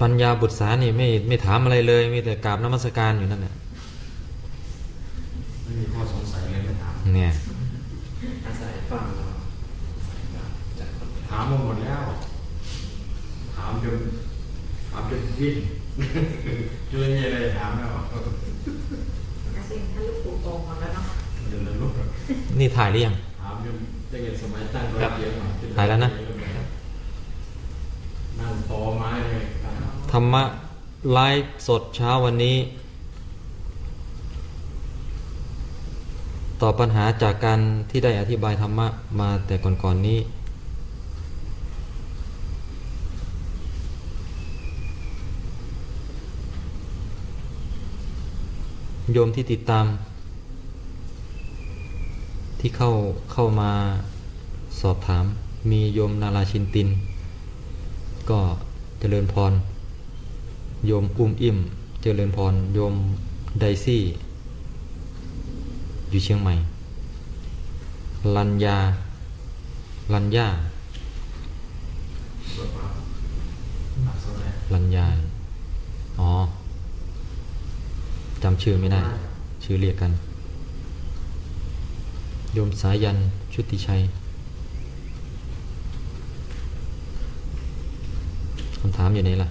ปัญญาบุตรสานี่ไม่ไม่ถามอะไรเลย มีแต่กราบนมัสการอยู่นั่นแหละไม่มีข้อสงสัยเลยไม่ถามเนี่ยอาศัยฟังเราจากคนถามมาหมดแล้ว ถามจนถามจนวิ่งจนไม่มีอะไรถามแล้วอาเซียนท่านลูกปู่โตมาแล้วเนาะจนลุกนี่ถ่ายหรือยังถามจนจะเห็นสมัยตั้งร้อยเยอะหน่อยถ่ายแล้วนะนั่งพอไม้เลย ธรรมะไลฟ์สดเช้าวันนี้ ตอบปัญหาจากการที่ได้อธิบายธรรมะมาแต่ก่อนๆนนี้ โยมที่ติดตาม ที่เข้าเข้ามาสอบถามมีโยมนาราชินติน ก็เจริญพร โยมอุ้มอิ่ม เจริญพร โยมไดซี่ อยู่เชียงใหม่ ลัญญา ลัญญา ลัญญา อ๋อ จำชื่อไม่ได้ ชื่อเรียกกัน โยมสายัน ชุติชัยคำถามอยู่ไหนล่ะ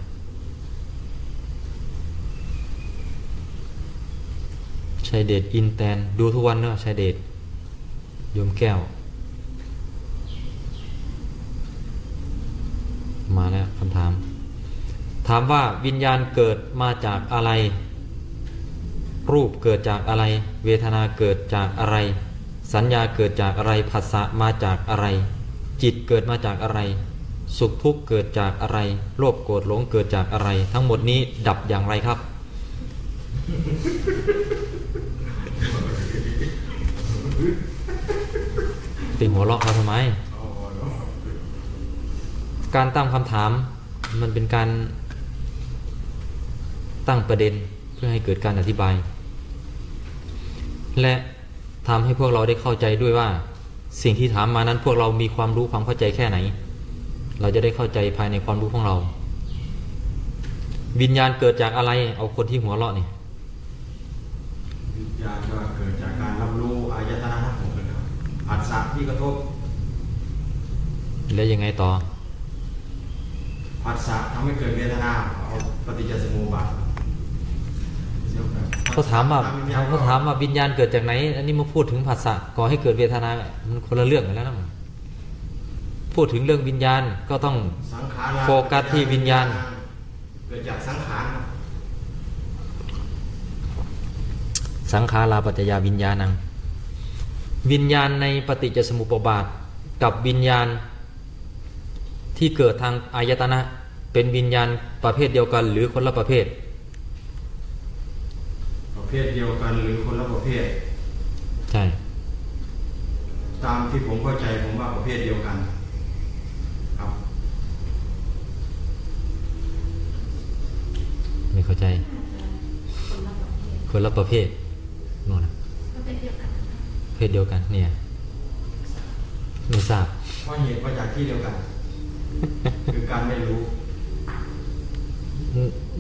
ชัยเดชอินแตนดูทุกวันเนอะชัยเดชโยมแก้ว มาแล้วคำถาม ถามว่าวิญญาณเกิดมาจากอะไร รูปเกิดจากอะไร เวทนาเกิดจากอะไร สัญญาเกิดจากอะไรผัสสะมาจากอะไร จิตเกิดมาจากอะไร สุขทุกข์เกิดจากอะไร โลภโกรธหลงเกิดจากอะไร ทั้งหมดนี้ดับอย่างไรครับ ติหัวเราะเขาทำไม การตั้งคำถามมันเป็นการตั้งประเด็นเพื่อให้เกิดการอธิบาย และทำให้พวกเราได้เข้าใจด้วยว่า สิ่งที่ถามมานั้นพวกเรามีความรู้ความเข้าใจแค่ไหน เราจะได้เข้าใจภายในความรู้ของเรา วิญญาณเกิดจากอะไร เอาคนที่หัวเราะนี่วิญญาณก็เกิด ผัสสะที่กระทบ แล้วยังไงต่อผัสสะทำให้เกิดเวทนาเอาปฏิจจสมุปบาทเขาถามว่าเขาถามว่าวิญญาณเกิดจากไหน อันนี้มาพูดถึงผัสสะก่อให้เกิดเวทนา มันคนละเรื่องกันแล้วนะพูดถึงเรื่องวิญญาณก็ต้องสังขารโฟกัสที่วิญญาณ เกิดจากสังขารครับสังขาราปัจจยาวิญญาณัง วิญญาณในปฏิจจสมุปบาท กับวิญญาณที่เกิดทางอายตนะ เป็นวิญญาณประเภทเดียวกันหรือคนละประเภท ประเภทเดียวกันหรือคนละประเภท ใช่ ตามที่ผมเข้าใจผมว่าประเภทเดียวกันครับ ไม่เข้าใจ คนละประเภทคนละประเภทนู่นนะ ก็เป็นเดียวกันนะ ประ เภทเดียวกันเนี่ยไม่ทราบเพราะเหตุมาจากที่เดียวกัน คือการไม่รู้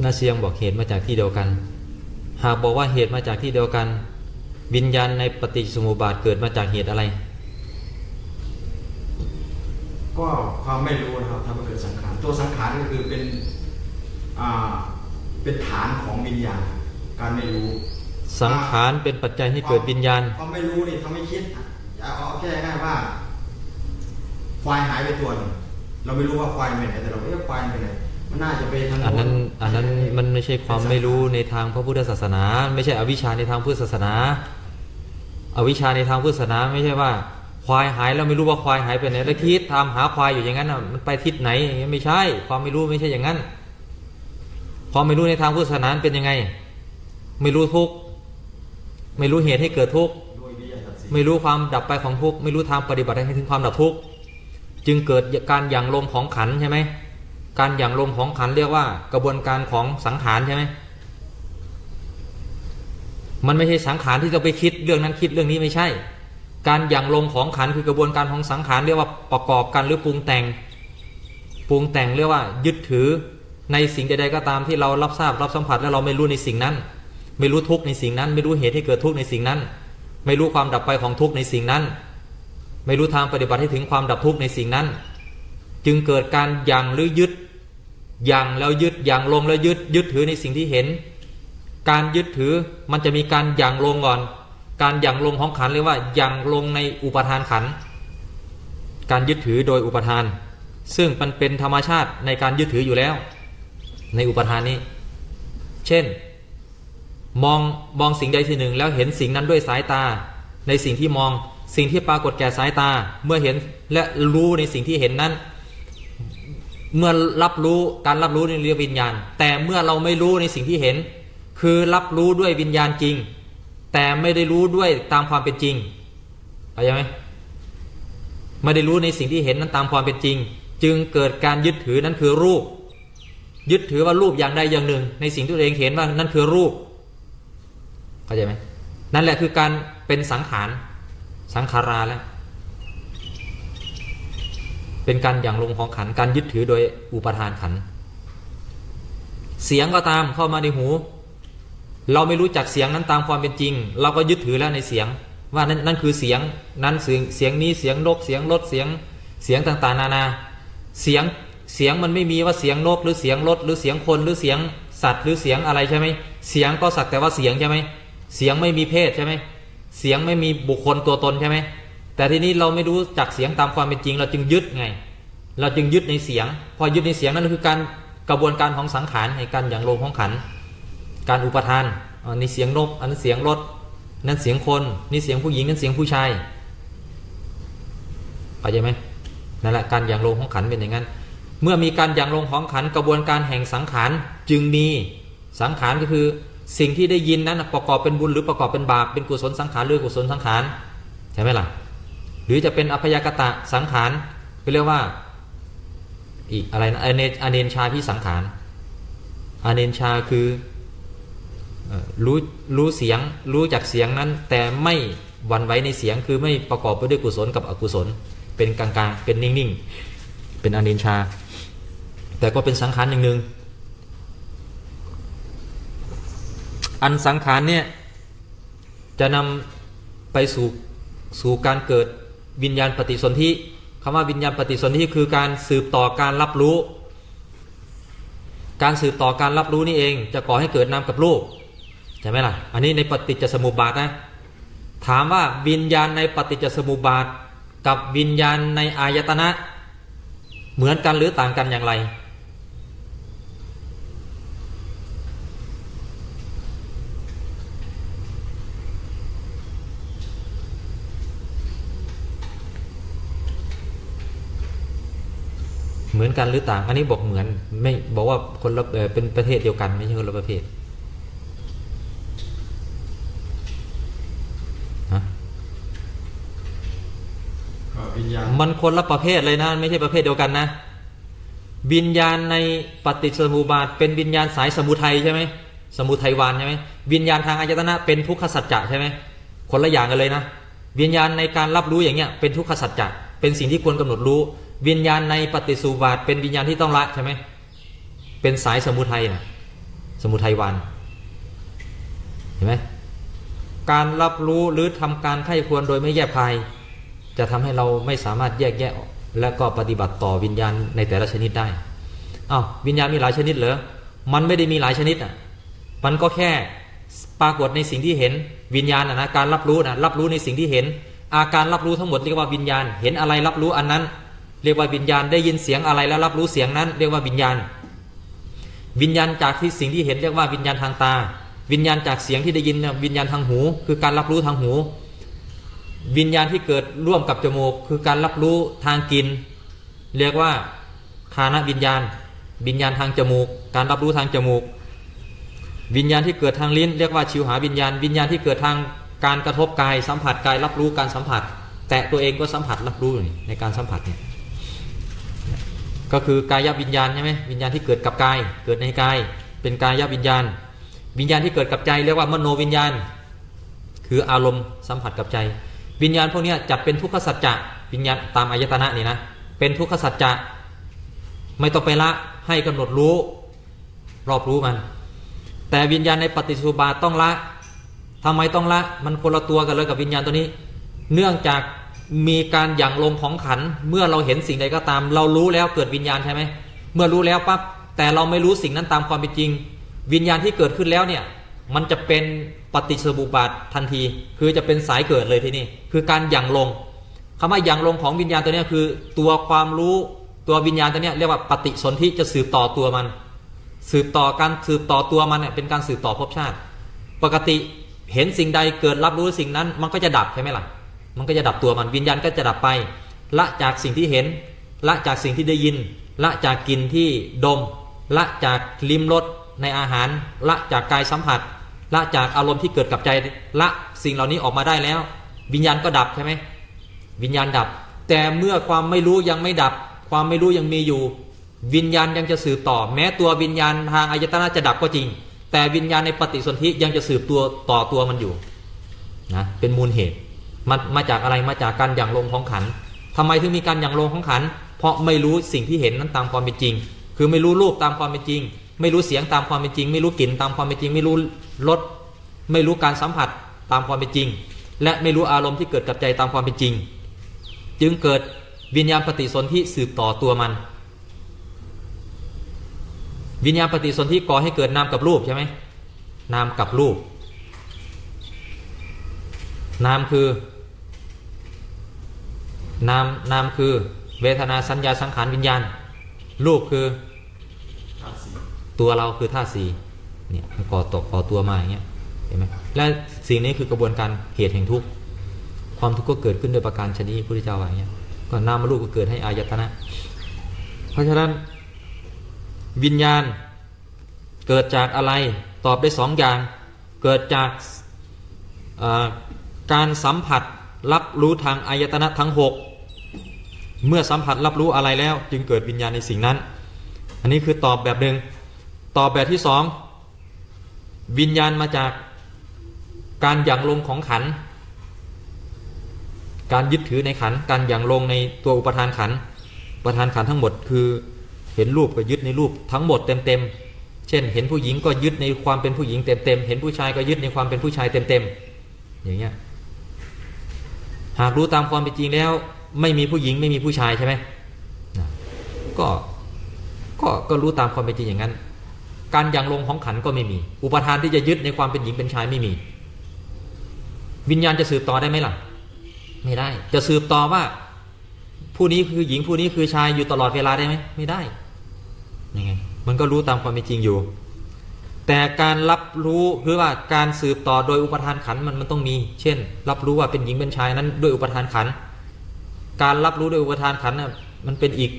นาเซียงบอกเหตุมาจากที่เดียวกัน หากบอกว่าเหตุมาจากที่เดียวกัน วิญญาณในปฏิจจสมุปบาทเกิดมาจากเหตุอะไร ก็ความไม่รู้นะครับทำให้เกิดสังขารตัวสังขารก็คือเป็นอ่าเป็นฐานของวิญญาณการไม่รู้ สังขารเป็นปัจจัยให้เกิดวิญญาณความไม่รู้นี่ทำให้คิดอย่าเอาแค่ง่ายๆว่า ควายหายไปตัวหนึงเราไม่รู้ว่าควายไปไหนแต่เราเอ๊ะควายไปไหนมันน่าจะไปทางอันนั้นโอันนั้นมันไม่ใช่ความไม่รู้ในทางพระพุทธศาสนา ไม่ใช่อวิชชาในทางพุทธศาสนา อวิชชาในทางพุทธศาสนาไม่ใช่ว่า ควายหายแล้วไม่รู้ว่าควายหายไปไหนแล้วคิดตามหาควายอยู่อย่างนั้นน่ะมันไปทิศไหนอย่างเงี้ยไม่ใช่ ความไม่รู้ไม่ใช่อย่างนั้น ความไม่รู้ในทางพุทธศาสนาเป็นยังไง ไม่รู้ทุกข์ ไม่รู้เหตุให้เกิดทุกข์ไม่รู้ความดับไปของทุกข์ไม่รู้ทางปฏิบัติให้ถึงความดับทุกข์จึงเกิดการหยั่งลมของขันใช่ไหมการหยั่งลมของขันเรียกว่ากระบวนการของสังขารใช่ไหมมันไม่ใช่สังขารที่จะไปคิดเรื่องนั้นคิดเรื่องนี้ไม่ใช่ การหยั่งลมของขันคือกระบวนการของสังขารเรียกว่าประกอบกันหรือปรุงแต่ง ปรุงแต่งเรียกว่า ยึดถือในสิ่งใดๆก็ตามที่เรารับทราบรับสัมผัสแล้วเราไม่รู้ในสิ่งนั้น ไม่รู้ทุกข์ในสิ่งนั้น ไม่รู้เหตุให้เกิดทุกข์ในสิ่งนั้น ไม่รู้ความดับไปของทุกข์ในสิ่งนั้น ไม่รู้ทางปฏิบัติให้ถึงความดับทุกข์ในสิ่งนั้น จึงเกิดการยังหรือยึดยังแล้วยึดยังลงแล้วยึดยึดถือในสิ่งที่เห็น การยึดถือมันจะมีการยังลงก่อน การยังลงของขันเรียกว่ายังลงในอุปทานขันการยึดถือโดยอุปทาน ซึ่งมันเป็นธรรมชาติในการยึดถืออยู่แล้ว ในอุปทานนี้ เช่น มองมองสิ่งใดสิ่งหนึ่ง แล้วเห็นสิ่งนั้นด้วยสายตา ในสิ่งที่มองสิ่งที่ปรากฏแก่สายตา เมื่อเห็นและรู้ในสิ่งที่เห็นนั้น เมื่อรับรู้การรับรู้ในเรียกวิญญาณ แต่เมื่อเราไม่รู้ในสิ่งที่เห็น คือรับรู้ด้วยวิญญาณจริง แต่ไม่ได้รู้ด้วยตามความเป็นจริงเข้าใจไหมไม่ได้รู้ในสิ่งที่เห็นนั้นตามความเป็นจริง จึงเกิดการยึดถือนั้นคือรูป ยึดถือว่ารูปอย่างใดอย่างหนึ่ง ในสิ่งที่ตัวเองเห็นว่านั่นคือรูป เข้าใจไหมนั่นแหละคือการเป็นสังขารสังขาราแล้ว เป็นการอย่างลงของขันการยึดถือโดยอุปทานขัน เสียงก็ตามเข้ามาในหู เราไม่รู้จักเสียงนั้นตามความเป็นจริง เราก็ยึดถือแล้วในเสียง ว่านั่นนั่นคือเสียงนั้นเสียงเสียงนี้เสียงนกเสียงรถเสียงเสียงต่างๆ นานา เสียงเสียงมันไม่มีว่าเสียงนกหรือเสียงรถหรือเสียงคนหรือเสียงสัตว์หรือเสียงอะไรใช่ไหมเสียงก็สักแต่ว่าเสียงใช่ไหม เสียงไม่มีเพศใช่ไหมเสียงไม่มีบุคคลตัวตนใช่ไหมแต่ทีนี้เราไม่รู้จักเสียงตามความเป็นจริง เราจึงยึดไง เราจึงยึดในเสียง พอยึดในเสียงนั่นคือการกระบวนการของสังขารในการอย่างลงของขัน การอุปทานอันนี้เสียงนกอันนั้นเสียงรถนั่นเสียงคนนี่เสียงผู้หญิงนั่นเสียงผู้ชายเข้าใจไหมนั่นแหละการอย่างลงของขันเป็นอย่างนั้น เมื่อมีการอย่างลงของขันกระบวนการแห่งสังขารจึงมีสังขารก็คือ สิ่งที่ได้ยินนั้นประกอบเป็นบุญหรือประกอบเป็นบาปเป็นกุศลสังขารหรือกุศลสังขารใช่ไหมล่ะหรือจะเป็นอพยากตะสังขารก็เรียกว่าอีกอะไรนะอเนอเนชาพิสังขารอเนนชาคือรู้รู้เสียงรู้จากเสียงนั้น แต่ไม่หวั่นไหวในเสียงคือไม่ประกอบไปด้วยกุศลกับอกุศล เป็นกลางๆ เป็นนิ่งๆ เป็นอเนนชา แต่ก็เป็นสังขารหนึ่ง อันสังขารเนี่ยจะนำไปสู่สู่การเกิดวิญญาณปฏิสนธิคำว่าวิญญาณปฏิสนธิคือการสืบต่อการรับรู้ การสืบต่อการรับรู้นี่เองจะก่อให้เกิดนามกับรูปใช่ไหมล่ะ อันนี้ในปฏิจจสมุปบาทนะถามว่าวิญญาณในปฏิจจสมุปบาท กับวิญญาณในอายตนะ เหมือนกันหรือต่างกันอย่างไร เหมือนกันหรือต่าง อันนี้บอกเหมือน ไม่บอกว่าคนละเอ่อเป็นประเทศเดียวกันไม่ใช่คนละประเภทฮะก็วิญญาณมันคนละประเภทเลยนะ ไม่ใช่ประเภทเดียวกันนะวิญญาณในปฏิจจสมุปบาท เป็นวิญญาณสายสมุทัยใช่ไหมสมุทัยวานใช่ไหมวิญญาณทางอายตนะเป็นทุกขสัจจะใช่ไหมคนละอย่างกันเลยนะวิญญาณในการรับรู้อย่างเงี้ยเป็นทุกขสัจจะเป็นสิ่งที่ควรกำหนดรู้ วิญญาณในปฏิสมุบาทเป็นวิญญาณที่ต้องละใช่ไหมเป็นสายสมุทัยนะสมุทัยวานเห็นไหมการรับรู้หรือทำการไข้ควรโดยไม่แยบคาย จะทำให้เราไม่สามารถแยกแยะและก็ปฏิบัติต่อวิญญาณในแต่ละชนิดได้อ้าววิญญาณมีหลายชนิดเหรอมันไม่ได้มีหลายชนิดอะมันก็แค่ปรากฏในสิ่งที่เห็นวิญญาณนะนะการรับรู้นะรับรู้ในสิ่งที่เห็น อาการรับรู้ทั้งหมดเรียกว่าวิญญาณ เห็นอะไรรับรู้อันนั้น เรียกว่าวิญญาณได้ยินเสียงอะไรแล้วรับรู้เสียงนั้น เรียกว่าวิญญาณ วิญญาณจากที่สิ่งที่เห็นเรียกว่าวิญญาณทางตา วิญญาณจากเสียงที่ได้ยินวิญญาณทางหู คือการรับรู้ทางหู วิญญาณที่เกิดร่วมกับจมูก คือการรับรู้ทางกิน เรียกว่าคานวิญญาณ วิญญาณทางจมูก การรับรู้ทางจมูก วิญญาณที่เกิดทางลิ้น เรียกว่าชิวหาวิญญาณ วิญญาณที่เกิดทางการกระทบกายสัมผัสกายรับรู้การสัมผัส แตะตัวเองก็สัมผัสรับรู้ในการสัมผัสเนี่ย ก็คือกายวิญญาณใช่ไหมวิญญาณที่เกิดกับกาย เกิดในกาย เป็นกายวิญญาณ วิญญาณที่เกิดกับใจเรียกว่ามโนวิญญาณ คืออารมณ์สัมผัสกับใจ วิญญาณพวกนี้จัดเป็นทุกขสัจจะวิญญาณตามอายตนะนี่นะเป็นทุกขสัจจะไม่ต้องไปละให้กำหนดรู้ รอบรู้มัน แต่วิญญาณในปฏิสุบาต้องละทำไมต้องละ มันคนละตัวกันเลยกับวิญญาณตัวนี้ เนื่องจาก มีการหยั่งลงของขัน เมื่อเราเห็นสิ่งใดก็ตาม เรารู้แล้วเกิดวิญญาณใช่ไหมเมื่อรู้แล้วปั๊บแต่เราไม่รู้สิ่งนั้นตามความเป็นจริง วิญญาณที่เกิดขึ้นแล้วเนี่ยมันจะเป็นปฏิสบุบาททันที คือจะเป็นสายเกิดเลยที่นี่คือการหยั่งลงคำว่าหยั่งลงของวิญญาณตัวนี้คือ ตัวความรู้ตัววิญญาณตัวนี้เรียกว่าปฏิสนธิจะสืบต่อตัวมัน สืบต่อการสืบต่อตัวมันเนี่ยเป็นการสืบต่อภพชาติ ปกติเห็นสิ่งใดเกิดรับรู้สิ่งนั้นมันก็จะดับใช่ไหมล่ะ มันก็จะดับตัวมันวิญญาณก็จะดับไป ละจากสิ่งที่เห็น ละจากสิ่งที่ได้ยิน ละจากกลิ่นที่ดม ละจากลิ้มรสในอาหาร ละจากกายสัมผัส ละจากอารมณ์ที่เกิดกับใจละสิ่งเหล่านี้ออกมาได้แล้ว วิญญาณก็ดับใช่ไหมวิญญาณดับ แต่เมื่อความไม่รู้ยังไม่ดับ ความไม่รู้ยังมีอยู่ วิญญาณยังจะสืบต่อ แม้ตัววิญญาณทางอายตนะจะดับก็จริง แต่วิญญาณในปฏิสนธิยังจะสืบตัวต่อตัวมันอยู่นะเป็นมูลเหตุ มันมาจากอะไรมาจากการหยั่งลงของขันธ์ทำไมถึงมีการหยั่งลงของขัน เพราะไม่รู้สิ่งที่เห็นนั้นตามความเป็นจริง คือไม่รู้รูปตามความเป็นจริง ไม่รู้เสียงตามความเป็นจริง ไม่รู้กลิ่นตามความเป็นจริง ไม่รู้รสไม่รู้การสัมผัสตามความเป็นจริง และไม่รู้อารมณ์ที่เกิดกับใจตามความเป็นจริง จึงเกิดวิญญาณปฏิสนธิสืบต่อตัวมัน วิญญาณปฏิสนธิก่อให้เกิดนามกับรูปใช่ไหมนามกับรูป นามคือ นามนามคือเวทนาสัญญาสังขารวิญญาณ รูปคือตัวเราคือธาตุสีเนี่ยก่อตกก่อตัวมาอย่างเงี้ยเห็นไหมและสิ่งนี้คือกระบวนการเหตุแห่งทุกข์ความทุกข์ก็เกิดขึ้นโดยประการชนิดพุทธเจ้าว่าอย่างเงี้ยก็นามรูปก็เกิดให้อายตนะ เพราะฉะนั้น วิญญาณเกิดจากอะไรตอบได้สองอย่าง เกิดจากการสัมผัสรับรู้ทางอายตนะทั้งหก เมื่อสัมผัสรับรู้อะไรแล้ว จึงเกิดวิญญาณในสิ่งนั้น อันนี้คือตอบแบบหนึ่งตอบแบบที่สองวิญญาณมาจากการหยั่งลงของขัน การยึดถือในขัน การหยั่งลงในตัวอุปทานขันธ์อุปทานขันทั้งหมดคือเห็นรูปก็ยึดในรูปทั้งหมดเต็มๆ เช่น เห็นผู้หญิงก็ยึดในความเป็นผู้หญิงเต็มๆ เห็นผู้ชายก็ยึดในความเป็นผู้ชายเต็มๆ อย่างเงี้ย หากรู้ตามความเป็นจริงแล้ว ไม่มีผู้หญิงไม่มีผู้ชายใช่ไหมก็ก็ก็รู้ตามความเป็นจริงอย่างนั้น การยังลงของขันก็ไม่มี อุปทานที่จะยึดในความเป็นหญิงเป็นชายไม่มี วิญญาณจะสืบต่อได้ไหมล่ะ ไม่ได้ จะสืบต่อว่า ผู้นี้คือหญิงผู้นี้คือชายอยู่ตลอดเวลาได้ไหมไม่ได้ยังไงมันก็รู้ตามความเป็นจริงอยู่ แต่การรับรู้คือว่าการสืบต่อโดยอุปทานขันมันมันต้องมี เช่น รับรู้ว่าเป็นหญิงเป็นชายนั้น ด้วยอุปทานขัน การรับรู้ด้วยอุปทานขันน่ะมันเป็นอีก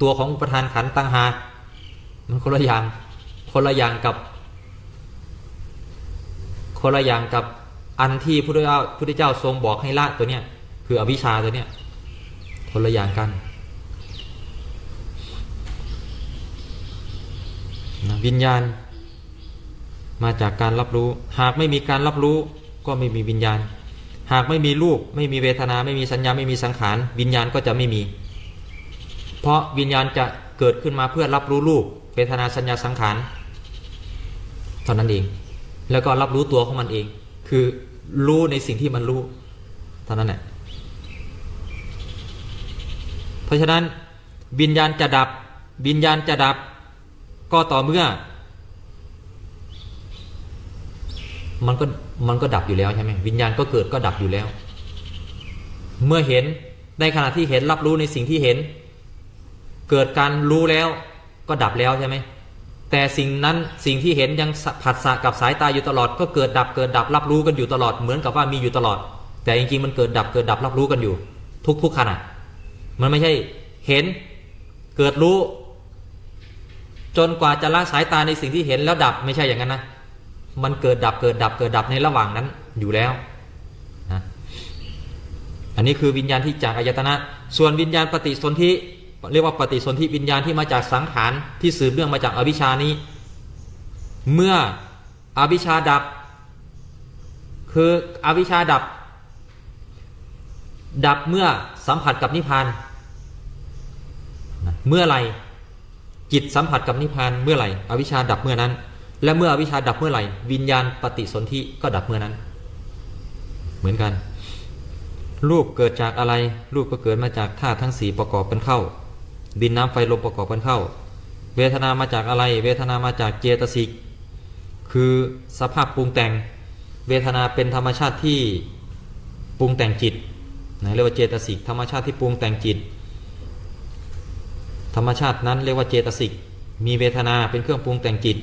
ตัวของอุปทานขันตั้งหากมันคนละอย่างคนละอย่างกับ คนละอย่างกับอันที่พระพุทธเจ้าพุทธเจ้าทรงบอกให้ละตัวเนี้ยคืออวิชชาตัวเนี้ยคนละอย่างกันวิญญาณ มาจากการรับรู้ หากไม่มีการรับรู้ก็ไม่มีวิญญาณ หากไม่มีรูปไม่มีเวทนาไม่มีสัญญาไม่มีสังขารวิญญาณก็จะไม่มี เพราะวิญญาณจะเกิดขึ้นมาเพื่อรับรู้รูปเวทนาสัญญาสังขารเท่านั้นเอง แล้วก็รับรู้ตัวของมันเอง คือรู้ในสิ่งที่มันรู้เท่านั้นแหละเพราะฉะนั้นวิญญาณจะดับวิญญาณจะดับก็ต่อเมื่อ มันก็ มันก็ดับอยู่แล้วใช่ไหมวิญญาณก็เกิดก็ดับอยู่แล้ว เมื่อเห็นในขณะที่เห็นรับรู้ในสิ่งที่เห็น เกิดการรู้แล้วก็ดับแล้วใช่ไหมแต่สิ่งนั้นสิ่งที่เห็นยังผัสสะกับสายตาอยู่ตลอด ก็เกิดดับเกิดดับรับรู้กันอยู่ตลอดเหมือนกับว่ามีอยู่ตลอด แต่จริงๆมันเกิดดับเกิดดับรับรู้กันอยู่ ทุกทุกขณะมันไม่ใช่เห็นเกิดรู้ จนกว่าจะละสายตาในสิ่งที่เห็นแล้วดับไม่ใช่อย่างนั้นนะ มันเกิดดับเกิดดับเกิดดับในระหว่างนั้นอยู่แล้วนะอันนี้คือวิญญาณที่จากอายตนะ ส่วนวิญญาณปฏิสนธิเรียกว่าปฏิสนธิวิญญาณที่มาจากสังขารที่สืบเนื่องมาจากอวิชานี้ เมื่ออวิชาดับ คืออวิชาดับ ดับเมื่อสัมผัสกับนิพพานเมื่อไรจิตสัมผัสกับนิพพานเมื่อไหร่อวิชชาดับเมื่อนั้น และเมื่ออวิชชาดับเมื่อไหร่ วิญญาณปฏิสนธิก็ดับเมื่อนั้น เหมือนกัน รูปเกิดจากอะไร รูปก็เกิดมาจากธาตุทั้งสี่ประกอบกันเข้า ดินน้ำไฟลมประกอบกันเข้า เวทนามาจากอะไร เวทนามาจากเจตสิกคือสภาพปรุงแต่ง เวทนาเป็นธรรมชาติที่ปรุงแต่งจิตนะเรียกว่าเจตสิกธรรมชาติที่ปรุงแต่งจิต ธรรมชาตินั้นเรียกว่าเจตสิกมีเวทนาเป็นเครื่องปรุงแต่งจิต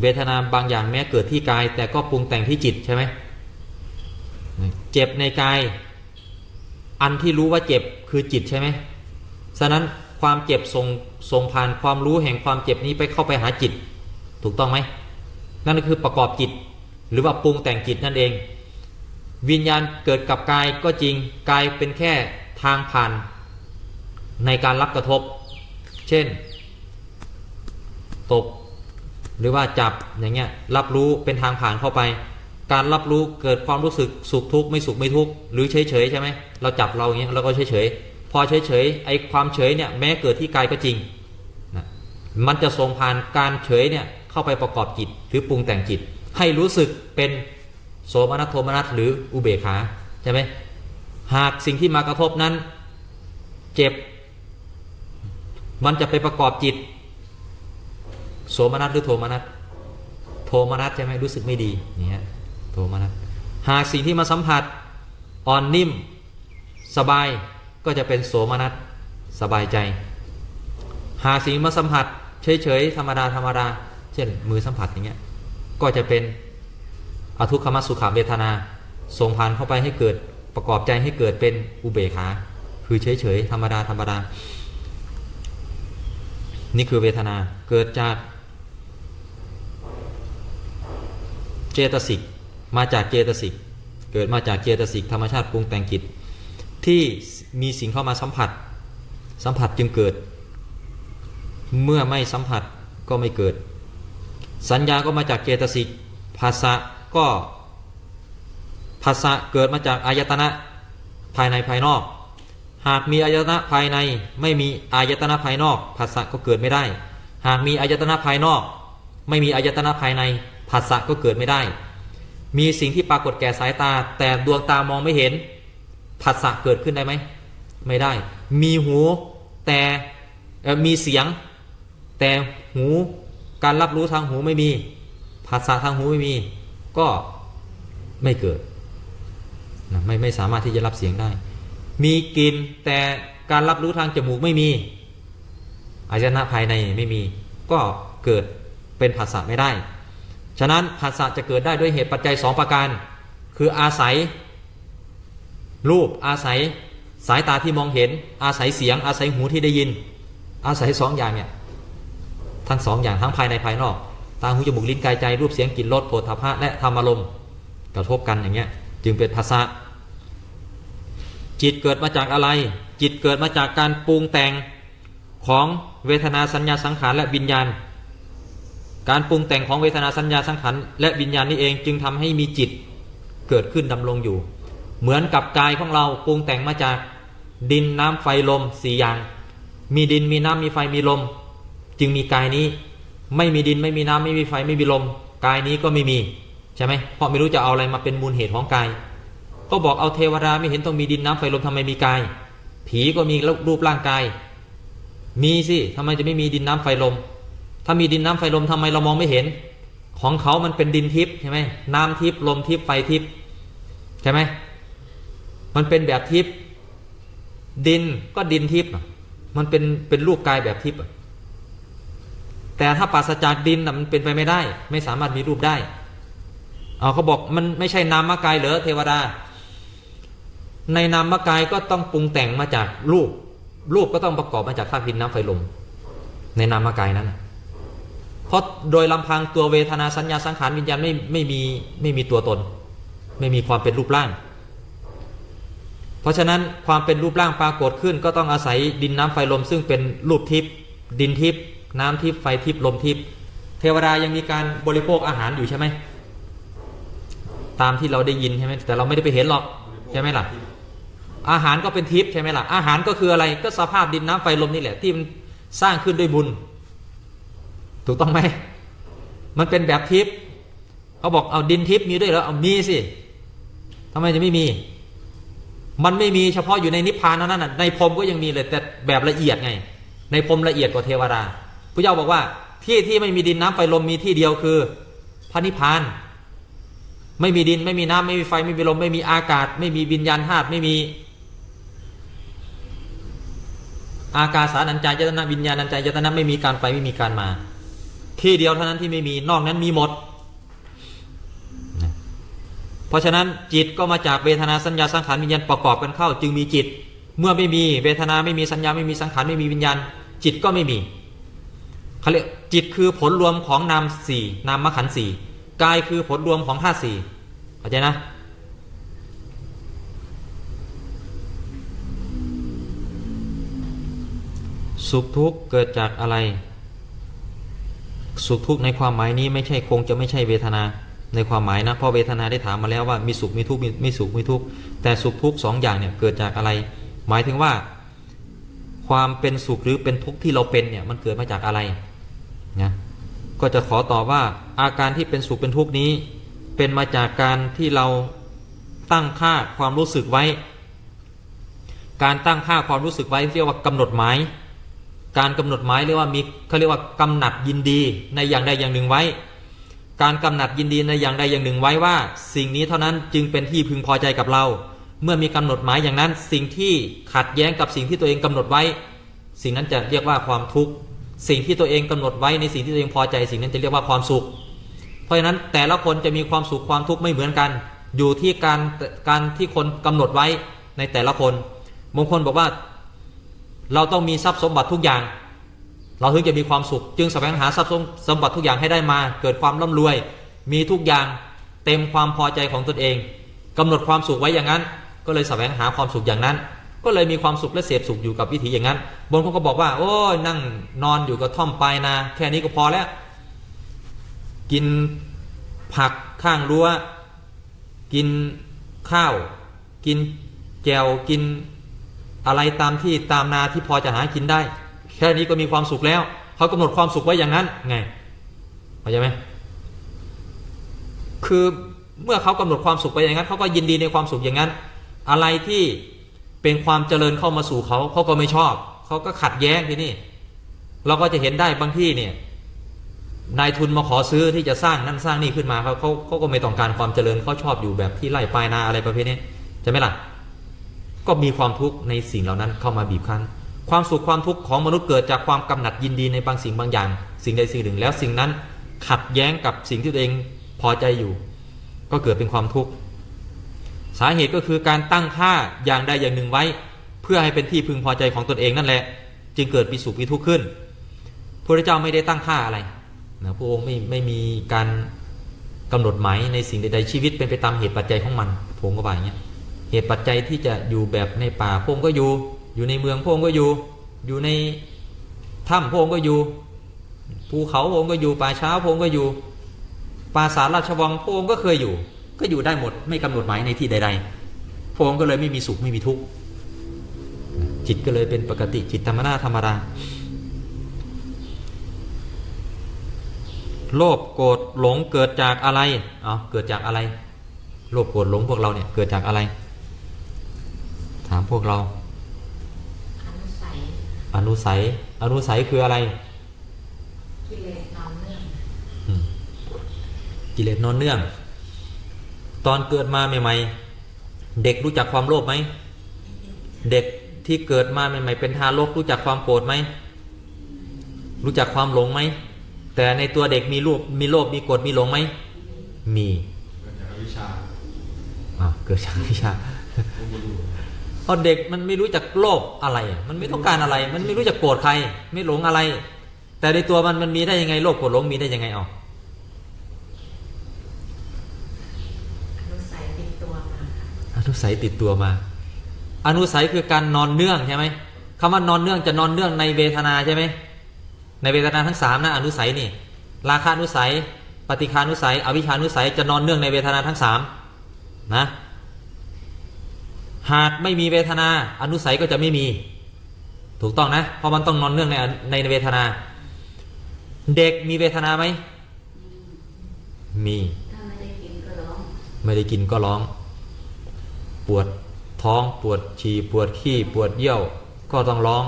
เวทนาบางอย่างแม้เกิดที่กาย แต่ก็ปรุงแต่งที่จิตใช่ไหมเจ็บในกาย อันที่รู้ว่าเจ็บคือจิตใช่ไหมฉะนั้นความเจ็บส่งส่งผ่านความรู้แห่งความเจ็บนี้ไปเข้าไปหาจิต ถูกต้องไหมนั่นคือประกอบจิต หรือว่าปรุงแต่งจิตนั่นเอง วิญญาณเกิดกับกายก็จริงกายเป็นแค่ทางผ่านในการรับกระทบ เช่น ตก หรือว่าจับอย่างเงี้ยรับรู้เป็นทางผ่านเข้าไป การรับรู้เกิดความรู้สึกสุขทุกข์ไม่สุขไม่ทุกข์หรือเฉยเฉยใช่ไหมเราจับเราอย่างเงี้ยเราก็เฉยเฉยพอเฉยเฉยไอความเฉยเนี่ยแม้เกิดที่กายก็จริงนะมันจะส่งผ่านการเฉยเนี่ยเข้าไปประกอบจิตหรือปรุงแต่งจิต ให้รู้สึกเป็นโสมนัสโทมนัสหรืออุเบกขาใช่ไหมหากสิ่งที่มากระทบนั้น เจ็บ มันจะไปประกอบจิต โสมนัสหรือโทมนัสโทมนัสใช่ไหมรู้สึกไม่ดีอย่างเงี้ยโทมนัสหากสิ่งที่มาสัมผัสอ่อนนิ่ม สบายก็จะเป็นโสมนัสสบายใจ หากสิ่งมาสัมผัส เฉยๆธรรมดาธรรมดา เช่นมือสัมผัสอย่างเงี้ยก็จะเป็นอทุกขมสุขเวทนาส่งผ่านเข้าไปให้เกิดประกอบใจให้เกิดเป็นอุเบกขาคือเฉยๆธรรมดาธรรมดา นี่คือเวทนาเกิดจาก เจตสิกมาจากเจตสิกเกิดมาจากเจตสิกธรรมชาติปรุงแต่งจิตที่มีสิ่งเข้ามาสัมผัส สัมผัสจึงเกิด เมื่อไม่สัมผัสก็ไม่เกิด สัญญาก็มาจากเจตสิกภาษะก็ภาษะเกิดมาจากอายตนะภายในภายนอก หากมีอายตนะภายในไม่มีอายตนะภายนอกภาษะก็เกิดไม่ได้ หากมีอายตนะภายนอก ไม่มีอายตนะภายใน ภาษะก็เกิดไม่ได้ มีสิ่งที่ปรากฏแก่สายตา แต่ดวงตามองไม่เห็นภาษะเกิดขึ้นได้ไหมไม่ได้ มีหูแต่มีเสียง แต่หูการรับรู้ทางหูไม่มีภาษาทางหูไม่มี ก็ไม่เกิดนะไม่ไม่สามารถที่จะรับเสียงได้ มีกลิ่นแต่การรับรู้ทางจมูกไม่มีอายตนะภายในไม่มี ก็เกิดเป็นภาษาไม่ได้ ฉะนั้นภาษาจะเกิดได้ด้วยเหตุปัจจัยสองประการ คืออาศัย รูปอาศัยสายตาที่มองเห็น อาศัยเสียง อาศัยหูที่ได้ยิน อาศัยสองอย่างเนี่ยทั้งสองอย่างทั้งภายในภายนอก ตาหูจมูกลิ้นกายใจรูปเสียงกลิ่นรสโผฏฐัพพะและธรรมอารมณ์กระทบกันอย่างเงี้ยจึงเป็นภาษาจิตเกิดมาจากอะไร จิตเกิดมาจากการปรุงแต่งของเวทนาสัญญาสังขารและวิญญาณ การปรุงแต่งของเวทนาสัญญาสังขารและวิญญาณนี้เองจึงทำให้มีจิตเกิดขึ้นดำรงอยู่ เหมือนกับกายของเราปรุงแต่งมาจากดินน้ำไฟลมสี่อย่าง มีดินมีน้ำมีไฟมีลม จึงมีกายนี้ ไม่มีดินไม่มีน้ำไม่มีไฟไม่มีลม กายนี้ก็ไม่มีใช่ไหมเพราะไม่รู้จะเอาอะไรมาเป็นมูลเหตุของกาย ก็บอกเอาเทวดาไม่เห็นต้องมีดินน้ำไฟลมทำไมมีกาย ผีก็มีรูปร่างกาย มีสิทำไมจะไม่มีดินน้ำไฟลม ถ้ามีดินน้ำไฟลมทำไมเรามองไม่เห็น ของเขามันเป็นดินทิพย์ใช่ไหมน้ำทิพย์ลมทิพย์ไฟทิพย์ใช่ไหมมันเป็นแบบทิพย์ดินก็ดินทิพย์มันเป็นเป็นรูปกายแบบทิพย์แต่ถ้าปราศจากดินมันเป็นไปไม่ได้ ไม่สามารถมีรูปได้เอาเขาบอกมันไม่ใช่นามกายเหรอเทวดา ในนามกายก็ต้องปรุงแต่งมาจากรูป รูปก็ต้องประกอบมาจากธาตุดินน้ำไฟลมในนามกายนั้นนะ เพราะโดยลำพังตัวเวทนาสัญญาสังขารวิญญาณไม่ไม่มีไม่มีตัวตน ไม่มีความเป็นรูปร่าง เพราะฉะนั้นความเป็นรูปร่างปรากฏขึ้น ก็ต้องอาศัยดินน้ำไฟลม ซึ่งเป็นรูปทิพย์ดินทิพย์น้ำทิพย์ไฟทิพย์ลมทิพย์เทวดายังมีการบริโภคอาหารอยู่ใช่ไหมตามที่เราได้ยินใช่ไหมแต่เราไม่ได้ไปเห็นหรอกใช่ไหมล่ะ อาหารก็เป็นทิพย์ใช่ไหมล่ะอาหารก็คืออะไรก็สภาพดินน้ำไฟลมนี่แหละที่มันสร้างขึ้นด้วยบุญ ถูกต้องไหมมันเป็นแบบทิพย์เขาบอกเอาดินทิพย์มีด้วยเหรอเอามีสิทำไมจะไม่มี มันไม่มีเฉพาะอยู่ในนิพพานเท่านั้นนะในพรมก็ยังมีเลยแต่แบบละเอียดไง ในพรมละเอียดกว่าเทวดาพระเจ้าบอกว่าที่ที่ไม่มีดินน้ำไฟลมมีที่เดียวคือพระนิพพาน ไม่มีดินไม่มีน้ำไม่มีไฟไม่มีลม ไม่มีอากาศ ไม่มีวิญญาณธาตุไม่มี อากาศสานัญจายตนะวิญญาณัญจายตนะไม่มีการไปไม่มีการมา ที่เดียวเท่านั้นที่ไม่มีนอกนั้นมีหมด เพราะฉะนั้นจิตก็มาจากเวทนาสัญญาสังขารวิญญาณประกอบกันเข้า จึงมีจิต เมื่อไม่มีเวทนาไม่มีสัญญาไม่มีสังขารไม่มีวิญญาณ จิตก็ไม่มีเขาเรียกจิตคือผลรวมของนามสี่นามมขันสี่กายคือผลรวมของธาตุสี่เข้าใจนะสุขทุกข์เกิดจากอะไร สุขทุกข์ในความหมายนี้ไม่ใช่คงจะไม่ใช่เวทนาในความหมายนะเพราะเวทนาได้ถามมาแล้วว่ามีสุขมีทุกข์มีมีสุขมีทุกข์แต่สุขทุกข์สองอย่างเนี่ยเกิดจากอะไร หมายถึงว่า ความเป็นสุขหรือเป็นทุกข์ที่เราเป็นเนี่ยมันเกิดมาจากอะไรนะก็จะขอตอบว่าอาการที่เป็นสุขเป็นทุกข์นี้ เป็นมาจากการที่เราตั้งค่าความรู้สึกไว้ การตั้งค่าความรู้สึกไว้เรียกว่ากำหนดหมาย การกำหนดหมายเรียกว่ามีเขาเรียกว่ากำหนัดยินดีในอย่างใดอย่างหนึ่งไว้ การกำหนัดยินดีในอย่างใดอย่างหนึ่งไว้ว่า สิ่งนี้เท่านั้นจึงเป็นที่พึงพอใจกับเรา เมื่อมีกำหนดหมายอย่างนั้น สิ่งที่ขัดแย้งกับสิ่งที่ตัวเองกำหนดไว้ สิ่งนั้นจะเรียกว่าความทุกข์สิ่งที่ตัวเองกำหนดไว้ในสิ่งที่ตัวเองพอใจ สิ่งนั้นจะเรียกว่าความสุข เพราะฉะนั้นแต่ละคนจะมีความสุขความทุกข์ไม่เหมือนกัน อยู่ที่การการที่คนกำหนดไว้ในแต่ละคนบางคนบอกว่า เราต้องมีทรัพย์สมบัติทุกอย่าง เราถึงจะมีความสุข จึงแสวงหาทรัพย์สมบัติทุกอย่างให้ได้มา เกิดความร่ำรวย มีทุกอย่างเต็มความพอใจของตนเองกำหนดความสุขไว้อย่างนั้น ก็เลยแสวงหาความสุขอย่างนั้น ก็เลยมีความสุขและเสพสุขอยู่กับวิถีอย่างนั้นบางคนก็บอกว่า โอ้ยนั่งนอนอยู่กับท่อมปลายนาแค่นี้ก็พอแล้ว กินผักข้างรั้ว กินข้าว กินแจวกิน อะไรตามที่ตามนาที่พอจะหากินได้ แค่นี้ก็มีความสุขแล้วเขากำหนดความสุขไว้อย่างนั้นไงเข้าใจไหมคือเมื่อเขากำหนดความสุขไปอย่างนั้นเขาก็ยินดีในความสุขอย่างนั้น อะไรที่เป็นความเจริญเข้ามาสู่เขาเขาก็ไม่ชอบเขาก็ขัดแย้งที่นี่ เราก็จะเห็นได้บางที่เนี่ยนายทุนมาขอซื้อที่จะสร้างนั่นสร้างนี่ขึ้นมาเขาเขาเขาก็ไม่ต้องการความเจริญเขาชอบอยู่แบบที่ไร่ปลายนาอะไรประเภทนี้ใช่ไหมล่ะ ก็มีความทุกข์ในสิ่งเหล่านั้นเข้ามาบีบคั้น ความสุขความทุกข์ของมนุษย์เกิดจากความกำหนัดยินดีในบางสิ่งบางอย่าง สิ่งใดสิ่งหนึ่งแล้วสิ่งนั้นขัดแย้งกับสิ่งที่ตัวเองพอใจอยู่ ก็เกิดเป็นความทุกข์สาเหตุก็คือการตั้งค่าอย่างใดอย่างหนึ่งไว้ เพื่อให้เป็นที่พึงพอใจของตนเองนั่นแหละ จึงเกิดมีสุขมีทุกข์ขึ้นพระเจ้าไม่ได้ตั้งค่าอะไรนะพระองค์ไม่ไม่มีการกำหนดหมายในสิ่งใดๆชีวิตเป็นไปตามเหตุปัจจัยของมันพระองค์ก็ว่าอย่างเงี้ย เหตุปัจจัยที่จะอยู่แบบในป่าพงก็อยู่ อยู่ในเมืองพงก็อยู่ อยู่ในถ้ำพงก็อยู่ ภูเขาพงก็อยู่ ป่าช้าพงก็อยู่ปราสาทราชวังพงก็เคยอยู่ ก็อยู่ได้หมดไม่กำหนดหมายในที่ใด ๆพงก็เลยไม่มีสุขไม่มีทุกข์จิตก็เลยเป็นปกติจิตธรรมดาธรรมดาโลภโกรธหลงเกิดจากอะไร เอาเกิดจากอะไร โลภโกรธหลงพวกเราเนี่ยเกิดจากอะไร ถามพวกเราอนุสัยอนุสัย อนุสัยคืออะไร กิเลสนอนเนื่องอืมกิเลสนอนเนื่อง ตอนเกิดมาใหม่ๆ เด็กรู้จักความโลภไหม เด็กที่เกิดมาใหม่ๆ เป็นทารกรู้จักความโกรธไหม รู้จักความหลงไหม แต่ในตัวเด็กมีรูปมีโลภมีโกรธมีหลงไหม มีเกิดจากอวิชชาอ่าวเกิดจากวิชาอุบุรุเพราะเด็กมันไม่รู้จักโลภอะไรอะมันไม่ต้องการอะไร มันไม่รู้จักโกรธใคร ไม่หลงอะไร แต่ในตัวมันมันมีได้ยังไงโลภโกรธหลงมีได้ยังไงเอาอนุสัยติดตัวมาค่ะอนุสัยติดตัวมา อนุสัยคือการนอนเนื่องใช่ไหมคำว่านอนเนื่องจะนอนเนื่องในเวทนาใช่ไหมในเวทนาทั้งสามนะอนุสัยนี่ราคานุสัย ปฏิคานุสัย อวิชานุสัยจะนอนเนื่องในเวทนาทั้งสามนะ หากไม่มีเวทนา อนุสัยก็จะไม่มี ถูกต้องนะ เพราะมันต้องนอนเนื่องในในเวทนา เด็กมีเวทนาไหมมีถ้าไม่ได้กินก็ร้องไม่ได้กินก็ร้อง ปวดท้องปวดฉี่ปวดขี้ปวดเยี่ยวก็ต้องร้อง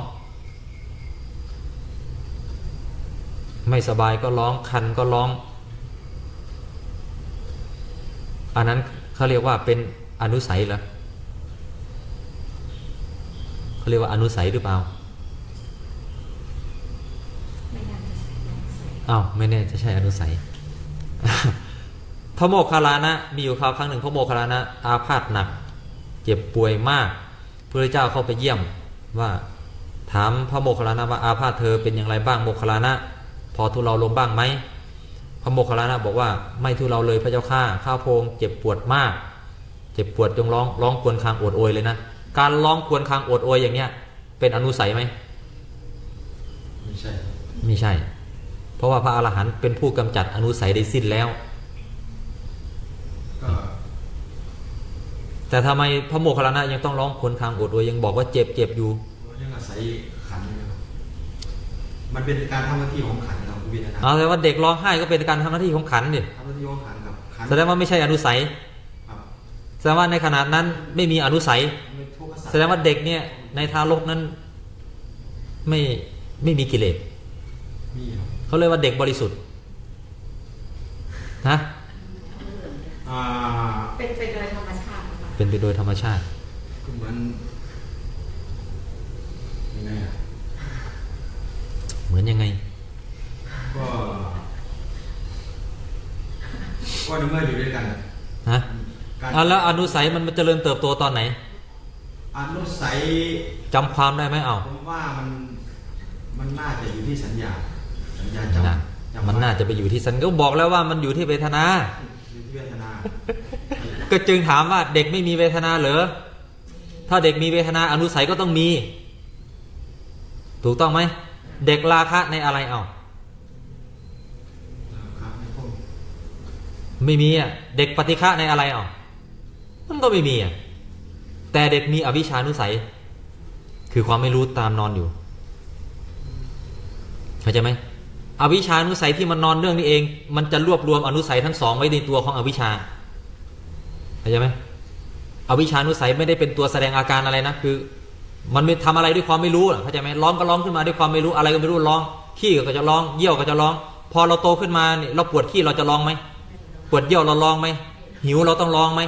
ไม่สบายก็ร้องคันก็ร้อง อันนั้นเขาเรียกว่าเป็นอนุสัยเหรอ เขาเรียกว่าอนุสัยหรือเปล่าไม่น่าจะใส่ใส่อ้าวไม่แน่จะใช่อนุสัย พระโมคคัลลานะ มีอยู่คราวครั้งหนึ่งพระโมคคัลลานะ อาพาธหนัก เจ็บป่วยมากพระเจ้าเข้าไปเยี่ยมว่าถามพระโมคคัลลานะว่าอาพาธเธอเป็นอย่างไรบ้างโมคคัลลานะ พอทุเราลงบ้างไหมพระโมคคัลลานะบอกว่าไม่ทุเราเลยพระเจ้าข้าข้าพงเจ็บปวดมาก เจ็บปวดจงร้องร้องครวรครางโอดโอยเลยนะ การร้องครวรครางโอดโอยอย่างเนี้ย เป็นอนุสัยไหมไม่ใช่ไม่ใช่ เพราะว่าพระอรหันต์เป็นผู้กำจัดอนุสัยได้สิ้นแล้วก็แต่ทำไมพระโมคคัลลานะยังต้องร้องครวรครางโอดโอยยังบอกว่าเจ็บเจ็บอยู่ยังอาศัยขันอยู่ครับมันเป็นการทำหน้าที่ของขันครับคุณวินาเอาแต่ว่าเด็กร้องไห้ก็เป็นการทำหน้าที่ของขันดิทำหน้าที่ของขันครับขันแสดงว่าไม่ใช่อนุสัยครับ แสดงว่าในขนาดนั้นไม่มีอนุสัยมันเป็นทุกข์สัตแสดงว่าเด็กเนี่ยในทารกนั้น ไม่ไม่มีกิเลสมีครับเขาเรียกว่าเด็กบริสุทธิ์นะอ่าเป็นไปโดยธรรมชาตินะคะเป็นไปโดยธรรมชาติก็เหมือนยังไงอะเหมือนยังไง ก็ก็ในเมื่ออยู่ด้วยกันฮะการ อะแล้วอนุสัยมันเจริญเติบโตตอนไหน อนุสัยจำความได้ไหมเอาผมว่ามันมันน่าจะอยู่ที่สัญญาสัญญานะจำจำมันน่าจะไปอยู่ที่สันก็บอกแล้วว่ามันอยู่ที่เวทนาอยู่ที่เวทนา ก็จึงถามว่าเด็กไม่มีเวทนาเหรอถ้าเด็กมีเวทนาอนุสัยก็ต้องมี ถูกต้องไหมเด็กราคะในอะไรเอาครับในพวกไม่มีอะเด็กปฏิฆะในอะไรเอา มันก็ไม่มีอะแต่เด็กมีอวิชานุสัย คือความไม่รู้ตามนอนอยู่เข้าใจไหมอวิชานุสัยที่มันนอนเรื่องนี้เอง มันจะรวบรวมอนุสัยทั้งสองไว้ในตัวของอวิชาเข้าใจไหมอวิชานุสัยไม่ได้เป็นตัวแสดงอาการอะไรนะคือ มันไม่ทำอะไรด้วยความไม่รู้เข้าใจไหมร้องก็ร้องขึ้นมาด้วยความไม่รู้อะไรก็ไม่รู้ร้องขี้ก็จะร้องเยี่ยวก็จะร้อง พอเราโตขึ้นมาเนี่ยเราปวดขี้เราจะร้องไหมปวดเยี่ยวเราร้องไหมหิวเราต้องร้องไหม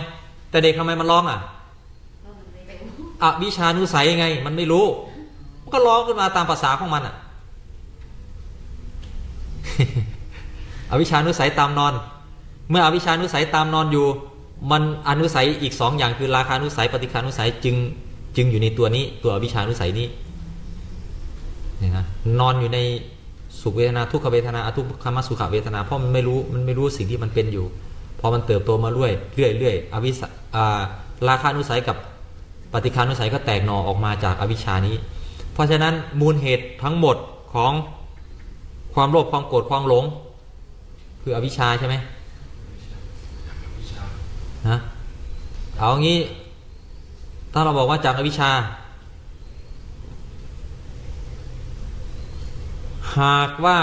แต่เด็กทำไมมันร้องอะเพราะมันไม่เป็นอวิชานุสัยไง มันไม่รู้ มันก็ร้องขึ้นมาตามภาษาของมันอะอวิชานุสัยตามนอน เมื่ออวิชานุสัยตามนอนอยู่ มันอนุสัยอีกสองอย่างคือราคานุสัย ปฏิคานุสัยจึงจึงอยู่ในตัวนี้ ตัวอวิชานุสัยนี้เนี่ยนะนอนอยู่ในสุขเวทนาทุกขเวทนาอทุกขมสุขเวทนาเพราะมันไม่รู้มันไม่รู้สิ่งที่มันเป็นอยู่ พอมันเติบโตมาเรื่อยเรื่อยเรื่อยอวิสาราคานุสัยกับปฏิคานุสัยก็แตกหน่อออกมาจากอวิชานี้ เพราะฉะนั้นมูลเหตุทั้งหมดของความโลภความโกรธความหลง คืออวิชชาใช่ไหมนะเอางี้ ถ้าเราบอกว่าจากอวิชชา หากว่า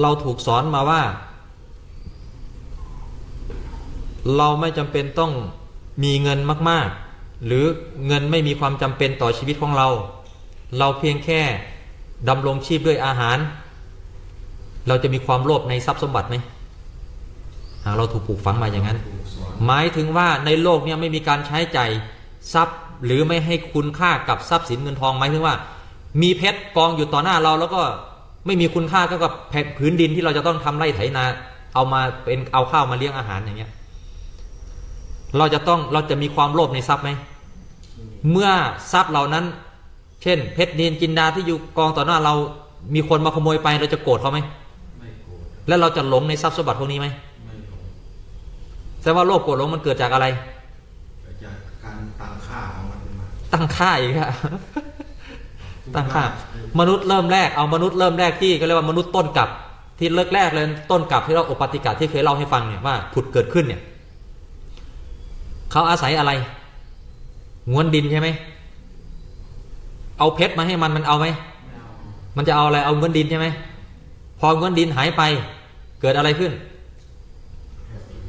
เราถูกสอนมาว่า เราไม่จำเป็นต้องมีเงินมาก ๆ หรือเงินไม่มีความจำเป็นต่อชีวิตของเรา เราเพียงแค่ดำรงชีพด้วยอาหาร เราจะมีความโลภในทรัพย์สมบัติไหมหากเราถูกปลูกฝังมาอย่างนั้น หมายถึงว่าในโลกเนี้ไม่มีการใช้ใจ่ายทรัพย์หรือไม่ให้คุณค่ากับทรัพย์สินเงินทองหมายถึงว่า มีเพชรกองอยู่ต่อหน้าเราแล้วก็ ไม่มีคุณค่าเท่ากับแผ่นพื้นดินที่เราจะต้องทำไร่ไถนา เอามาเป็นเอาข้าวมาเลี้ยงอาหารอย่างเงี้ย เราจะต้องเราจะมีความโลภในทรัพย์ไหมเมื่อทรัพย์เหล่านั้น เช่น เพชรนินจินดาที่อยู่กองต่อหน้าเรามีคนมาขโมยไปเราจะโกรธเขาไหมไม่โกรธแล้วเราจะหลงในทรัพย์สมบัติพวกนี้ไหมไม่หลงแสดงว่าโลภโกรธหลงมันเกิดจากอะไรเกิดจากการตั้งค่าของมันขึ้นมาตั้งค่าอีกอะ ตั้งค่ามนุษย์เริ่มแรกเอามนุษย์เริ่มแรกที่ก็เรียกว่ามนุษย์ต้นกับที่เลิกแรกเลยต้นกับที่เราอุปติกะที่เคยเล่าให้ฟังเนี่ยว่าผุดเกิดขึ้นเนี่ยเขาอาศัยอะไรง้วนดินใช่ไหมเอาเพชรมาให้มันมันเอาไหมมันจะเอาอะไรเอาง้วนดินใช่ไหมพอง้วนดินหายไป เกิดอะไรขึ้น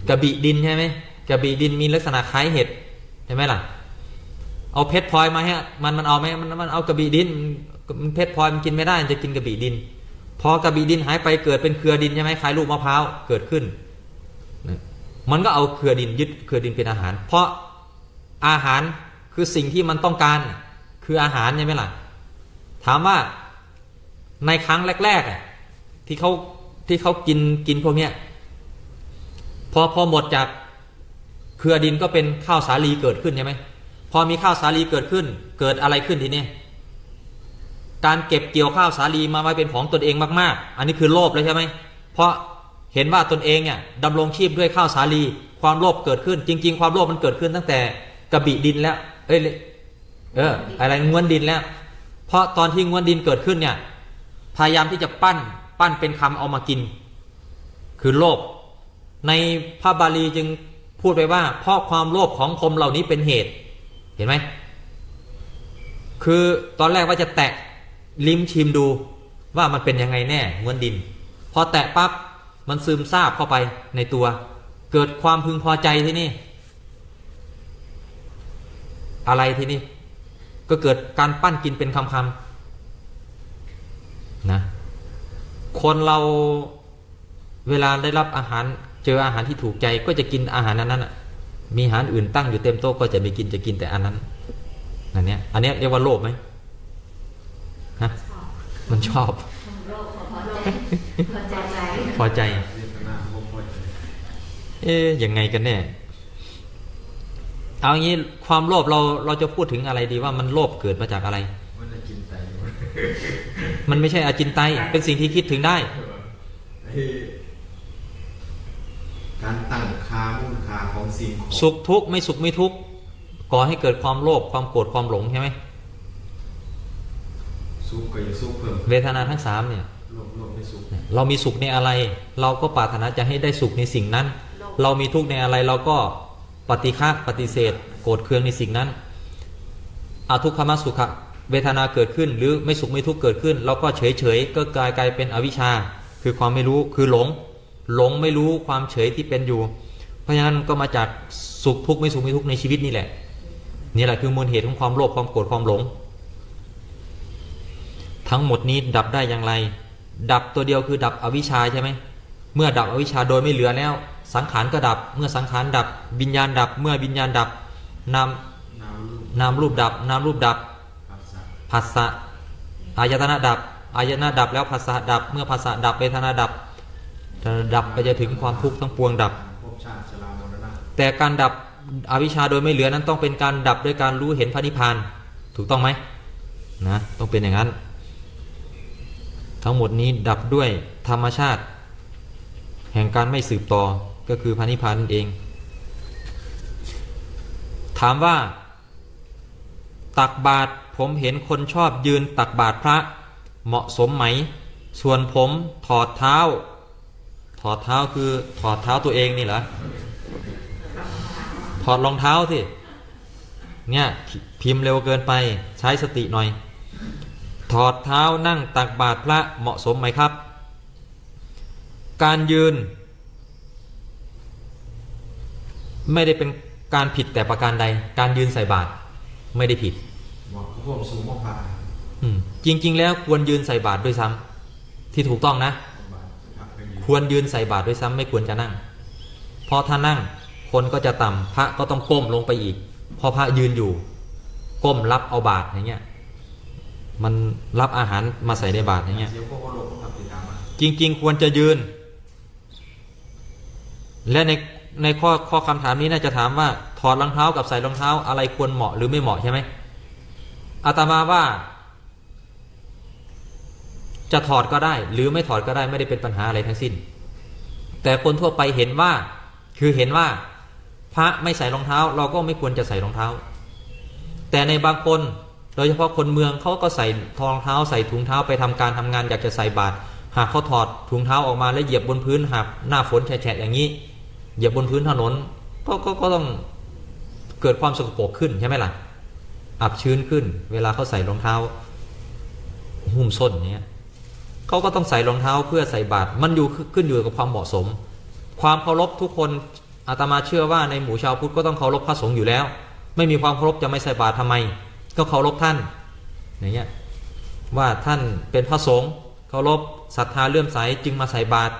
กระบี่ดินใช่ไหมกระบี่ดินมีลักษณะคล้ายเห็ดใช่ไหมล่ะ เอาเพชรพลอยมาให้มันมันเอาไหมมันมันเอากระบี่ดินมันเพชรพลอยมันกินไม่ได้มันจะกินกระบี่ดิน พอกระบี่ดินหายไปเกิดเป็นเครือดินใช่ไหมคล้ายลูกมะพร้าวเกิดขึ้น มันก็เอาเครือดินยึดเครือดินเป็นอาหาร เพราะอาหารคือสิ่งที่มันต้องการคืออาหารใช่ไหมล่ะถามว่าในครั้งแรกๆที่เขาที่เขากินกินพวกเนี้ยพอพอหมดจากเครือดินก็เป็นข้าวสาลีเกิดขึ้นใช่ไหม พอมีข้าวสาลีเกิดขึ้น เกิดอะไรขึ้นทีนี้การเก็บเกี่ยวข้าวสาลีมาไว้เป็นของตนเองมาก ๆ อันนี้คือโลภเลยใช่ไหมเพราะเห็นว่าตนเองเนี่ยดำรงชีพด้วยข้าวสาลี ความโลภเกิดขึ้น จริง ๆ ความโลภมันเกิดขึ้นตั้งแต่กระบี่ดินแล้ว เอ้ยเอออะไรง้วนดินแล้ว เพราะตอนที่ง้วนดินเกิดขึ้นเนี่ย พยายามที่จะปั้นปั้นเป็นคำเอามากิน คือโลภในพระบาลีจึงพูดไปว่า เพราะความโลภของคมเหล่านี้เป็นเหตุ เห็นไหมคือตอนแรกว่าจะแตะลิ้มชิมดูว่ามันเป็นยังไงแน่งวนดิน พอแตะปั๊บมันซึมซาบเข้าไปในตัว เกิดความพึงพอใจที่นี่ อะไรที่นี่ ก็เกิดการปั้นกินเป็นคำๆนะคนเราเวลาได้รับอาหารเจออาหารที่ถูกใจก็จะกินอาหารนั้นนั้นอะ มีอาหารอื่นตั้งอยู่เต็มโต๊ะก็จะไม่กินจะกินแต่อันนั้นอันเนี้ยอันเนี้ยเรียกว่าโลภไหมฮะมันชอบพอใจพอใจพอใจเอ๊ยยังไงกันแน่เอางี้ความโลภเราเราจะพูดถึงอะไรดีว่ามันโลภเกิดมาจากอะไร มันจะกินไตมันไม่ใช่อาจินไตเป็นสิ่งที่คิดถึงได้ การตั้งค่ามูลค่าของสิ่งของสุขทุกข์ไม่สุขไม่ทุกข์ก่อให้เกิดความโลภความโกรธความหลงใช่ไหมสุขก็อย่าสุขเพิ่มเวทนาทั้งสามเนี่ยโลภโลภไม่สุขเรามีสุขในอะไร เราก็ปรารถนาจะให้ได้สุขในสิ่งนั้น เรามีทุกข์ในอะไรเราก็ปฏิฆะปฏิเสธ โกรธเคืองในสิ่งนั้นอาทุกขมสุขะเวทนาเกิดขึ้น หรือไม่สุขไม่ทุกข์เกิดขึ้น เราก็เฉยเฉยๆก็กลายกลายเป็นอวิชชา คือความไม่รู้คือหลง หลงไม่รู้ความเฉยที่เป็นอยู่ เพราะฉะนั้นก็มาจากสุขทุกข์ไม่สุขไม่ทุกข์ในชีวิตนี่แหละนี่แหละคือมูลเหตุของความโลภความโกรธความหลง ทั้งหมดนี้ดับได้อย่างไร ดับตัวเดียวคือดับอวิชชาใช่ไหมเมื่อดับอวิชชาโดยไม่เหลือแล้ว สังขารก็ดับ เมื่อสังขารดับวิญญาณดับ เมื่อวิญญาณดับนามน้ำรูปนามรูปดับนามรูปดับภาษาผัสสะอายตนะดับอายตนะดับแล้วผัสสะดับ เมื่อผัสสะดับเวทนาดับ ดับไปจะถึงความทุกข์ทั้งปวงดับภพชาติชรามรณะแต่การดับอวิชชาโดยไม่เหลือนั้นต้องเป็นการดับด้วยการรู้เห็นพระนิพพานถูกต้องไหมนะต้องเป็นอย่างนั้น ทั้งหมดนี้ดับด้วยธรรมชาติ แห่งการไม่สืบต่อก็คือพระนิพพานนั่นเอง ถามว่า ตักบาตรผมเห็นคนชอบยืนตักบาตรพระเหมาะสมไหม ส่วนผมถอดเท้า ถอดเท้าคือถอดเท้าตัวเองนี่เหรอถอดรองเท้าสิเนี่ยพิมพ์เร็วเกินไปใช้สติหน่อย ถอดเท้านั่งตักบาตรพระเหมาะสมไหมครับ การยืน ไม่ได้เป็นการผิดแต่ประการใด การยืนใส่บาตรไม่ได้ผิดบอกกับพวกสูงมากพาอืมจริง ๆ แล้วควรยืนใส่บาตรด้วยซ้ำที่ถูกต้องนะ ควรยืนใส่บาตรด้วยซ้ำไม่ควรจะนั่ง เพราะถ้านั่งคนก็จะต่ำพระก็ต้องก้มลงไปอีกพราะพระยืนอยู่ ก้มรับเอาบาตรอย่างเงี้ยมันรับอาหารมาใส่ในบาตรอย่างเงี้ยจริง ๆ ควรจะยืน และในในข้อข้อคำถามนี้น่าจะถามว่าถอดรองเท้ากับใส่รองเท้าอะไรควรเหมาะหรือไม่เหมาะใช่ไหมอาตมาว่า จะถอดก็ได้ หรือไม่ถอดก็ได้ไม่ได้เป็นปัญหาอะไรทั้งสิ้น แต่คนทั่วไปเห็นว่า คือเห็นว่า พระไม่ใส่รองเท้า เราก็ไม่ควรจะใส่รองเท้า แต่ในบางคนโดยเฉพาะคนเมืองเขาก็ใส่รองเท้าใส่ถุงเท้าไปทำการทำงานอยากจะใส่บาตรหากเขาถอดถุงเท้าออกมาแล้วเหยียบบนพื้นหากหน้าฝนแฉะอย่างนี้ เหยียบบนพื้นถนนก็ก็ก็ต้องเกิดความสกปรกขึ้นใช่ไหมล่ะอับชื้นขึ้น เวลาเขาใส่รองเท้า หุ้มส้นอย่างเนี้ย เขาก็ต้องใส่รองเท้าเพื่อใส่บาตรมันอยู่ขึ้นอยู่กับความเหมาะสม ความเคารพทุกคนอาตมาเชื่อว่าในหมู่ชาวพุทธก็ต้องเคารพพระสงฆ์อยู่แล้ว ไม่มีความเคารพจะไม่ใส่บาตรทำไม ก็เคารพท่านอย่างเงี้ยว่าท่านเป็นพระสงฆ์เคารพศรัทธาเลื่อมใสจึงมาใส่บาตร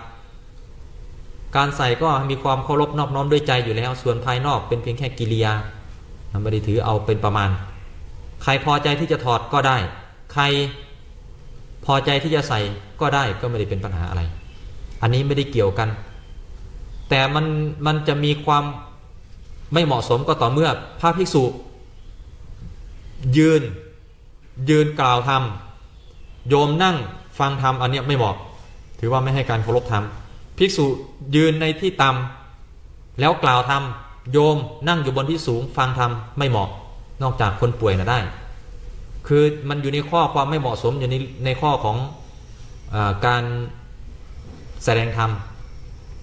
การใส่ก็มีความเคารพนอบน้อมด้วยใจอยู่แล้ว ส่วนภายนอกเป็นเพียงแค่กิริยาไม่ได้ถือเอาเป็นประมาณ ใครพอใจที่จะถอดก็ได้ ใคร พอใจที่จะใส่ก็ได้ก็ไม่ได้เป็นปัญหาอะไร อันนี้ไม่ได้เกี่ยวกัน แต่มันมันจะมีความไม่เหมาะสมก็ต่อเมื่อพระภิกษุ ยืนยืนกล่าวธรรมโยมนั่งฟังธรรมอันนี้ไม่เหมาะ ถือว่าไม่ให้การเคารพธรรมภิกษุยืนในที่ต่ำแล้วกล่าวธรรมโยมนั่งอยู่บนที่สูงฟังธรรมไม่เหมาะ นอกจากคนป่วยนะได้ คือมันอยู่ในข้อความไม่เหมาะสมอยู่ในในข้อของอาการแสดงธรรม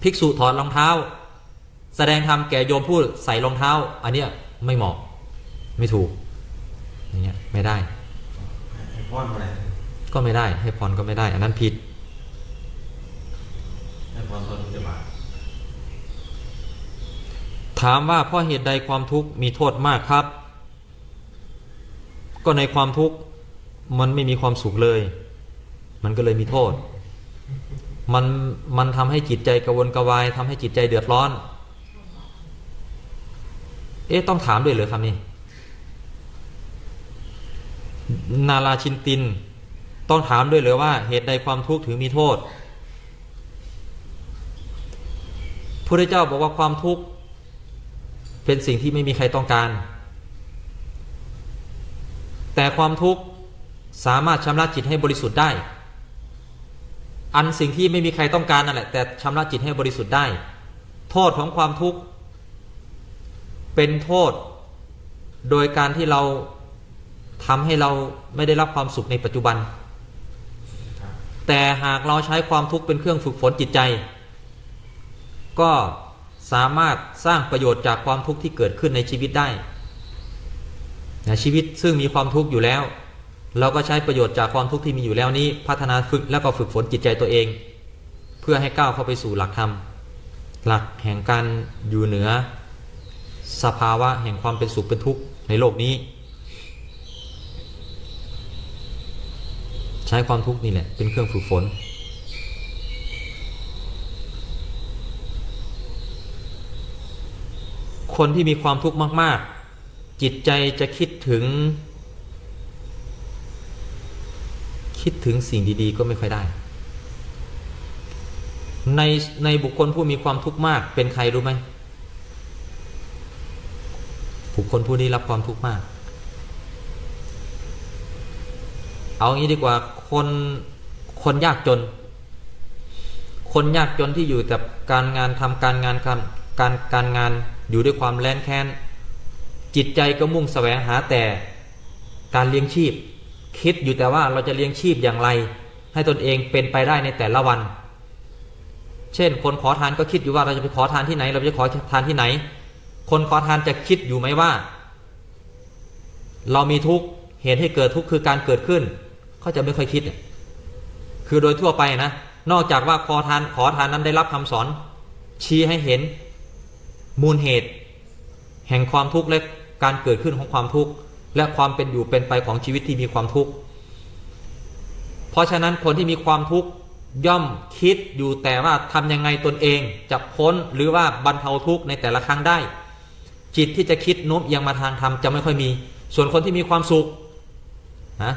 ภิกษุถอดรองเท้า แสดงธรรมแก่โยมผู้ใส่รองเท้า อันเนี้ยไม่เหมาะไม่ถูกอย่างเงี้ยไม่ได้ให้พ่อนมาเลยก็ไม่ได้ให้พรก็ไม่ได้ อันนั้นผิดให้พ่อนตอนที่จะบาทถามว่าเพราะเหตุใดความทุกข์มีโทษมากครับ ก็ในความทุกข์มันไม่มีความสุขเลย มันก็เลยมีโทษ มันมันทำให้จิตใจกระวนกระวายทำให้จิตใจเดือดร้อน เอ๊ะต้องถามด้วยเหรือคำนี้นาราชินติน ต้องถามด้วยเหรือว่าเหตุใดความทุกข์ถึงมีโทษพระเจ้าบอกว่าความทุกข์เป็นสิ่งที่ไม่มีใครต้องการ แต่ความทุกข์สามารถชำระจิตให้บริสุทธิ์ได้ อันสิ่งที่ไม่มีใครต้องการนั่นแหละ แต่ชำระจิตให้บริสุทธิ์ได้ โทษของความทุกข์ เป็นโทษ โดยการที่เราทำให้เราไม่ได้รับความสุขในปัจจุบัน แต่หากเราใช้ความทุกข์เป็นเครื่องฝึกฝนจิตใจ ก็สามารถสร้างประโยชน์จากความทุกข์ที่เกิดขึ้นในชีวิตได้ นะชีวิตซึ่งมีความทุกข์อยู่แล้ว เราก็ใช้ประโยชน์จากความทุกข์ที่มีอยู่แล้วนี้ พัฒนาฝึกแล้วก็ฝึกฝนจิตใจตัวเอง เพื่อให้ก้าวเข้าไปสู่หลักธรรม หลักแห่งการอยู่เหนือ สภาวะแห่งความเป็นสุขเป็นทุกข์ในโลกนี้ ใช้ความทุกข์นี่แหละเป็นเครื่องฝึกฝนคนที่มีความทุกข์มาก ๆ จิตใจจะคิดถึง คิดถึงสิ่งดี ๆ ก็ไม่ค่อยได้ ในในบุคคลผู้มีความทุกข์มาก เป็นใครรู้ไหมบุคคลผู้นี้รับความทุกข์มาก เอางี้ดีกว่าคนคนยากจน คนยากจนที่อยู่กับการงานทำการงานการการการงานอยู่ด้วยความแร้นแค้น จิตใจก็มุ่งแสวงหาแต่การเลี้ยงชีพ คิดอยู่แต่ว่าเราจะเลี้ยงชีพอย่างไร ให้ตนเองเป็นไปได้ในแต่ละวัน เช่น คนขอทานก็คิดอยู่ว่าเราจะไปขอทานที่ไหน เราจะขอทานที่ไหน คนขอทานจะคิดอยู่ไหมว่า เรามีทุกข์เหตุให้เกิดทุกข์คือการเกิดขึ้นเขาจะไม่ค่อยคิด คือโดยทั่วไปนะ นอกจากว่าขอทานขอทานนั้นได้รับคำสอน ชี้ให้เห็นมูลเหตุ แห่งความทุกข์และ การเกิดขึ้นของความทุกข์ และความเป็นอยู่เป็นไปของชีวิตที่มีความทุกข์ เพราะฉะนั้นคนที่มีความทุกข์ย่อมคิดอยู่แต่ว่าทำยังไงตนเองจะพ้นหรือว่าบรรเทาทุกข์ในแต่ละครั้งได้ จิตที่จะคิดโน้มเอียงมาทางธรรมจะไม่ค่อยมี ส่วนคนที่มีความสุขนะ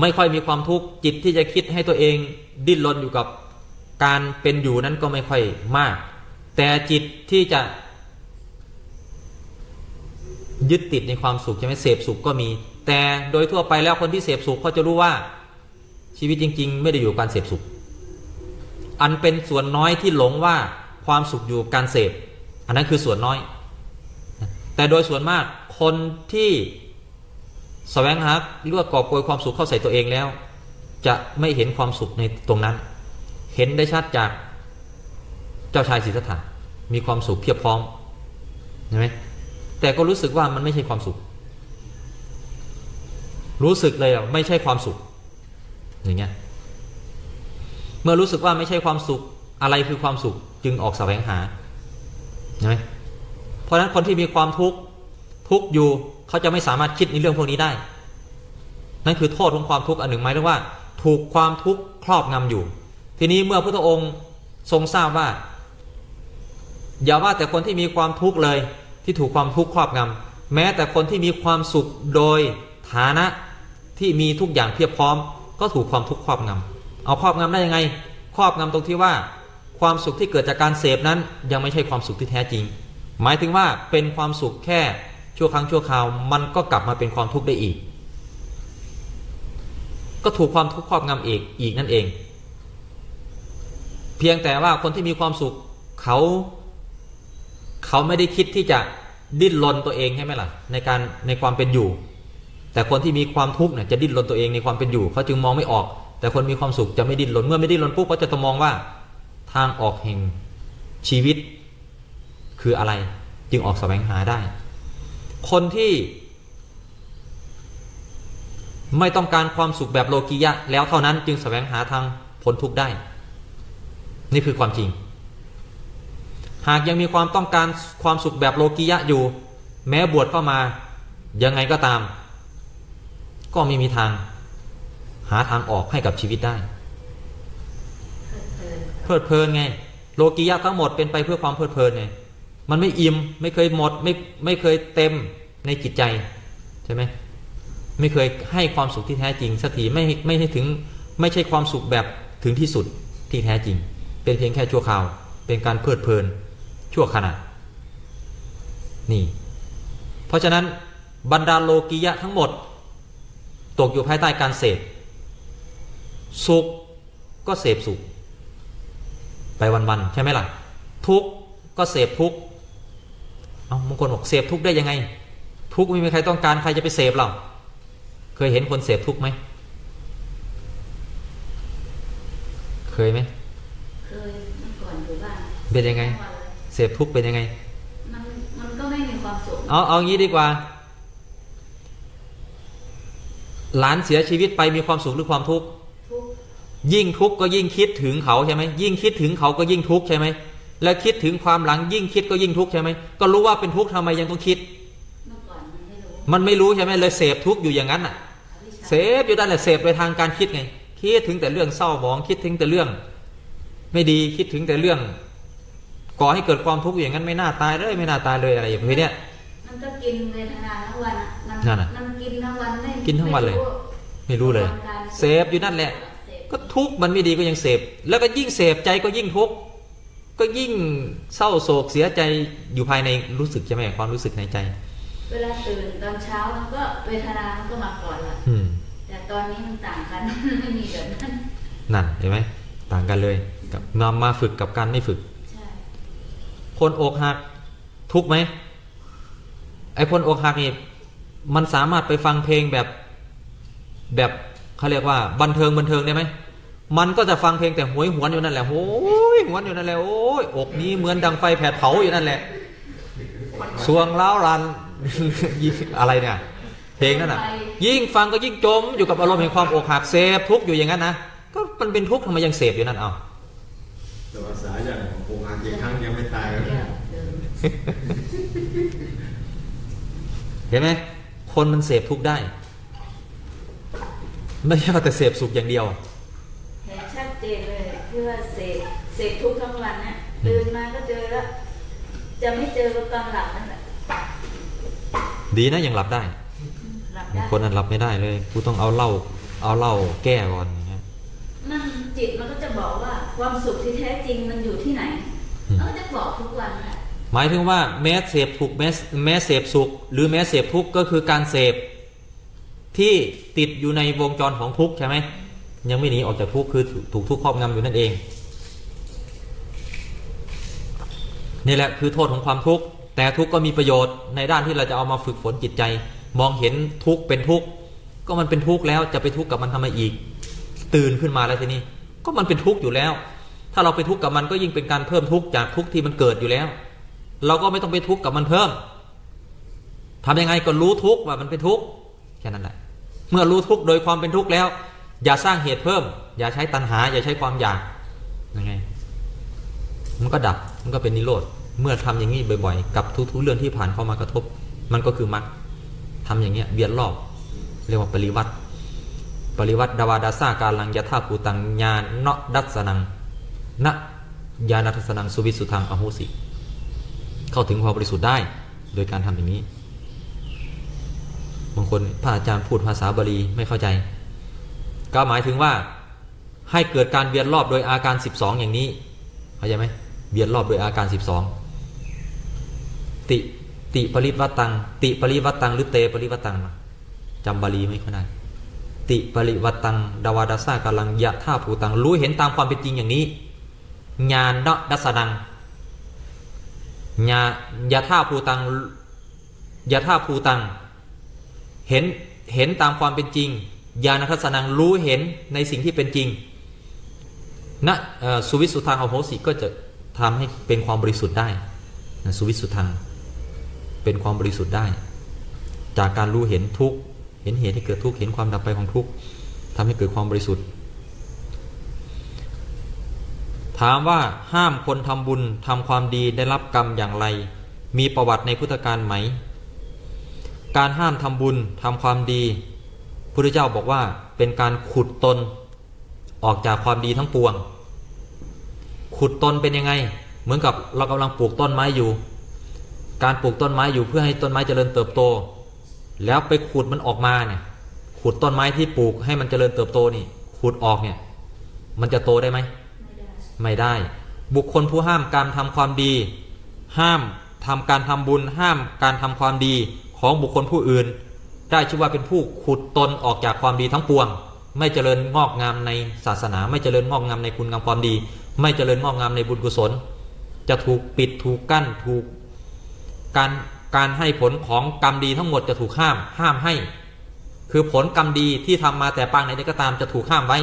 ไม่ค่อยมีความทุกข์จิตที่จะคิดให้ตัวเองดิ้นรนอยู่กับการเป็นอยู่นั้นก็ไม่ค่อยมาก แต่จิตที่จะ ยึดติดในความสุขใช่ไหมเสพสุขก็มี แต่โดยทั่วไปแล้วคนที่เสพสุขเขาจะรู้ว่าชีวิตจริง ๆ ไม่ได้อยู่การเสพสุข อันเป็นส่วนน้อยที่หลงว่าความสุขอยู่การเสพ อันนั้นคือส่วนน้อย แต่โดยส่วนมากคนที่แสวงหาหรือว่ากอบโกยความสุขเข้าใส่ตัวเองแล้ว จะไม่เห็นความสุขในตรงนั้น เห็นได้ชัดจากเจ้าชายสิทธัตถะมีความสุขเพียบพร้อมใช่ไหม แต่ก็รู้สึกว่ามันไม่ใช่ความสุข รู้สึกเลยอะไม่ใช่ความสุข อย่างเงี้ย เมื่อรู้สึกว่าไม่ใช่ความสุข อะไรคือความสุข จึงออกแสวงหาใช่ไหมเพราะฉะนั้นคนที่มีความทุกข์ทุกข์อยู่เขาจะไม่สามารถคิดในเรื่องพวกนี้ได้ นั่นคือโทษของความทุกข์อันหนึ่งไหมายถึงว่า ถูกความทุกข์ครอบงำอยู่ ทีนี้เมื่อพระองค์ทรงทราบว่า อย่าว่าแต่คนที่มีความทุกข์เลย ที่ถูกความทุกข์ครอบงำแม้แต่คนที่มีความสุขโดยฐานะที่มีทุกอย่างเพียบพร้อม ก็ถูกความทุกข์ครอบงำเอาครอบงำได้ยังไง ครอบงำตรงที่ว่า ความสุขที่เกิดจากการเสพนั้น ยังไม่ใช่ความสุขที่แท้จริง หมายถึงว่าเป็นความสุขแค่ชั่วครั้งชั่วคราว มันก็กลับมาเป็นความทุกข์ได้อีก ก็ถูกความทุกข์ครอบงำอีกอีกนั่นเอง เพียงแต่ว่าคนที่มีความสุขเขา เขาไม่ได้คิดที่จะดิ้นรนตัวเองใช่ไหมล่ะ ในการในความเป็นอยู่ แต่คนที่มีความทุกข์เนี่ยจะดิ้นรนตัวเองในความเป็นอยู่เขาจึงมองไม่ออก แต่คนมีความสุขจะไม่ดิ้นรนเมื่อไม่ดิ้นรนปุ๊บก็จะต้องมองว่าทางออกแห่งชีวิตคืออะไรจึงออกแสวงหาได้ คนที่ ไม่ต้องการความสุขแบบโลกียะ แล้วเท่านั้นจึงแสวงหาทางพ้นทุกข์ได้ นี่คือความจริง หากยังมีความต้องการความสุขแบบโลกียะอยู่ แม้บวชเข้ามายังไงก็ตาม ก็ไม่มีทาง หาทางออกให้กับชีวิตได้ เพลิดเพลินไง โลกียะทั้งหมดเป็นไปเพื่อความเพลิดเพลินไงมันไม่อิ่มไม่เคยหมดไม่ไม่เคยเต็มในจิตใจใช่ไหมไม่เคยให้ความสุขที่แท้จริงสักทีไม่ไม่ให้ถึงไม่ใช่ความสุขแบบถึงที่สุดที่แท้จริง เป็นเพียงแค่ชั่วคราว เป็นการเพลิดเพลิน ชั่วขณะนี่เพราะฉะนั้นบรรดาโลกียะทั้งหมด ตกอยู่ภายใต้การเสพสุขก็เสพสุข ไปวันๆใช่ไหมล่ะ ทุกข์ก็เสพทุกข์เอาบางคนบอกเสพทุกข์ได้ยังไง ทุกข์ไม่มีใครต้องการใครจะไปเสพเราเคยเห็นคนเสพทุกข์ไหมเคยไหมเคยเมื่อก่อนอยู่บ้านเป็นยังไงทั้วัน เลยเสพทุกข์เป็นยังไง มันมันก็ไม่มีความสุข เอาเอางี้ดีกว่า หลานเสียชีวิตไปมีความสุขหรือความทุกข์ทุกข์ยิ่งทุกข์ก็ยิ่งคิดถึงเขาใช่ไหมยิ่งคิดถึงเขาก็ยิ่งทุกข์ใช่ไหมแล้วคิดถึงความหลังยิ่งคิดก็ยิ่งทุกข์ใช่ไหมก็รู้ว่าเป็นทุกข์ทำไมยังต้องคิดเมื่อก่อนมันไม่รู้มันไม่รู้ใช่ไหมเลยเสพทุกข์อยู่อย่างนั้นอะอวิชชาเสพอยู่นั่นแหละเสพไปทางการคิดไง คิดถึงแต่เรื่องเศร้าหมองคิดถึงแต่เรื่อง ไม่ดีคิดถึงแต่เรื่อง ก่อให้เกิดความทุกข์อย่างนั้นไม่น่าตายเลยไม่น่าตายเลยอะไรอย่างเงี้ยมันก็กินเวทนาทั้งวันอะมันนั่นน่ะมันกินทั้งวันไม่กินทั้งวันเลย ไม่รู้เลยเสพอยู่นั่นแหละเสพก็ทุกข์มันไม่ดีก็ยังเสพแล้วก็ยิ่งเสพใจก็ยิ่งทุกข์ก็ยิ่งเศร้าโศกเสียใจอยู่ภายในรู้สึกใช่ไหมความรู้สึกในใจ เวลาตื่นตอนเช้ามันก็เวทนามันก็มาก่อนละอืมแต่ตอนนี้มันต่างกันไม่มีแบบนั้นนั่นเห็นไหมต่างกันเลยกับมามาฝึกกับการไม่ฝึกใช่ คนอกหักทุกไหมไอ้คนอกหักนี่มันสามารถไปฟังเพลงแบบแบบเขาเรียกว่าบันเทิงบันเทิงได้ไหมมันก็จะฟังเพลงแต่หวยหวนอยู่นั่นแหละโอ้ยหวนอยู่นั่นแหละโอ้ยอกนี้เหมือนดังไฟแผดเผาอยู่นั่นแหละสวงเล้ารันอะไรเนี่ยเพลงนั่นน่ะ ยิ่งฟังก็ยิ่งจมอยู่กับอารมณ์แห่งความอกหักเสพทุกข์อยู่อย่างนั้นนะก็มันเป็นทุกข์ทำไมยังเสพอยู่นั่นเอาแต่ภาษาอย่างองโกงานกี่ครั้งยังไม่ตายเลย แก้ว เดิมเห็นไหมคนมันเสพทุกข์ได้ ไม่ใช่ว่าแต่เสพสุขอย่างเดียวเห็นชัดเจนเลยที่ว่าเสพเสพทุกข์ทั้งวันเนี่ยตื่นมาก็เจอแล้วจะไม่เจอก็ตอนหลับนั่นแหละดีนะยังหลับได้หลับบางได้คนนั้นหลับไม่ได้เลยกูต้องเอาเหล้าเอาเหล้าแก้ก่อนอย่างเงี้ยมันจิตมันก็จะบอกว่าความสุขที่แท้จริงมันอยู่ที่ไหนอืมมันก็จะบอกทุกวันแหละ หมายถึงว่าแม้เสพทุกแม้แม้เสพสุข หรือแม้เสพทุกข์ก็คือการเสพที่ติดอยู่ในวงจรของทุกข์ใช่ไหมยังไม่หนีออกจากทุกข์คือถูกทุกข์ครอบงำอยู่นั่นเอง นี่แหละคือโทษของความทุกข์แต่ทุกข์ก็มีประโยชน์ในด้านที่เราจะเอามาฝึกฝนจิตใจ มองเห็นทุกข์เป็นทุกข์ก็มันเป็นทุกข์แล้วจะไปทุกข์กับมันทำไมอีก ตื่นขึ้นมาแล้วทีนี้ ก็มันเป็นทุกข์อยู่แล้ว ถ้าเราไปทุกข์กับมันก็ยิ่งเป็นการเพิ่มทุกข์จากทุกข์ที่มันเกิดอยู่แล้ว เราก็ไม่ต้องไปทุกข์กับมันเพิ่มทำยังไงก็รู้ทุกข์ว่ามันเป็นทุกข์แค่นั้นแหละ เมื่อรู้ทุกข์โดยความเป็นทุกข์แล้ว อย่าสร้างเหตุเพิ่ม อย่าใช้ตัณหา อย่าใช้ความอยากยังไง มันก็ดับมันก็เป็นนิโรธเมื่อทำอย่างนี้บ่อยๆ กับทุกๆเรื่องที่ผ่านเข้ามากระทบ มันก็คือมรรคทำอย่างเงี้ยเบียนรอบ เรียกว่าปริวัติ ปริวัติดาวาดาซาการลังยะธาภูตังญาณเนาะดัสนังนะญาณทัสนังสุวิสุทางอโหสิ เข้าถึงความบริสุทธิ์ได้ โดยการทำอย่างนี้ บางคนพระอาจารย์พูดภาษาบาลีไม่เข้าใจ ก็หมายถึงว่าให้เกิดการเวียนรอบโดยอาการ 12 อย่างนี้เข้าใจไหมเวียนรอบโดยอาการ 12 ติติปริวัตัง ติปริวัตัง หรือเตปริวัตังจำบาลีไม่ค่อยได้ติปริวัตังดาวาดาซากำลังยะท่าภูตัง รู้เห็นตามความเป็นจริงอย่างนี้ ญาณเนาะดัสนัง ญายะท่าภูตังยะท่าภูตัง เห็นเห็นตามความเป็นจริงญาณทัศนังรู้เห็นในสิ่งที่เป็นจริงนะสุวิสุทธังอโหสิก็จะทำให้เป็นความบริสุทธิ์ได้นะสุวิสุทธังเป็นความบริสุทธิ์ได้ จากการรู้เห็นทุกเห็นเหตุให้เกิดทุกเห็นความดับไปของทุกข์ทำให้เกิดความบริสุทธิ์ ถามว่าห้ามคนทำบุญทำความดีได้รับกรรมอย่างไร มีประวัติในพุทธการไหม การห้ามทำบุญทำความดีพุทธเจ้าบอกว่าเป็นการขุดตน ออกจากความดีทั้งปวง ขุดตนเป็นยังไง เหมือนกับเรากำลังปลูกต้นไม้อยู่ การปลูกต้นไม้อยู่เพื่อให้ต้นไม้เจริญเติบโต แล้วไปขุดมันออกมาเนี่ยขุดต้นไม้ที่ปลูกให้มันเจริญเติบโตนี่ขุดออกเนี่ยมันจะโตได้ไหม ไม่ได้ บุคคลผู้ห้ามการทำความดี ห้ามทำการทำบุญ ห้ามการทำความดีของบุคคลผู้อื่น ได้ชื่อว่าเป็นผู้ขุดตนออกจากความดีทั้งปวง ไม่เจริญงอกงามในศาสนา ไม่เจริญงอกงามในคุณงามความดี ไม่เจริญงอกงามในบุญกุศล จะถูกปิดถูกกั้นถูก การการให้ผลของกรรมดีทั้งหมดจะถูกห้าม ห้ามให้ คือผลกรรมดีที่ทำมาแต่ปางไหนก็ตามจะถูกห้ามไว้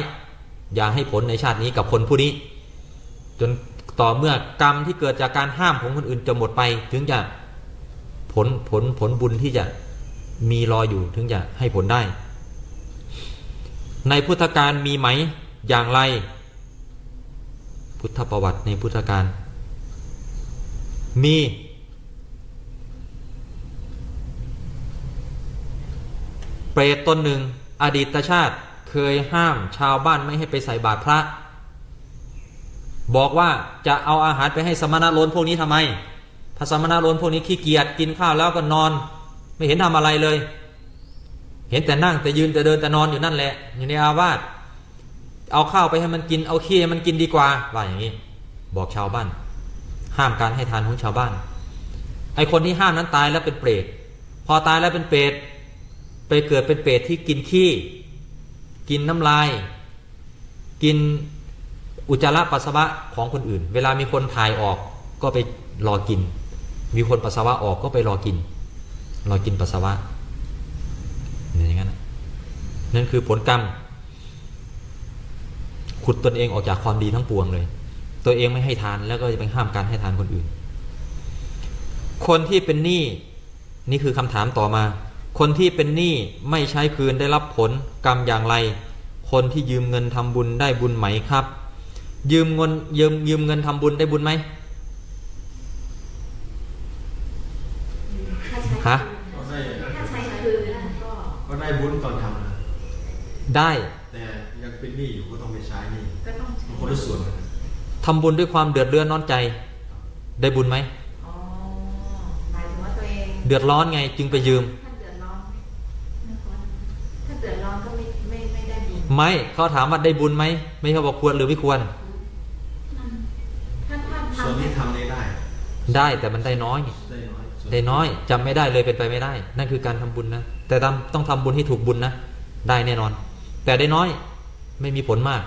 อย่าให้ผลในชาตินี้กับคนผู้นี้ จนต่อเมื่อกรรมที่เกิดจากการห้ามของคนอื่นจะหมดไป ถึงจะผลผลผลบุญที่จะมีรออยู่ถึงจะให้ผลได้ ในพุทธการมีไหมอย่างไร พุทธประวัติในพุทธการ มี เปรตตนหนึ่งอดีตชาติเคยห้ามชาวบ้านไม่ให้ไปใส่บาตรพระ บอกว่าจะเอาอาหารไปให้สมณะโลนพวกนี้ทำไม พระสมณะโลนพวกนี้ขี้เกียจกินข้าวแล้วก็นอน ไม่เห็นทำอะไรเลย เห็นแต่นั่งแต่ยืนแต่เดินแต่นอนอยู่นั่นแหละ อยู่ในอาวาสเอาข้าวไปให้มันกินเอาขี้ให้มันกินดีกว่าว่าอย่างนี้ บอกชาวบ้าน ห้ามการให้ทานของชาวบ้าน ไอคนที่ห้ามนั้นตายแล้วเป็นเปรตพอตายแล้วเป็นเปรตไปเกิดเป็นเปรตที่กินขี้ กินน้ำลาย กิน อุจจาระปัสสาวะของคนอื่น เวลามีคนถ่ายออกก็ไปรอกิน มีคนปัสสาวะออกก็ไปรอกิน รอกินปัสสาวะเนี่ยอย่างนั้นนั่นคือผลกรรม ขุดตนเองออกจากความดีทั้งปวงเลย ตัวเองไม่ให้ทานแล้วก็จะไปห้ามการให้ทานคนอื่น คนที่เป็นหนี้นี่คือคำถามต่อมา คนที่เป็นหนี้ไม่ใช้คืนได้รับผลกรรมอย่างไร คนที่ยืมเงินทำบุญได้บุญไหมครับ ยืมเงินยืมยืมเงินทำบุญได้บุญไหมถ้าใช้ฮะก็ได้ถ้าใช้คืนนะก็ก็ได้บุญตอนทำนะได้แต่ยังเป็นหนี้อยู่ก็ต้องไปใช้หนี้ก็ต้องใช้มันคนละส่วนกันนะทำบุญด้วยความเดือดเรือนร้อนใจ ได้บุญไหมอ๋อหมายถึงว่าตัวเองเดือดร้อนไงจึงไปยืมถ้าเดือดร้อนไม่ควรถ้าเดือดร้อนก็ไม่ไม่ไม่ได้บุญไม่เขาถามว่าได้บุญไหมไม่ใช่บอกควรหรือไม่ควรถ้าถ้า ส่วนทำที่ทำได้ได้ ได้แต่มันได้น้อยได้น้อยส่วนได้น้อยจำไม่ได้เลยเป็นไปไม่ได้ นั่นคือการทำบุญนะ แต่ทำต้องทำบุญให้ถูกบุญนะ ได้แน่นอน แต่ได้น้อยไม่มีผลมาก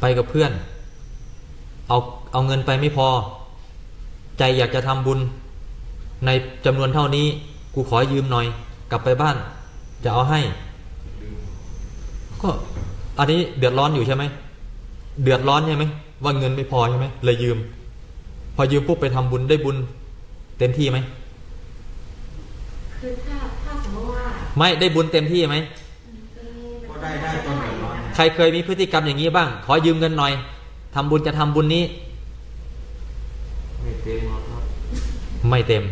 ไปกับเพื่อน เอาเอาเงินไปไม่พอ ใจอยากจะทำบุญ ในจำนวนเท่านี้ กูขอยืมหน่อย กลับไปบ้าน จะเอาให้ ก็อันนี้เดือดร้อนอยู่ใช่ไหม เดือดร้อนใช่ไหมว่าเงินไม่พอใช่ไหมเลยยืม พอยืมปุ๊บไปทำบุญได้บุญ เต็มที่ไหมคือถ้าถ้าไม่ได้บุญเต็มที่ไหมก็ได้ได้ตอนเดือดร้อนใครเคยมีพฤติกรรมอย่างนี้บ้าง ขอยืมเงินหน่อยทำบุญจะทำบุญนี้ ไม่เต็มหรอกครับไม่เต็ม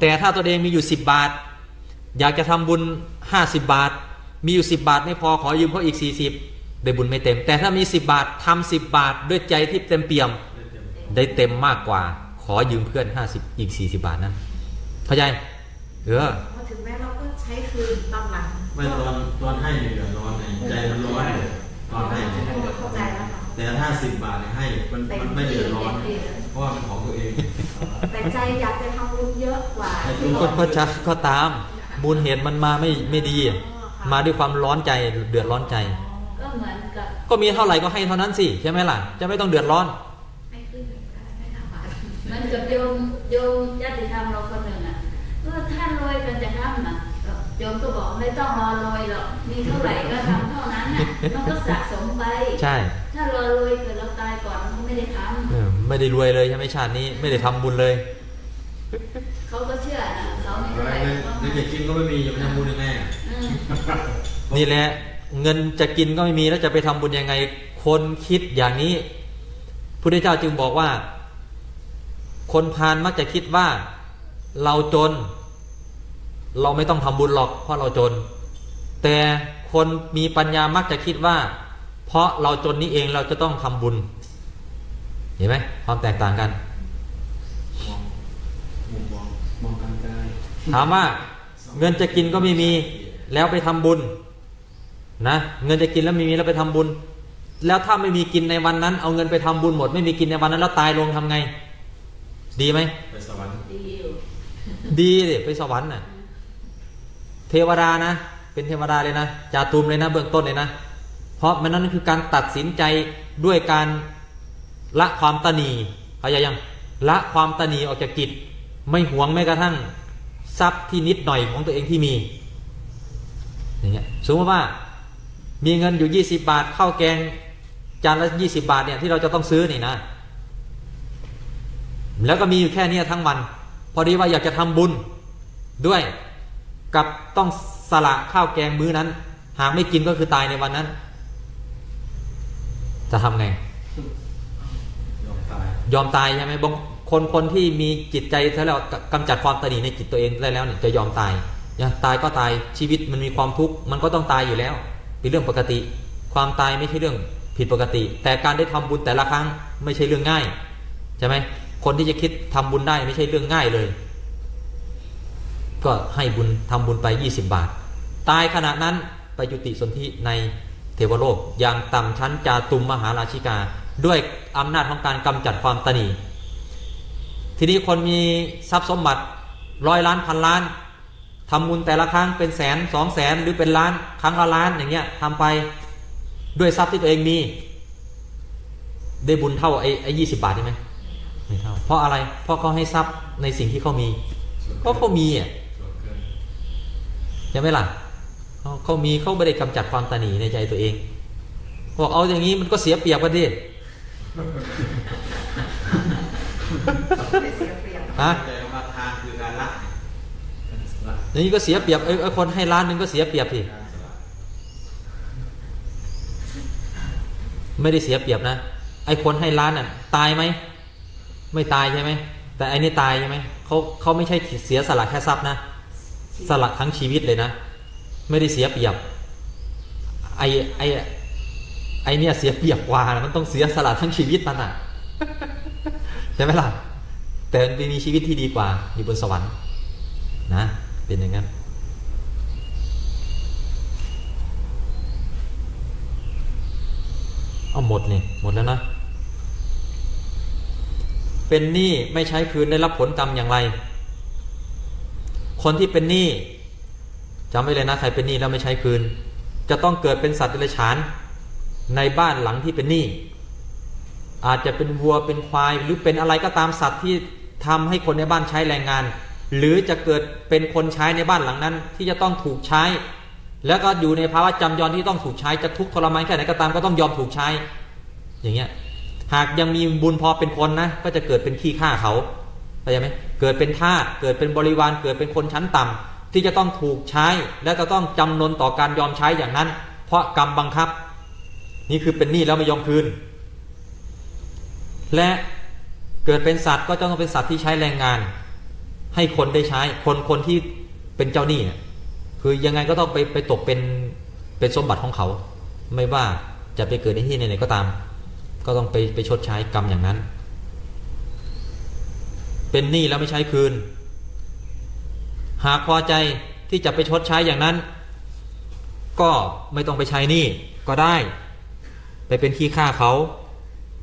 แต่ถ้าตัวเองมีอยู่10บาท อยากจะทำบุญ50บาท มีอยู่10บาทไม่พอขอยืมเขาอีก40 ได้บุญไม่เต็ม แต่ถ้ามี10บาททำ10บาทด้วยใจที่เต็มเปี่ยม ได้เต็มมากกว่า ขอยืมเพื่อน50อีก40บาทนั้นเข้าใจเออพอถึงแม้เราก็ใช้คืนตอนหลังไม่ตอนตอนให้เนี่ยเดือดร้อนไงใจมันร้อนเลยตอนให้เข้าใจแล้วค่ะแต่ถ้าสิบบาทเนี่ยให้มันมันไม่เดือดร้อนเพราะว่าเป็นของตัวเองแต่ใจอยากจะทำบุญเยอะกว่าก็ก็จะก็ตามมูลเหตุมันมาไม่ไม่ดี มาด้วยความร้อนใจเดือดร้อนใจ ก็เหมือนกับก็มีเท่าไหร่ก็ให้เท่านั้นสิใช่ไหมล่ะ จะไม่ต้องเดือดร้อนไม่ขึ้นไม่ทำบาปเหมือนกับโยมโยมญาติธรรมเราคนหนึ่งอะก็ท่านรวยกันจะทำอะโยมก็บอกไม่ต้องรอรวยหรอกมีเท่าไหร่ก็ทำเท่านั้นน่ะมันก็สะสมไป ใช่ ถ้ารอรวยเกิดเราตายก่อนมันไม่ได้ทเออไม่ได้รวยเลยใช่ไหมชาตินี้ไม่ได้ทำบุญเลยำเขาก็เชื่อนะเขาไม่เงิเท่าไหร่นเขาเงินจะกินก็ไม่มีจะไปทำบุญยังไงอะอืมนี่แหละ เงินจะกินก็ไม่มีแล้วจะไปทำบุญยังไง คนคิดอย่างนี้พุทธเจ้าจึงบอกว่า คนพาลมักจะคิดว่า เราจน เราไม่ต้องทำบุญหรอกเพราะเราจน แต่คนมีปัญญามักจะคิดว่า เพราะเราจนนี้เองเราจะต้องทำบุญ เห็นไหมความแตกต่างกันถามว่าเงินจะกินก็ไม่มีแล้วไปทำบุญ นะเงินจะกินแล้วไม่มีแล้วไปทำบุญ แล้วถ้าไม่มีกินในวันนั้น เอาเงินไปทำบุญหมด ไม่มีกินในวันนั้นแล้วตายลงทำไง ดีไหมไปสวรรค์ดีอยู่ดีดิไปสวรรค์น่ะเทวดานะ เป็นเทวดาเลยนะจาตุมเลยนะเบื้องต้นเลยนะ เพราะมันนั่นคือการตัดสินใจด้วยการละความตนีเข้าใจยังละความตนีออกจากจิต ไม่หวงแม้กระทั่ง ทรัพย์ที่นิดหน่อยของตัวเองที่มีอย่างเงี้ยสมมติว่า มีเงินอยู่ 20 บาทข้าวแกงจานละ 20 บาทเนี่ยที่เราจะต้องซื้อนี่นะ แล้วก็มีอยู่แค่เนี้ยทั้งวัน พอดีว่าอยากจะทำบุญด้วยกับต้องสละข้าวแกงมื้อนั้น หากไม่กินก็คือตายในวันนั้น จะทำไง ยอมตายยอมตายใช่ไหมบางคนคนที่มีจิตใจแล้วกำจัดความตนีในจิตตัวเองได้แล้วเนี่ยจะยอมตายอย่าตายก็ตายชีวิตมันมีความทุกข์มันก็ต้องตายอยู่แล้ว เป็นเรื่องปกติ ความตายไม่ใช่เรื่องผิดปกติ แต่การได้ทำบุญแต่ละครั้งไม่ใช่เรื่องง่ายใช่ไหมคนที่จะคิดทำบุญได้ไม่ใช่เรื่องง่ายเลย ก็ให้บุญทำบุญไป 20 บาท ตายขณะนั้นไปยุติสนธิในเทวโลกอย่างต่ำชั้นจาตุมมหาราชิกา ด้วยอำนาจของการกำจัดความตนีทีนี้คนมีทรัพย์สมบัติร้อยล้านพันล้าน ทำบุญแต่ละครั้งเป็นแสนสองแสนหรือเป็นล้านครั้งละล้านอย่างเงี้ยทำไปด้วยทรัพย์ที่ตัวเองมีได้บุญเท่าไอ้ไอ้ยี่สิบาทใช่ไหมไม่เท่า เพราะอะไร เพราะเขาให้ทรัพย์ในสิ่งที่เขามีเพราะเขามีอะส่วนเกินใช่ไหมล่ะเขาเขามีเขาไม่ได้กำจัดความตนีในใจตัวเองบอกเอาอย่างนี้มันก็เสียเปรียบกันดิไม่เสียเปรียบฮะ นี้ก็เสียเปรียบเอ้คนให้ล้านนึงก็เสียเปรียบสิไม่ได้เสียเปรียบนะไอ้คนให้ล้านน่ะตายไหมไม่ตายใช่ไหมแต่ไอ้นี่ตายใช่ไหมเขาเขาไม่ใช่เสียสละแค่ทรัพย์นะสละทั้งชีวิตเลยนะ ไม่ได้เสียเปรียบไอ้ไอ้ไอ้เนี่ยเสียเปรียบกว่านะมันต้องเสียสละทั้งชีวิตมันอะใช่ไหมล่ะแต่มันมีชีวิตที่ดีกว่าอยู่บนสวรรค์นะ เป็นอย่างนั้นเอาหมดนี่หมดแล้วนะ เป็นหนี้ไม่ใช้คืนได้รับผลกรรมอย่างไร คนที่เป็นหนี้จำไว้เลยนะใครเป็นหนี้แล้วไม่ใช้คืน จะต้องเกิดเป็นสัตว์เดรัจฉานในบ้านหลังที่เป็นหนี้อาจจะเป็นวัวเป็นควายหรือเป็นอะไรก็ตามสัตว์ที่ทำให้คนในบ้านใช้แรงงาน หรือจะเกิดเป็นคนใช้ในบ้านหลังนั้น ที่จะต้องถูกใช้ แล้วก็อยู่ในภาวะจำยอมที่ต้องถูกใช้จะทุกข์ทรมานแค่ไหนก็ตามก็ต้องยอมถูกใช้ อย่างเงี้ยหากยังมีบุญพอเป็นคนนะ ก็จะเกิดเป็นขี้ข้าเขาเข้าใจไหมเกิดเป็นทาสเกิดเป็นบริวารเกิดเป็นคนชั้นต่ำที่จะต้องถูกใช้ และจะต้องจำนนต่อการยอมใช้อย่างนั้น เพราะกรรมบังคับ นี่คือเป็นหนี้แล้วไม่ยอมคืน และเกิดเป็นสัตว์ก็จะต้องเป็นสัตว์ที่ใช้แรงงาน ให้คนได้ใช้ คนคนที่เป็นเจ้าหนี้เนี่ยคือยังไงก็ต้องไปไปตกเป็นเป็นสมบัติของเขา ไม่ว่าจะไปเกิดในที่ไหนก็ตาม ก็ต้องไปไปชดใช้กรรมอย่างนั้น เป็นหนี้แล้วไม่ใช้คืน หากพอใจที่จะไปชดใช้อย่างนั้น ก็ไม่ต้องไปใช้หนี้ก็ได้ ไปเป็นขี้ข้าเขา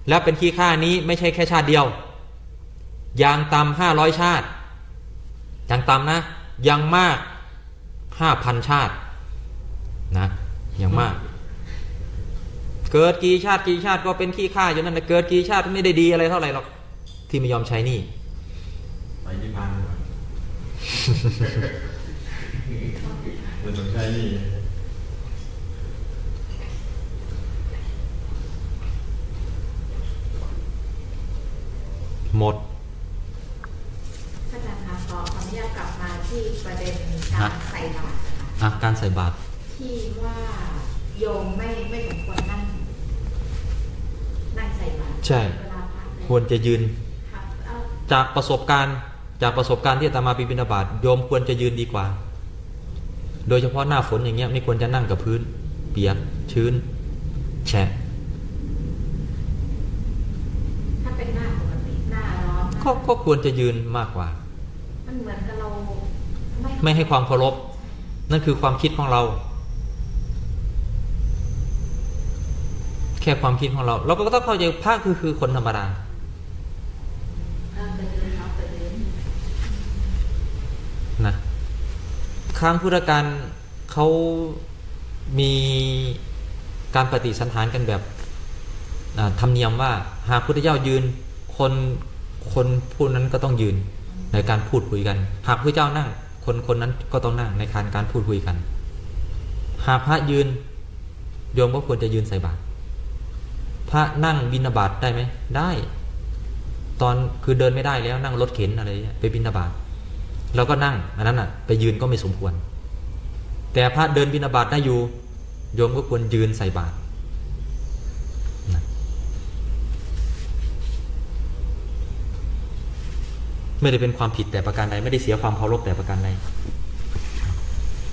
แล้วเป็นขี้ข้านี้ไม่ใช่แค่ชาติเดียว อย่างต่ำห้าร้อยชาติ อย่างต่ำนะอย่างมากห้าพันชาตินะอย่างมาก เกิดกี่ชาติกี่ชาติก็เป็นขี้ข้าอยู่นั่นนะเกิดกี่ชาติไม่ได้ดีอะไรเท่าไหร่หรอกที่ไม่ยอมใช้หนี่ไปนิพพานดีกว่ามันต้องใช้หนี่หมด อาจารย์คะข อขออนุญาตกลับมาที่ประเด็นกาฮะรใส่บาตรนะคะอะการใส่บาตรที่ว่าโยมไม่ไม่สมควรนั่งนั่งใส่บาตรใช่เวลาพระควรจะยืนครับเอาจากประสบการณ์จากประสบการณ์ที่อาตมาปีบินาบาตโยมควรจะยืนดีกว่า โดยเฉพาะหน้าฝนอย่างเงี้ยไม่ควรจะนั่งกับพื้น เปียกชื้น แฉะถ้าเป็นหน้าปกติหน้าร้อนก็ก็ควรจะยืนมากกว่ามัน เหมือนกับเราไม่ไม่ให้ความเคารพ นั่นคือความคิดของเรา แค่ความคิดของเรา เราก็ต้องเข้าใจพระคือคือคนธรรมดาเราไปเดินเราไปเดินนะครั้งพุทธกาลเขามีการปฏิสันฐานกันแบบอ่าธรรมเนียมว่า หากพุทธเจ้ายืน คนคนผู้นั้นก็ต้องยืน ในการพูดคุยกัน หากพระเจ้านั่ง คนคนนั้นก็ต้องนั่งในการการพูดคุยกัน หากพระยืนโยมก็ควรจะยืนใส่บาตรพระนั่งบิณฑบาตได้ไหมได้ ตอนคือเดินไม่ได้แล้วนั่งรถเข็นอะไรไปบิณฑบาตเราก็นั่งอันนั้นอะ ไปยืนก็ไม่สมควร แต่พระเดินบิณฑบาตได้อยู่โยมก็ควรยืนใส่บาตร ไม่ได้เป็นความผิดแต่ประการใดไม่ได้เสียความเคารพแต่ประการใด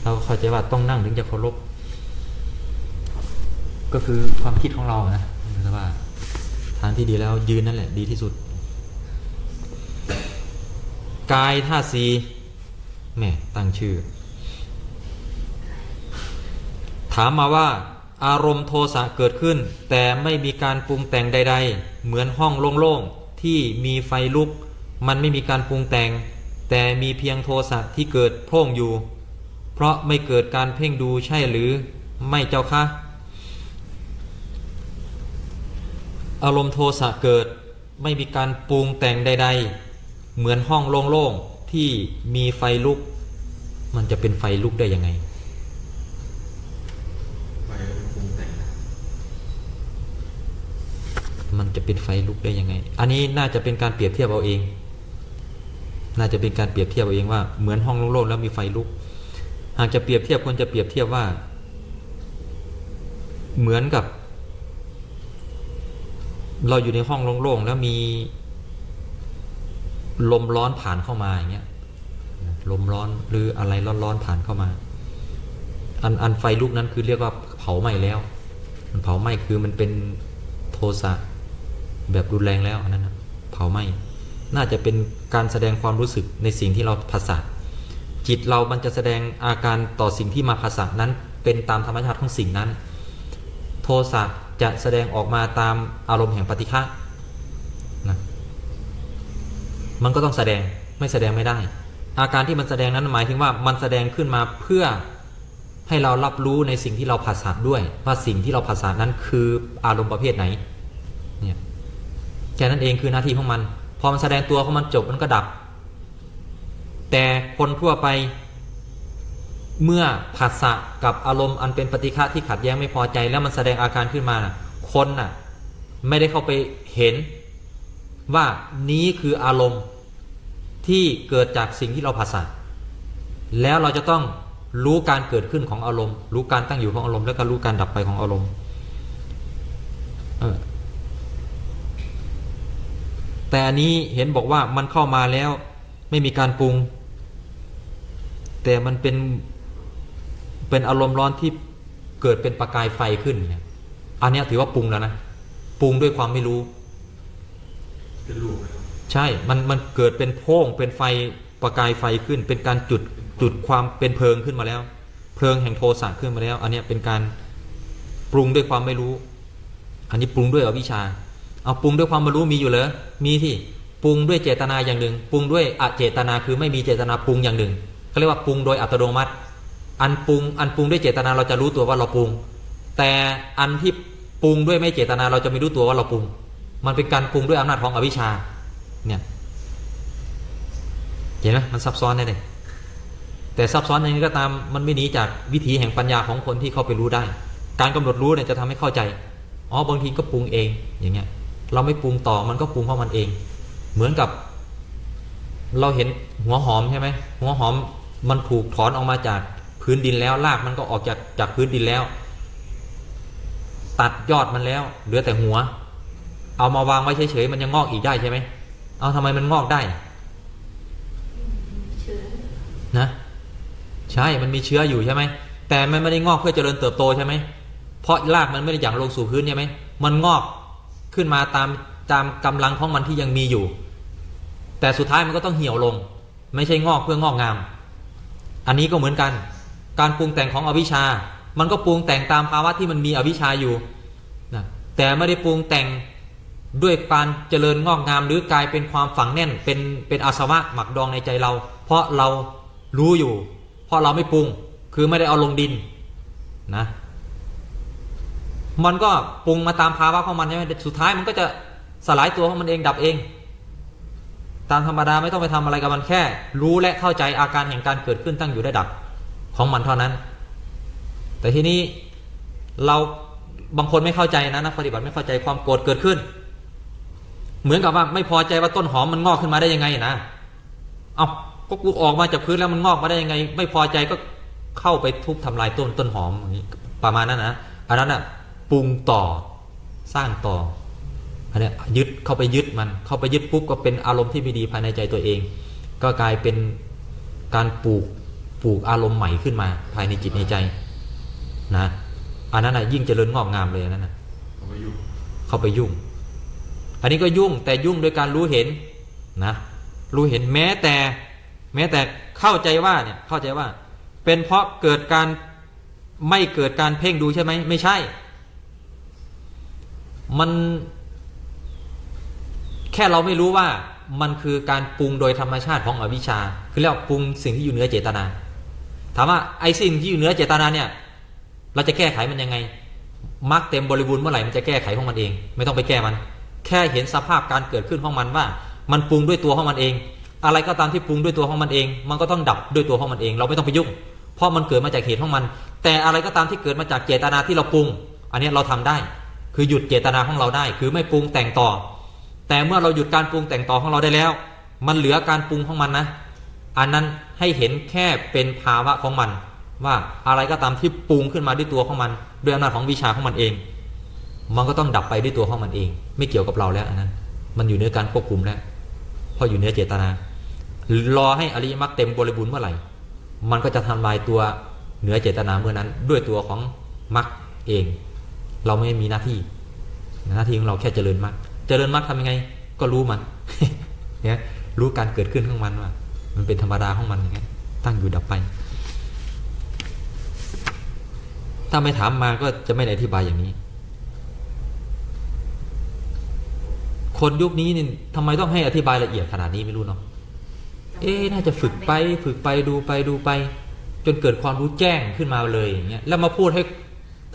เราเข้าใจว่าต้องนั่งถึงจะเคารพก็คือความคิดของเรานะแต่ว่าทางที่ดีแล้วยืนนั่นแหละ ดีที่สุด กายท่าตุสีแม่ตั้งชื่อ ถามมาว่า อารมณ์โทสะเกิดขึ้น แต่ไม่มีการปรุงแต่งใด ๆ เหมือนห้องโล่ง ๆ ที่มีไฟลุก มันไม่มีการปรุงแต่ง แต่มีเพียงโทสะที่เกิดโพร่งอยู่ เพราะไม่เกิดการเพ่งดูใช่หรือไม่เจ้าคะอารมณ์โทสะเกิดไม่มีการปรุงแต่งใด ๆ เหมือนห้องโล่งๆที่มีไฟลุก มันจะเป็นไฟลุกได้ยังไงไปปรุงแต่งมันจะเป็นไฟลุกได้ยังไง อันนี้น่าจะเป็นการเปรียบเทียบเอาเอง น่าจะเป็นการเปรียบเทียบเอาเองว่าเหมือนห้องโล่งๆแล้วมีไฟลุก หากจะเปรียบเทียบควรจะเปรียบเทียบว่า เหมือนกับ เราอยู่ในห้องโล่งๆแล้วมี ลมร้อนผ่านเข้ามาอย่างเงี้ยลมร้อนหรืออะไรร้อนๆผ่านเข้ามา อันอันไฟลุกนั้นคือเรียกว่าเผาไหม้แล้ว มันเผาไหม้คือมันเป็นโทสะแบบรุนแรงแล้วอันนั้นนะเผาไหม้ น่าจะเป็นการแสดงความรู้สึกในสิ่งที่เราภาษาจิตเรามันจะแสดงอาการต่อสิ่งที่มาภาษานั้นเป็นตามธรรมชาติของสิ่งนั้น โทสะจะแสดงออกมาตามอารมณ์แห่งปฏิฆะนะมันก็ต้องแสดงไม่แสดงไม่ได้ อาการที่มันแสดงนั้นหมายถึงว่ามันแสดงขึ้นมาเพื่อให้เรารับรู้ในสิ่งที่เราภาษาด้วยว่าสิ่งที่เราภาษานั้นคืออารมณ์ประเภทไหนเนี่ยแค่นั้นเองคือหน้าที่ของมัน พอมันแสดงตัวของมันจบมันก็ดับ แต่คนทั่วไป เมื่อภาษะกับอารมณ์อันเป็นปฏิฆะที่ขัดแย้งไม่พอใจ แล้วมันแสดงอาการขึ้นมานะคนน่ะ ไม่ได้เข้าไปเห็นว่านี้คืออารมณ์ที่เกิดจากสิ่งที่เราภาษาแล้วเราจะต้องรู้การเกิดขึ้นของอารมณ์ รู้การตั้งอยู่ของอารมณ์ แล้วก็รู้การดับไปของอารมณ์เออ แต่อันนี้เห็นบอกว่ามันเข้ามาแล้ว ไม่มีการปรุง แต่มันเป็นเป็นอารมณ์ร้อนที่เกิดเป็นประกายไฟขึ้นเนี่ยอันเนี้ยถือว่าปรุงแล้วนะปรุงด้วยความไม่รู้เป็นลูกนะครับใช่ มันมันเกิดเป็นโพ่งเป็นไฟประกายไฟขึ้น เป็นการจุดจุดความเป็นเพลิงขึ้นมาแล้ว เพลิงแห่งโทสะขึ้นมาแล้ว อันเนี้ยเป็นการปรุงด้วยความไม่รู้ อันนี้ปรุงด้วยอวิชชา เอาปรุงด้วยความไม่รู้มีอยู่เหรอมีที่ปรุงด้วยเจตนาอย่างหนึ่งปรุงด้วยอเจตนาคือไม่มีเจตนาปรุงอย่างหนึ่งเขาเรียกว่าปรุงโดยอัตโนมัติ อันปรุงอันปรุงด้วยเจตนาเราจะรู้ตัวว่าเราปรุง แต่อันที่ปรุงด้วยไม่เจตนาเราจะไม่รู้ตัวว่าเราปรุง มันเป็นการปรุงด้วยอำนาจของอวิชชาเนี่ยเห็นไหมมันซับซ้อนแน่เลยแต่ซับซ้อนอย่างนี้ก็ตามมันไม่หนีจากวิถีแห่งปัญญาของคนที่เข้าไปรู้ได้ การกำหนดรู้เนี่ยจะทำให้เข้าใจอ๋อบางทีก็ปรุงเองอย่างเงี้ย เราไม่ปรุงต่อมันก็ปรุงเพราะมันเอง เหมือนกับ เราเห็นหัวหอมใช่ไหมหัวหอมมันถูกถอนออกมาจากพื้นดินแล้วรากมันก็ออกจากจากพื้นดินแล้ว ตัดยอดมันแล้ว เหลือแต่หัว เอามาวางไว้เฉยๆมันยังงอกอีกได้ใช่ไหมเอาทำไมมันงอกได้เชื้อนะใช่มันมีเชื้ออยู่ใช่ไหมแต่มันไม่ได้งอกเพื่อเจริญเติบโตใช่ไหมเพราะรากมันไม่ได้หยั่งลงสู่พื้นใช่ไหมมันงอก ขึ้นมาตามตามกำลังของมันที่ยังมีอยู่ แต่สุดท้ายมันก็ต้องเหี่ยวลง ไม่ใช่งอกเพื่องอกงาม อันนี้ก็เหมือนกัน การปรุงแต่งของอวิชา มันก็ปรุงแต่งตามภาวะที่มันมีอวิชชาอยู่นะแต่ไม่ได้ปรุงแต่งด้วยการเจริญงอกงาม หรือกลายเป็นความฝังแน่นเป็นเป็นอาสวะหมักดองในใจเรา เพราะเรารู้อยู่ เพราะเราไม่ปรุงคือไม่ได้เอาลงดินนะ มันก็ปรุงมาตามภาวะของมันใช่ไหมสุดท้ายมันก็จะสลายตัวของมันเองดับเอง ตามธรรมดาไม่ต้องไปทำอะไรกับมันแค่ รู้และเข้าใจอาการแห่งการเกิดขึ้นตั้งอยู่ได้ดับของมันเท่านั้น แต่ทีนี้เราบางคนไม่เข้าใจนะนักปฏิบัติไม่เข้าใจความโกรธเกิดขึ้น เหมือนกับว่าไม่พอใจว่าต้นหอมมันงอกขึ้นมาได้ยังไงนะเอาก็กูออกมาจากพื้นแล้วมันงอกมาได้ยังไง ไม่พอใจก็เข้าไปทุบทำลายต้นต้นหอมอย่างนี้ประมาณนั้นนะอันนั้นอะ ปรุงต่อสร้างต่ออันนี้ยึดเข้าไปยึดมันเข้าไปยึดปุ๊บก็เป็นอารมณ์ที่ไม่ดีภายในใจตัวเอง ก็กลายเป็นการปลูกปลูกอารมณ์ใหม่ขึ้นมาภายในจิตในใจนะอันนั้นนะยิ่งเจริญงอกงามเลยนนั้นนะเอาไปอยู่เข้าไปยุ่ง อันนี้ก็ยุ่งแต่ยุ่งโดยการรู้เห็นนะรู้เห็นแม้แต่แม้แต่เข้าใจว่าเนี่ยเข้าใจว่า เป็นเพราะเกิดการไม่เกิดการเพ่งดูใช่ไหมไม่ใช่ มันแค่เราไม่รู้ว่ามันคือการปรุงโดยธรรมชาติของอวิชชา คือเรียกว่าปรุงสิ่งที่อยู่เหนือเจตนา ถามว่าไอ้สิ่งที่อยู่เหนือเจตนาเนี่ย เราจะแก้ไขมันยังไงมักเต็มบริบูรณ์เมื่อไหร่มันจะแก้ไขของมันเอง ไม่ต้องไปแก้มัน แค่เห็นสภาพการเกิดขึ้นของมันว่า มันปรุงด้วยตัวของมันเอง อะไรก็ตามที่ปรุงด้วยตัวของมันเอง มันก็ต้องดับด้วยตัวของมันเอง เราไม่ต้องไปยุ่ง เพราะมันเกิดมาจากเหตุของมัน แต่อะไรก็ตามที่เกิดมาจากเจตนาที่เราปรุง อันนี้เราทำได้ คือหยุดเจตนาของเราได้ คือไม่ปรุงแต่งต่อ แต่เมื่อเราหยุดการปรุงแต่งต่อของเราได้แล้ว มันเหลือการปรุงของมันนะ อันนั้นให้เห็นแค่เป็นภาวะของมัน ว่าอะไรก็ตามที่ปรุงขึ้นมาด้วยตัวของมันด้วยอำนาจของวิชาของมันเอง มันก็ต้องดับไปด้วยตัวของมันเอง ไม่เกี่ยวกับเราแล้วอันนั้น มันอยู่เหนือการควบคุมแล้วเพราะอยู่เหนือเจตนา รอให้อริยมรรคเต็มบริบูรณ์เมื่อไหร่ มันก็จะทำลายตัวเหนือเจตนาเมื่อนั้นด้วยตัวของมรรคเอง เราไม่มีหน้าที่ หน้าที่ของเราแค่เจริญมรรคเจริญมรรคทำยังไง ก็รู้มันเนี่ยรู้การเกิดขึ้นของมันว่า มันเป็นธรรมดาของมันอย่างเงี้ยตั้งอยู่ดับไป ถ้าไม่ถามมาก็จะไม่ได้อธิบายอย่างนี้ คนยุคนี้นี่ทำไมต้องให้อธิบายละเอียดขนาดนี้ไม่รู้เนาะเอ๊น่าจะฝึกไป ฝึกไปดูไปดูไป จนเกิดความรู้แจ้งขึ้นมาเลยอย่างเงี้ยแล้วมาพูดให้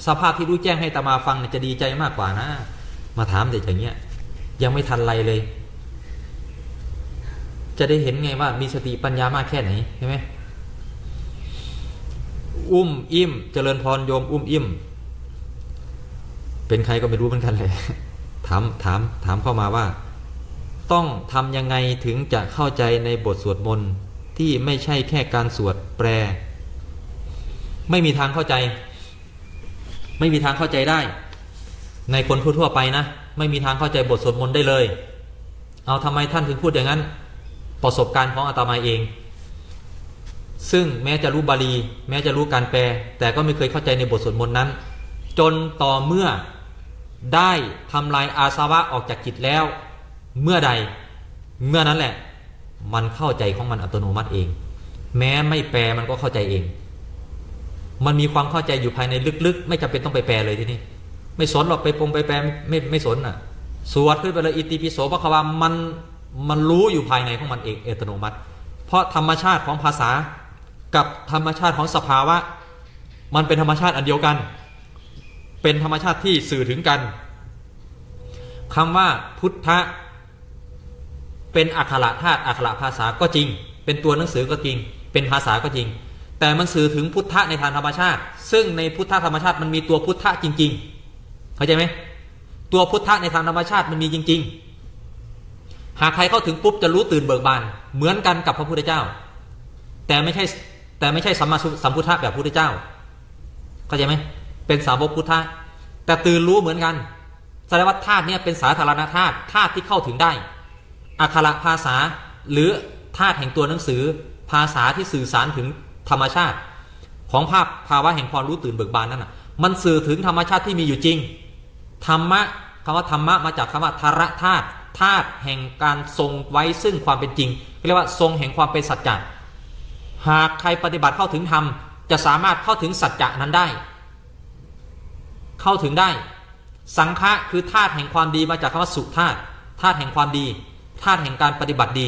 สภาพที่รู้แจ้งให้ตามาฟังเนี่ยจะดีใจมากกว่านะ มาถามแต่อย่างเงี้ย ยังไม่ทันไรเลย จะได้เห็นไงว่ามีสติปัญญามากแค่ไหนใช่ไหมอุ้มอิ่ม เจริญพรโยมอุ้มอิ่ม เป็นใครก็ไม่รู้เหมือนกันเลยถามถามถามเข้ามาว่า ต้องทำยังไงถึงจะเข้าใจในบทสวดมนต์ที่ไม่ใช่แค่การสวดแปล ไม่มีทางเข้าใจ ไม่มีทางเข้าใจได้ ในคนทั่วไปนะ ไม่มีทางเข้าใจบทสวดมนต์ได้เลย เอาทำไมท่านถึงพูดอย่างนั้น ประสบการณ์ของอาตมาเอง ซึ่งแม้จะรู้บาลี แม้จะรู้การแปล แต่ก็ไม่เคยเข้าใจในบทสวดมนต์นั้น จนต่อเมื่อได้ทำลายอาสวะออกจากจิตแล้ว เมื่อใด เมื่อนั้นแหละ มันเข้าใจของมันอัตโนมัติเอง แม้ไม่แปลมันก็เข้าใจเอง มันมีความเข้าใจอยู่ภายในลึกๆ ไม่จำเป็นต้องไปแปลเลยที่นี่ไม่สนหรอกไปปรงไปแปลไม่ไม่สนอะ สวดขึ้นไปเลยอิติปิโสพระความันมันรู้อยู่ภายในของมันเองอัตโนมัติ เพราะธรรมชาติของภาษากับธรรมชาติของสภาวะ มันเป็นธรรมชาติอันเดียวกัน เป็นธรรมชาติที่สื่อถึงกันคำว่าพุทธะเป็นอักขระธาตุอักขระภาษาก็จริง เป็นตัวหนังสือก็จริง เป็นภาษาก็จริง แต่มันสื่อถึงพุทธะในทางธรรมชาติ ซึ่งในพุทธะธรรมชาติมันมีตัวพุทธะจริง ๆ เข้าใจไหมตัวพุทธะในทางธรรมชาติมันมีจริง ๆ หากใครเข้าถึงปุ๊บจะรู้ตื่นเบิกบาน เหมือนกันกับพระพุทธเจ้า แต่ไม่ใช่แต่ไม่ใช่สัมมาสัมพุทธะแบบพุทธเจ้า เข้าใจไหมเป็นสาวกพุทธะแต่ตื่นรู้เหมือนกันแสดงว่าธาตุเนี่ยเป็นสาธารณธาตุธาตุที่เข้าถึงได้อักขระภาษาหรือธาตุแห่งตัวหนังสือ ภาษาที่สื่อสารถึง ธรรมชาติของภาพภาวะแห่งความรู้ตื่นเบิกบานนั่นน่ะมันสื่อถึงธรรมชาติที่มีอยู่จริง ธรรมะคำว่าธรรมะมาจากคำว่าธารธาตุธาตุแห่งการทรงไว้ซึ่งความเป็นจริงเรียกว่าทรงแห่งความเป็นสัจจะหากใครปฏิบัติเข้าถึงธรรมจะสามารถเข้าถึงสัจจะนั้นได้ เข้าถึงได้ สังฆะคือธาตุแห่งความดีมาจากคำว่าสุธาตุธาตุแห่งความดีธาตุแห่งการปฏิบัติดี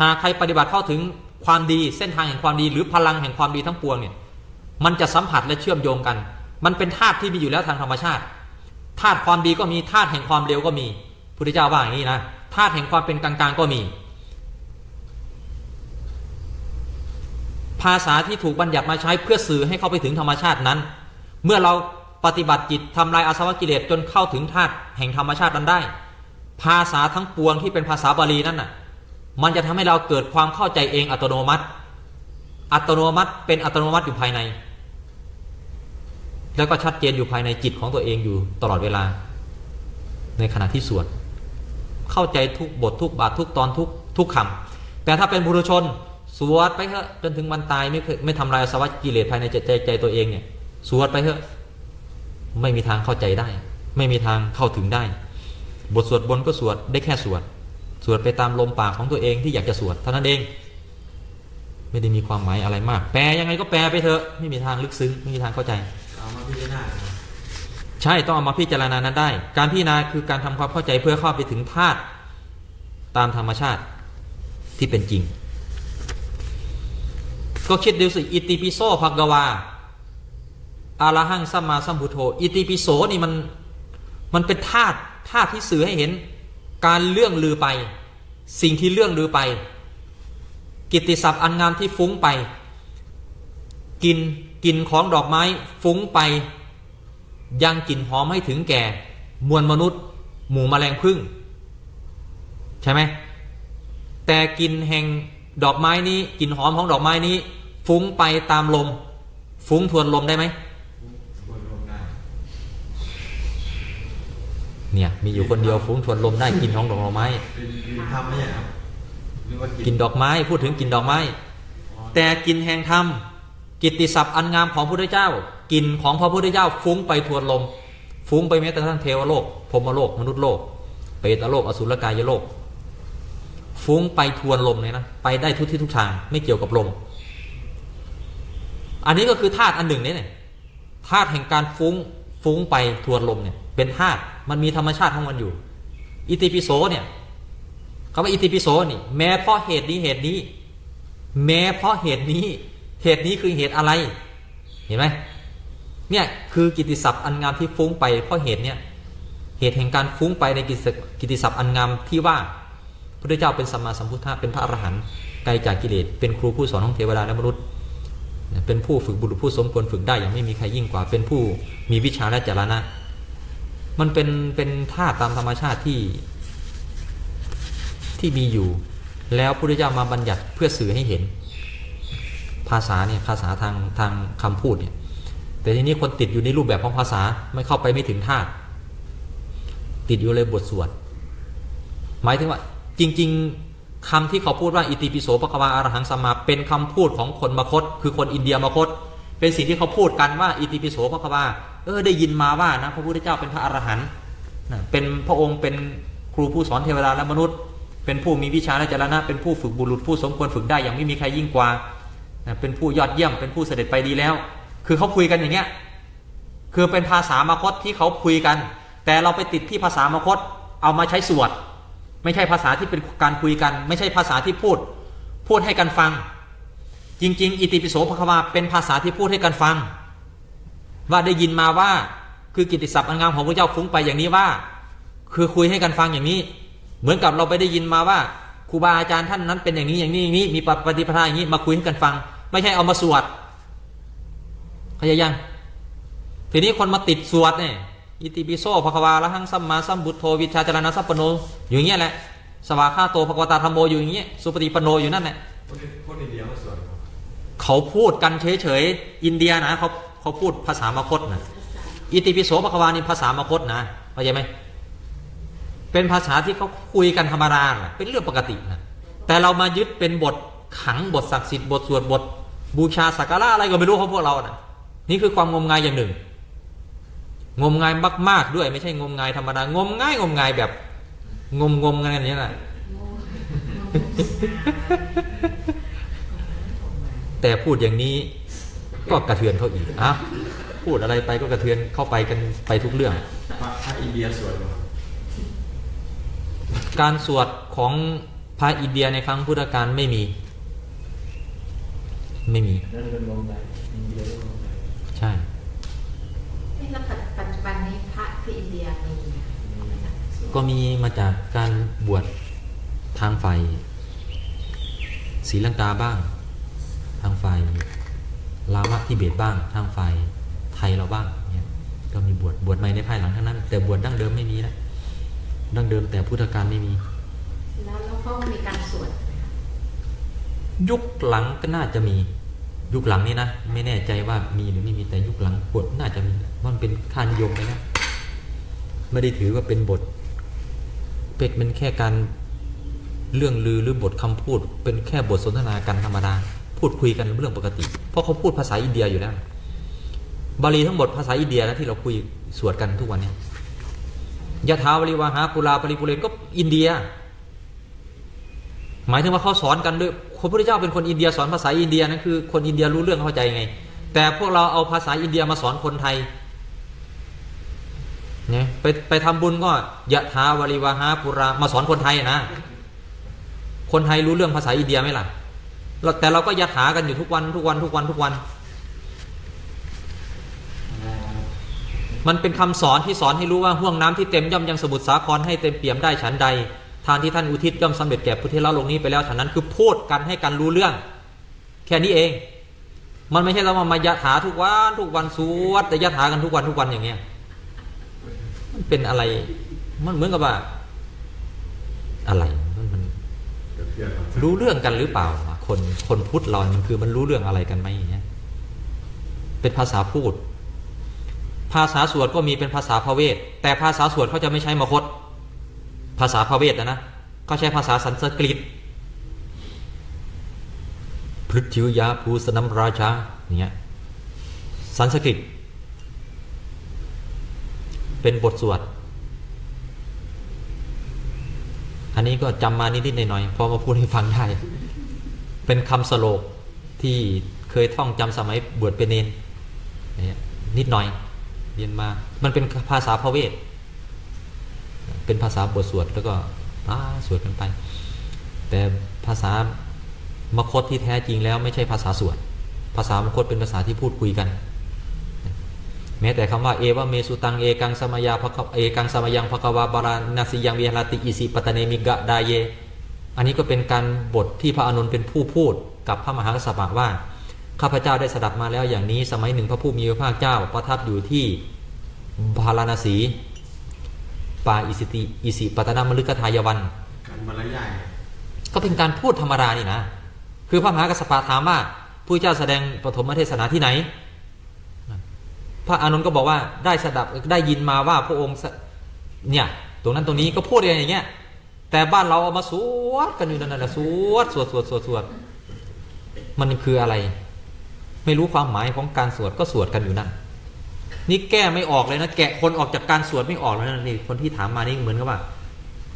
หากใครปฏิบัติเข้าถึง ความดีเส้นทางแห่งความดี หรือพลังแห่งความดีทั้งปวงเนี่ยมันจะสัมผัสและเชื่อมโยงกัน มันเป็นธาตุที่มีอยู่แล้วทางธรรมชาติธาตุความดีก็มีธาตุแห่งความเร็วก็มีพุทธเจ้าว่าอย่างนี้นะธาตุแห่งความเป็นกลางๆก็มี ภาษาที่ถูกบัญญัติมาใช้เพื่อสื่อให้เข้าไปถึงธรรมชาตินั้น เมื่อเราปฏิบัติจิตทำลายอาสวะกิเลสจนเข้าถึงธาตุแห่งธรรมชาตินั้นได้ ภาษาทั้งปวงที่เป็นภาษาบาลีนั่นน่ะ มันจะทำให้เราเกิดความเข้าใจเองอัตโนมัติ อัตโนมัติเป็นอัตโนมัติอยู่ภายใน แล้วก็ชัดเจนอยู่ภายในจิตของตัวเองอยู่ตลอดเวลา ในขณะที่สวดเข้าใจทุกบททุกบาททุกตอนทุกทุกคำแต่ถ้าเป็นบุรุชนสวดไปเถอะจนถึงวันตายไม่เคยไม่ทำลายอาสวะกิเลสภายในใจใจตัวเองเนี่ยสวดไปเถอะไม่มีทางเข้าใจได้ ไม่มีทางเข้าถึงได้ บทสวดบนก็สวดได้แค่สวด สวดไปตามลมปากของตัวเองที่อยากจะสวดเท่านั้นเอง ไม่ได้มีความหมายอะไรมาก แปลยังไงก็แปลไปเถอะ ไม่มีทางลึกซึ้งไม่มีทางเข้าใจเอามาพิจารณาครับใช่ต้องเอามาพิจารณานั้นได้ การพิจารณาคือการทำความเข้าใจเพื่อเข้าไปถึงธาตุตามธรรมชาติที่เป็นจริง ก็คิดดูสิอิติปิโสภกวาอาลาหังสัมมาสัมพุทโธอิติปิโสนี่มันมันเป็นธาตุธาตุที่สื่อให้เห็น การเลื่องลือไป สิ่งที่เลื่องลือไป กิตติศัพท์อันงามที่ฟุ้งไป กินกินของดอกไม้ฟุ้งไป ยังกลิ่นหอมให้ถึงแก่ มวลมนุษย์ หมู่แมลงพึ่ง ใช่ไหมแต่กลิ่นแห่งดอกไม้นี้กลิ่นหอมของดอกไม้นี้ ฟุ้งไปตามลม ฟุ้งทวนลมได้ไหม ควรลงได้ เนี่ย มีอยู่คนเดียวฟุ้งทวนลมได้กลิ่นของดอกไม้เป็นเป็นธรรมไม่ใช่ครับหรือว่ากินดอกไม้พูดถึงกินดอกไม้ แต่กินแห่งธรรมกิตติศัพท์อันงามของพระพุทธเจ้า กินของพระพุทธเจ้า ฟุ้งไปทวนลม ฟุ้งไปแม้แต่ทั้งเทวโลกพรมโลกมนุษย์โลกเปรตโลกอสุรกายโลก ฟุ้งไปทวนลมเลยนะไปได้ทุกที่ทุกทางไม่เกี่ยวกับลม อันนี้ก็คือธาตุอันหนึ่งนี่เนี่ยธาตุแห่งการฟุ้ง ฟุ้งไปทวนลมเนี่ยเป็นธาตุมันมีธรรมชาติของมันอยู่ อิติปิโสเนี่ยคำว่าอิติปิโสนี่ แม้เพราะเหตุนี้เหตุนี้ แม้เพราะเหตุนี้ เหตุนี้คือเหตุอะไร เห็นไหมเนี่ยคือกิติศัพท์อันงามที่ฟุ้งไปเพราะเหตุเนี่ยเหตุแห่งการฟุ้งไปในกิตติกิตติศัพท์อันงามที่ว่าพระพุทธเจ้าเป็นสัมมาสัมพุทธะเป็นพระอรหันต์ไกลจากกิเลสเป็นครูผู้สอนของเทวดาและมนุษย์ เป็นผู้ฝึกบุรุษผู้สมควรฝึกได้อย่างไม่มีใครยิ่งกว่า เป็นผู้มีวิชาและจรณะ มันเป็นเป็นธาตุตามธรรมชาติที่ที่มีอยู่ แล้วพุทธเจ้ามาบัญญัติเพื่อสื่อให้เห็น ภาษาเนี่ยภาษาทางทางคำพูดเนี่ยแต่ทีนี้คนติดอยู่ในรูปแบบของภาษาไม่เข้าไปไม่ถึงธาตุติดอยู่เลยบทสวดหมายถึงว่าจริง ๆ คำที่เขาพูดว่าอิติปิโสปะคะวาอรหังสมาเป็นคำพูดของคนมคต คือคนอินเดียมคต เป็นสิ่งที่เขาพูดกันว่าอิติปิโสปะคะวาเออได้ยินมาว่านะพระพุทธเจ้าเป็นพระอรหันต์เป็นพระองค์เป็นครูผู้สอนเทวดาและมนุษย์ เป็นผู้มีวิชาและจรณะเป็นผู้ฝึกบุรุษผู้สมควรฝึกได้อย่างไม่มีใครยิ่งกว่าเป็นผู้ยอดเยี่ยมเป็นผู้เสด็จไปดีแล้ว คือเขาคุยกันอย่างเงี้ยคือเป็นภาษามคตที่เขาคุยกัน แต่เราไปติดที่ภาษามคตเอามาใช้สวด ไม่ใช่ภาษาที่เป็นการคุยกัน ไม่ใช่ภาษาที่พูด พูดให้กันฟัง จริง ๆ อิติปิโสภควาเป็นภาษาที่พูดให้กันฟัง ว่าได้ยินมาว่าคือกิตติศัพท์อันงามของพระเจ้าฟุ้งไปอย่างนี้ว่า คือคุยให้กันฟังอย่างนี้ เหมือนกับเราไปได้ยินมาว่าครูบาอาจารย์ท่านนั้นเป็นอย่างนี้อย่างนี้อย่างนี้มีปฏิปทาอย่างนี้มาคุยให้กันฟัง ไม่ใช่เอามาสวดเข้าใจยังทีนี้คนมาติดสวดเนี่ย อิติปิโสภควาละหังสัมมาสัมบุตโธวิชาจารณะสัพปโนอยู่อย่างเงี้ยแหละสวาคาโตภควตาธรรมโมอยู่อย่างเงี้ยสุปฏิปโนอยู่นั่นแหละคนอินเดียมาสวดเขาพูดกันเฉยๆอินเดียนะเขาเขาพูดภาษามคตนะอิติปิโสภควานี่ภาษามคตนะเข้าใจไหมเป็นภาษาที่เขาคุยกันธรรมดาเป็นเรื่องปกตินะแต่เรามายึดเป็นบทขังบทศักดิ์สิทธิ์บทสวดบทบูชาสักการะอะไรก็ไม่รู้ของพวกเรานะนี่คือความงมงายอย่างหนึ่ง งมงายมาก ๆด้วย ไม่ใช่งมงายธรรมดางมง่ายงมงายแบบ งมงมกันอย่างนี้แหละแต่พูดอย่างนี้ก็กระเทือนเขาอีกอะพูดอะไรไปก็กระเทือนเข้าไปกันไปทุกเรื่องพระพระอินเดียสวดบ่การสวดของพระอินเดียในครั้งพุทธกาลไม่มี ไม่มีนั่นเป็นวงใด อินเดียเป็นวงใดใช่นี่แล้วปัจจุบันนี้พระที่อินเดียมีไหมคะก็มีมาจากการบวชทางฝ่ายศรีลังกาบ้าง ทางฝ่ายลาวะทิเบตบ้าง ทางฝ่ายไทยเราบ้างเนี่ยก็มีบวชบวชใหม่ในภายหลังทั้งนั้น แต่บวชดั้งเดิมไม่มีนะดั้งเดิมแต่พุทธกาลไม่มี แล้วแล้วก็มีการสวดไหมคะยุคหลังก็น่าจะมี ยุคหลังนี่นะไม่แน่ใจว่ามีหรือไม่มีแต่ยุคหลังบทน่าจะมีมันเป็นค่านิยมไปแล้วไม่ได้ถือว่าเป็นบท เป็นเป็นแค่การเรื่องลือหรือบทคำพูด เป็นแค่บทสนทนากันธรรมดาพูดคุยกันเรื่องปกติ เพราะเขาพูดภาษาอินเดียอยู่แล้ว บาลีทั้งหมดภาษาอินเดียนะที่เราคุยสวดกันทุกวันนี้ยะถาวริวาหาปุราปริปุเรนก็อินเดีย หมายถึงว่าเขาสอนกันด้วย ระพุทธเจ้าเป็นคนอินเดียสอนภาษาอินเดียนั่นคือคนอินเดียรู้เรื่องเข้าใจไง แต่พวกเราเอาภาษาอินเดียมาสอนคนไทยเนี่ยไปไปทำบุญก็ยะถาวริวาหาปุรามาสอนคนไทยนะ คนไทยรู้เรื่องภาษาอินเดียไหมล่ะแต่เราก็ยะถากันอยู่ทุกวันทุกวันทุกวันทุกวัน มันเป็นคำสอนที่สอนให้รู้ว่าห่วงน้ำที่เต็มย่อมยังสมุทรสาครให้เต็มเปี่ยมได้ฉันใด ทานที่ท่านอุทิศย่อมสำเร็จแก่พุทธเล่าลงนี้ไปแล้วฉะนั้นคือพูดกันให้กันรู้เรื่อง แค่นี้เอง มันไม่ใช่เรามามายะถาทุกวันทุกวันสวดแต่ยะถากันทุกวันทุกวันอย่างเงี้ยมันเป็นอะไร มันเหมือนกับว่า อะไรมันมันรู้เรื่องกันหรือเปล่า คนคนพุทธเรามันคือมันรู้เรื่องอะไรกันไหมอย่างเงี้ย เป็นภาษาพูด ภาษาสวดก็มีเป็นภาษาพระเวทแต่ภาษาสวดเขาจะไม่ใช้มคต ภาษาพระเวทนะนะเขาใช้ภาษาสันสกฤตพฤติวยาภูสนัมราชาอย่างเงี้ยสันสกฤต เป็นบทสวด อันนี้ก็จำมานิดๆหน่อยๆพอมาพูดให้ฟังได้ เป็นคำสโลกที่เคยท่องจำสมัยบวชเป็นเนนนี่นิดหน่อยเรียนมา มันเป็นภาษาพระเวท เป็นภาษาบทสวดแล้วก็สวดกันไป แต่ภาษามคตที่แท้จริงแล้วไม่ใช่ภาษาสวด ภาษามคตเป็นภาษาที่พูดคุยกัน แม้แต่คำว่าเอวเมสุตังเอกังสมยาภคเอกังสมยังภควาบารานาสิยังวิหารติอิสิปตเนมิกะดาเย อันนี้ก็เป็นการบทที่พระอานนท์เป็นผู้พูดกับพระมหากัสสปะว่าข้าพเจ้าได้สดับมาแล้วอย่างนี้สมัยหนึ่งพระผู้มีพระภาคเจ้าประทับอยู่ที่พาราณสี ป่าอิสิติอิสิปตนามฤคทายวันการบรรยายก็เป็นการพูดธรรมดานี่นะ คือพระมหากัสสปะถามว่าผู้เจ้าแสดงปฐมเทศนาที่ไหน พระอานนท์ก็บอกว่าได้สดับได้ยินมาว่าพระองค์สเนี่ยตรงนั้นตรงนี้ก็พูดอย่างเงี้ย แต่บ้านเราเอามาสวดกันอยู่นั่นแหละสวดสวดสวดสวดสวดมันคืออะไร ไม่รู้ความหมายของการสวดก็สวดกันอยู่นั่น นี่แก้ไม่ออกเลยนะแกะคนออกจากการสวดไม่ออกเลยนะนี่คนที่ถามมานี่เหมือนกับว่า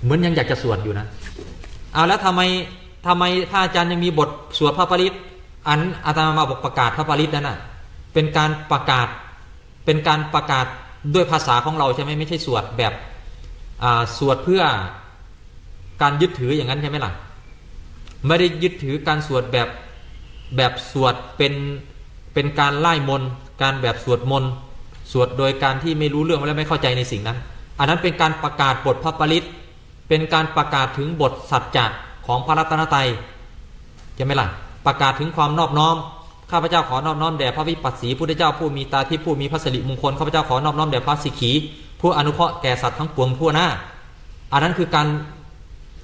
เหมือนยังอยากจะสวดอยู่นะเอาแล้วทำไมทำไมถ้าอาจารย์ยังมีบทสวดพระปริตอันอาตมาบอกประกาศพระปริตนั่นน่ะเป็นการประกาศเป็นการประกาศด้วยภาษาของเราใช่ไหมไม่ใช่สวดแบบอ่าสวดเพื่อการยึดถืออย่างนั้นใช่ไหมล่ะไม่ได้ยึดถือการสวดแบบแบบสวดเป็นเป็นการไล่มนการแบบสวดมนต์ สวดโดยการที่ไม่รู้เรื่องและไม่เข้าใจในสิ่งนั้น อันนั้นเป็นการประกาศบทพระปริตเป็นการประกาศถึงบทสัจจะของพระรัตนตรัยใช่ไหล่ะประกาศถึงความนอบน้อมข้าพเจ้าขอนอบน้อมแด่พระวิปัสสีพุทธเจ้าผู้มีตาที่ผู้มีพระสิริมงคลข้าพเจ้าขอนอบน้อมแด่พระสิขี ผู้อนุเคราะห์แก่สัตว์ทั้งปวงทั่วหน้า อันนั้นคือการ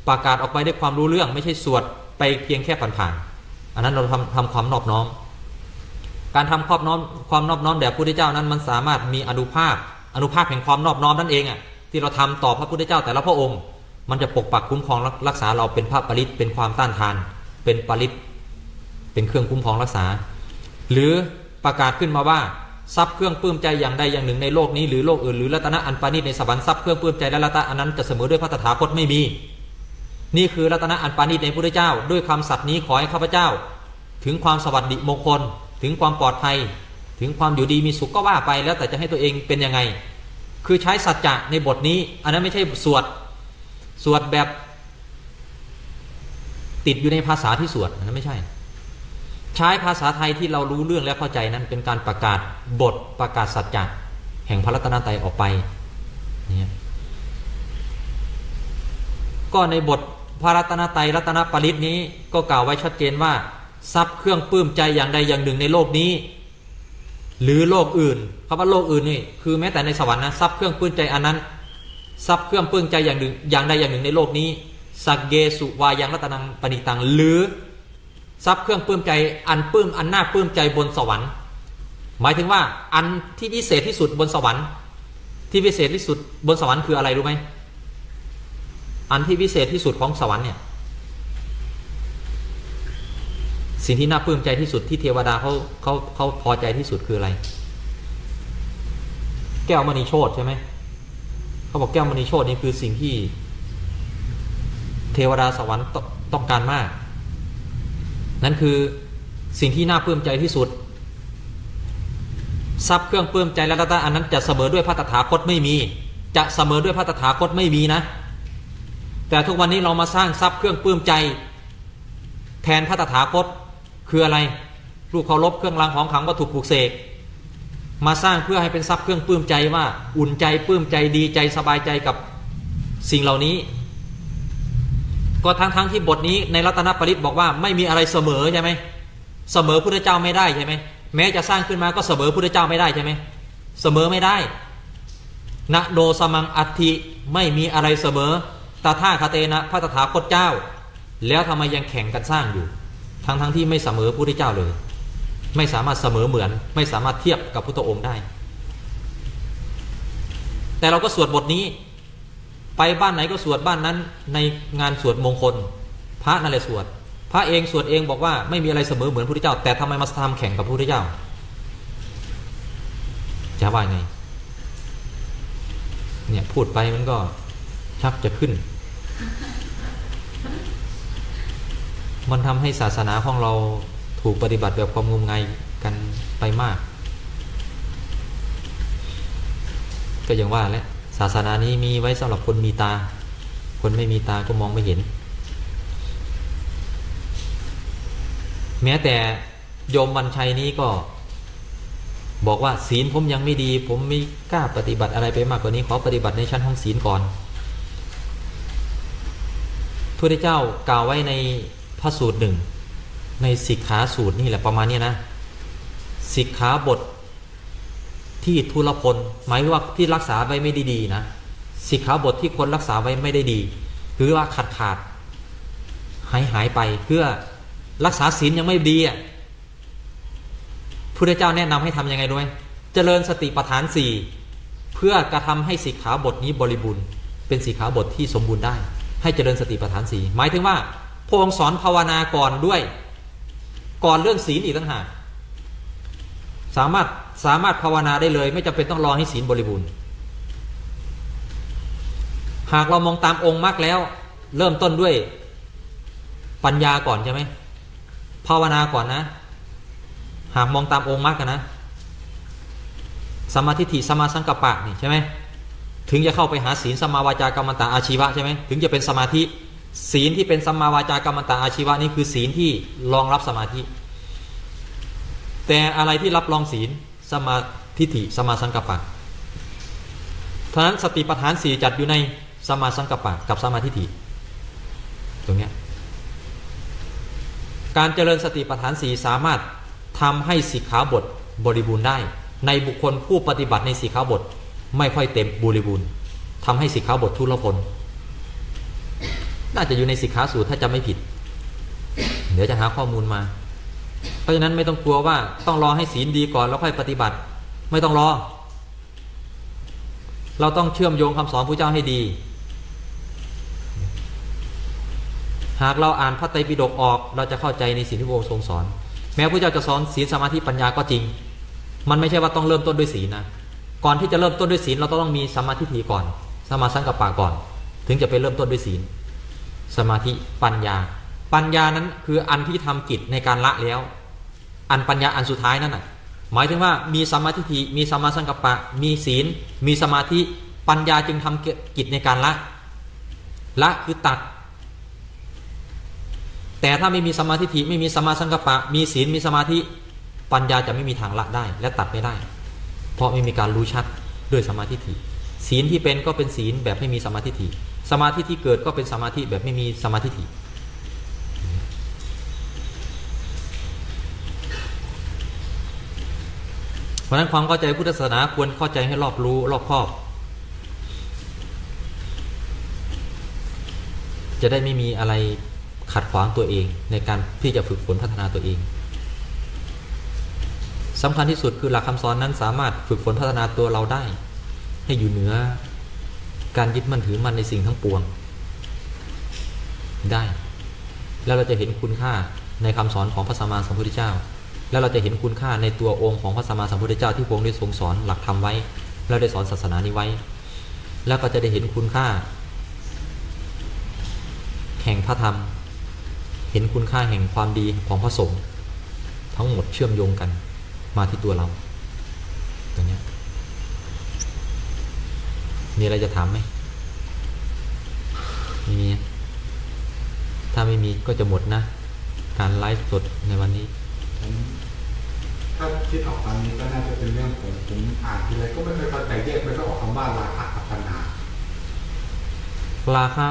ประกาศออกไปด้วยความรู้เรื่องไม่ใช่สวดไปเพียงแค่ผ่านๆอันนั้นเราทำทำความนอบน้อม การทำครอบน้อมความนอบน้อมแด่พระพุทธเจ้านั้นมันสามารถมีอนุภาพอนุภาพแห่งความนอบน้อมนั่นเองอะที่เราทำต่อพระพุทธเจ้าแต่ละพระองค์ มันจะปกปักคุ้มครองรักษาเราเป็นพระปริตเป็นความต้านทาน เป็นปริตเป็นเครื่องคุ้มครองรักษา หรือประกาศขึ้นมาว่าทรัพย์เครื่องปลื้มใจอย่างใดอย่างหนึ่งในโลกนี้หรือโลกอื่นหรือรัตนะอันปานิในสวรรค์ทรัพย์เครื่องปลื้มใจและรัตนะอันนั้นจะเสมอด้วยพระตถาคตไม่มี นี่คือรัตนะอันปานิในพระพุทธเจ้า ด้วยคำสัตย์นี้ขอให้ข้าพเจ้า ถึงความสวัสดิมงคล ถึงความปลอดภัย ถึงความอยู่ดีมีสุขก็ว่าไป แล้วแต่จะให้ตัวเองเป็นยังไง คือใช้สัจจะในบทนี้ อันนั้นไม่ใช่สวด สวดแบบ ติดอยู่ในภาษาที่สวดอันนั้นไม่ใช่ ใช้ภาษาไทยที่เรารู้เรื่องและเข้าใจนั้นเป็นการประกาศบทประกาศสัจจะแห่งพระรัตนตรัยออกไปนี่ก็ในบทพระรัตนตรัยรัตนปริตนี้ก็กล่าวไว้ชัดเจนว่า ทรัพย์เครื่องปลื้มใจอย่างใดอย่างหนึ่งในโลกนี้ หรือโลกอื่นคำว่าโลกอื่นนี่คือแม้แต่ในสวรรค์นะทรัพย์เครื่องปลื้มใจอันนั้นทรัพย์เครื่องปลื้มใจอย่างหนึ่งอย่างใดอย่างหนึ่งในโลกนี้สักเกสุวายังรัตนังปณิตังหรือทรัพย์เครื่องปลื้มใจอันปลื้มอันน่าปลื้มใจบนสวรรค์ หมายถึงว่าอันที่พิเศษที่สุดบนสวรรค์ ที่พิเศษที่สุดบนสวรรค์คืออะไรรู้ไหมอันที่พิเศษที่สุดของสวรรค์เนี่ย สิ่งที่น่าปลื้มใจที่สุดที่เทวดาเขาเขาเขาพอใจที่สุดคืออะไร แก้วมณีโชตใช่ไหมเขาบอกแก้วมณีโชตนี่คือสิ่งที่ เทวดาสวรรค์ต้องการมาก นั่นคือสิ่งที่น่าปลื้มใจที่สุดทรัพย์เครื่องปลื้มใจและรัตนะอันนั้นจะเสมอด้วยพระตถาคตไม่มี จะเสมอด้วยพระตถาคตไม่มีนะ แต่ทุกวันนี้เรามาสร้างทรัพย์เครื่องปลื้มใจ แทนพระตถาคต คืออะไรรูปเคารพเครื่องรางของขลังวัตถุปลูกเสกมาสร้างเพื่อให้เป็นทรัพย์เครื่องปลื้มใจว่าอุ่นใจปลื้มใจดีใจสบายใจกับสิ่งเหล่านี้ ก็ทั้งทั้งที่บทนี้ในรัตนปริตบอกว่าไม่มีอะไรเสมอใช่ไหมเสมอพุทธเจ้าไม่ได้ใช่ไหมแม้จะสร้างขึ้นมาก็เสมอพุทธเจ้าไม่ได้ใช่ไหมเสมอไม่ได้นะโดสมังอัติไม่มีอะไรเสมอตาท่าคาเตนะพระตถาคตเจ้า แล้วทำไมยังแข่งกันสร้างอยู่ ทั้งทั้งที่ไม่เสมอพระพุทธเจ้าเลย ไม่สามารถเสมอเหมือน ไม่สามารถเทียบกับพุทธองค์ได้ แต่เราก็สวดบทนี้ ไปบ้านไหนก็สวดบ้านนั้นในงานสวดมงคล พระนั่นแหละสวด พระเองสวดเองบอกว่าไม่มีอะไรเสมอเหมือนพระพุทธเจ้า แต่ทำไมมาทำแข่งกับพระพุทธเจ้าจะว่าไงเนี่ยพูดไปมันก็ชักจะขึ้น มันทำให้ศาสนาของเราถูกปฏิบัติแบบความงมงายกันไปมาก ก็อย่างว่าแหละศาสนานี้มีไว้สำหรับคนมีตา คนไม่มีตาก็มองไม่เห็น แม้แต่โยมวันชัยนี้ก็ บอกว่าศีลผมยังไม่ดี ผมไม่กล้าปฏิบัติอะไรไปมากกว่านี้ขอปฏิบัติในชั้นห้องศีลก่อนพระเจ้ากล่าวไว้ใน ระสูตรหนึ่งในสิกขาสูตรนี่แหละประมาณนี้นะสิกขาบทที่ทุรพลหมายว่าที่รักษาไว้ไม่ได้ดีนะสิกขาบทที่คนรักษาไว้ไม่ได้ดีหรือว่าขาดขาดหายหายไปเพื่อรักษาศีลยังไม่ดีอะพุทธเจ้าแนะนำให้ทำยังไงรู้ไหมเจริญสติปัฏฐานสี่เพื่อกระทำให้สิกขาบทนี้บริบูรณ์เป็นสิกขาบทที่สมบูรณ์ได้ ให้เจริญสติปัฏฐานสี่หมายถึงว่า พระองค์สอนภาวนาก่อนด้วย ก่อนเรื่องศีลอีกต่างหากสามารถสามารถภาวนาได้เลย ไม่จำเป็นต้องรอให้ศีลบริบูรณ์ หากเรามองตามองค์มรรคแล้ว เริ่มต้นด้วยปัญญาก่อนใช่ไหมภาวนาก่อนนะ หากมองตามองค์มรรคกันนะสมาธิฏฐิสมาสังกัปปะนี่ใช่ไหมถึงจะเข้าไปหาศีลสมาวาจากรรมตะอาชีวะใช่ไหมถึงจะเป็นสมาธิ ศีลที่เป็นสมาวาจากรรมตะอาชีวะนี่คือศีลที่รองรับสมาธิ แต่อะไรที่รับรองศีลสมาธิฏฐิสมาสังกัปปะเพราะฉะนั้นสติปัฏฐานสี่จัดอยู่ในสมาสังกัปปะกับสมาธิฏฐิตรงนี้การเจริญสติปัฏฐานสีสามารถทำให้สิกขาบทบริบูรณ์ได้ ในบุคคลผู้ปฏิบัติในสิกขาบทไม่ค่อยเต็มบริบูรณ์ทำให้สิกขาบททุรพล น่าจะอยู่ในสิกขาสูตรถ้าจะไม่ผิด เดี๋ยวจะหาข้อมูลมา เพราะฉะนั้นไม่ต้องกลัวว่าต้องรอให้ศีลดีก่อนแล้วค่อยปฏิบัติ ไม่ต้องรอ เราต้องเชื่อมโยงคำสอนพระเจ้าให้ดี หากเราอ่านพระไตรปิฎกออก เราจะเข้าใจในสิ่งที่พระองค์ทรงสอน แม้พระเจ้าจะสอนศีลสมาธิปัญญาก็จริง มันไม่ใช่ว่าต้องเริ่มต้นด้วยศีลนะก่อนที่จะเริ่มต้นด้วยศีลเราต้องมีสมาธิทีก่อน สมาสังกัปปะก่อน ถึงจะไปเริ่มต้นด้วยศีล สมาธิปัญญา ปัญญานั้นคืออันที่ทำกิจในการละแล้ว อันปัญญาอันสุดท้ายนั่นน่ะหมายถึงว่ามีสมาธิมีสมาสังกัปปะ มีศีล มีสมาธิปัญญาจึงทำกิจในการละ ละคือตัด แต่ถ้าไม่มีสมาธิฐิไม่มีสมาสังกัปปะ มีศีลมีสมาธิปัญญาจะไม่มีทางละได้และตัดไม่ได้ เพราะไม่มีการรู้ชัดด้วยสมาธิฐิศีลที่เป็นก็เป็นศีลแบบไม่มีสมาธิฐิ สมาธิที่เกิดก็เป็นสมาธิแบบไม่มีสมาธิฐิเพราะนั้นความเข้าใจพุทธศาสนาควรเข้าใจให้รอบรู้รอบครอบ จะได้ไม่มีอะไรขัดขวางตัวเองในการที่จะฝึกฝนพัฒนาตัวเองสำคัญที่สุดคือหลักคำสอนนั้นสามารถฝึกฝนพัฒนาตัวเราได้ ให้อยู่เหนือ การยึดมั่นถือมันในสิ่งทั้งปวง ได้ แล้วเราจะเห็นคุณค่าในคำสอนของพระสัมมาสัมพุทธเจ้า แล้วเราจะเห็นคุณค่าในตัวองค์ของพระสัมมาสัมพุทธเจ้าที่พระองค์ได้ทรงสอนหลักธรรมไว้ แล้วได้สอนศาสนานี้ไว้ แล้วก็จะได้เห็นคุณค่า แห่งพระธรรม เห็นคุณค่าแห่งความดีของพระสงฆ์ทั้งหมดเชื่อมโยงกันมาที่ตัวเราตรงนี้ มีอะไรจะถามไหมไม่มี ถ้าไม่มีก็จะหมดนะ การไลฟ์สดในวันนี้ผมถ้าคิดออกตอนนี้ก็น่าจะเป็นเรื่องผมผมอ่านทีไรก็ไม่เคยเข้าใจแยกไม่ค่อยออกคำว่าราคะกับตัณหาราคะ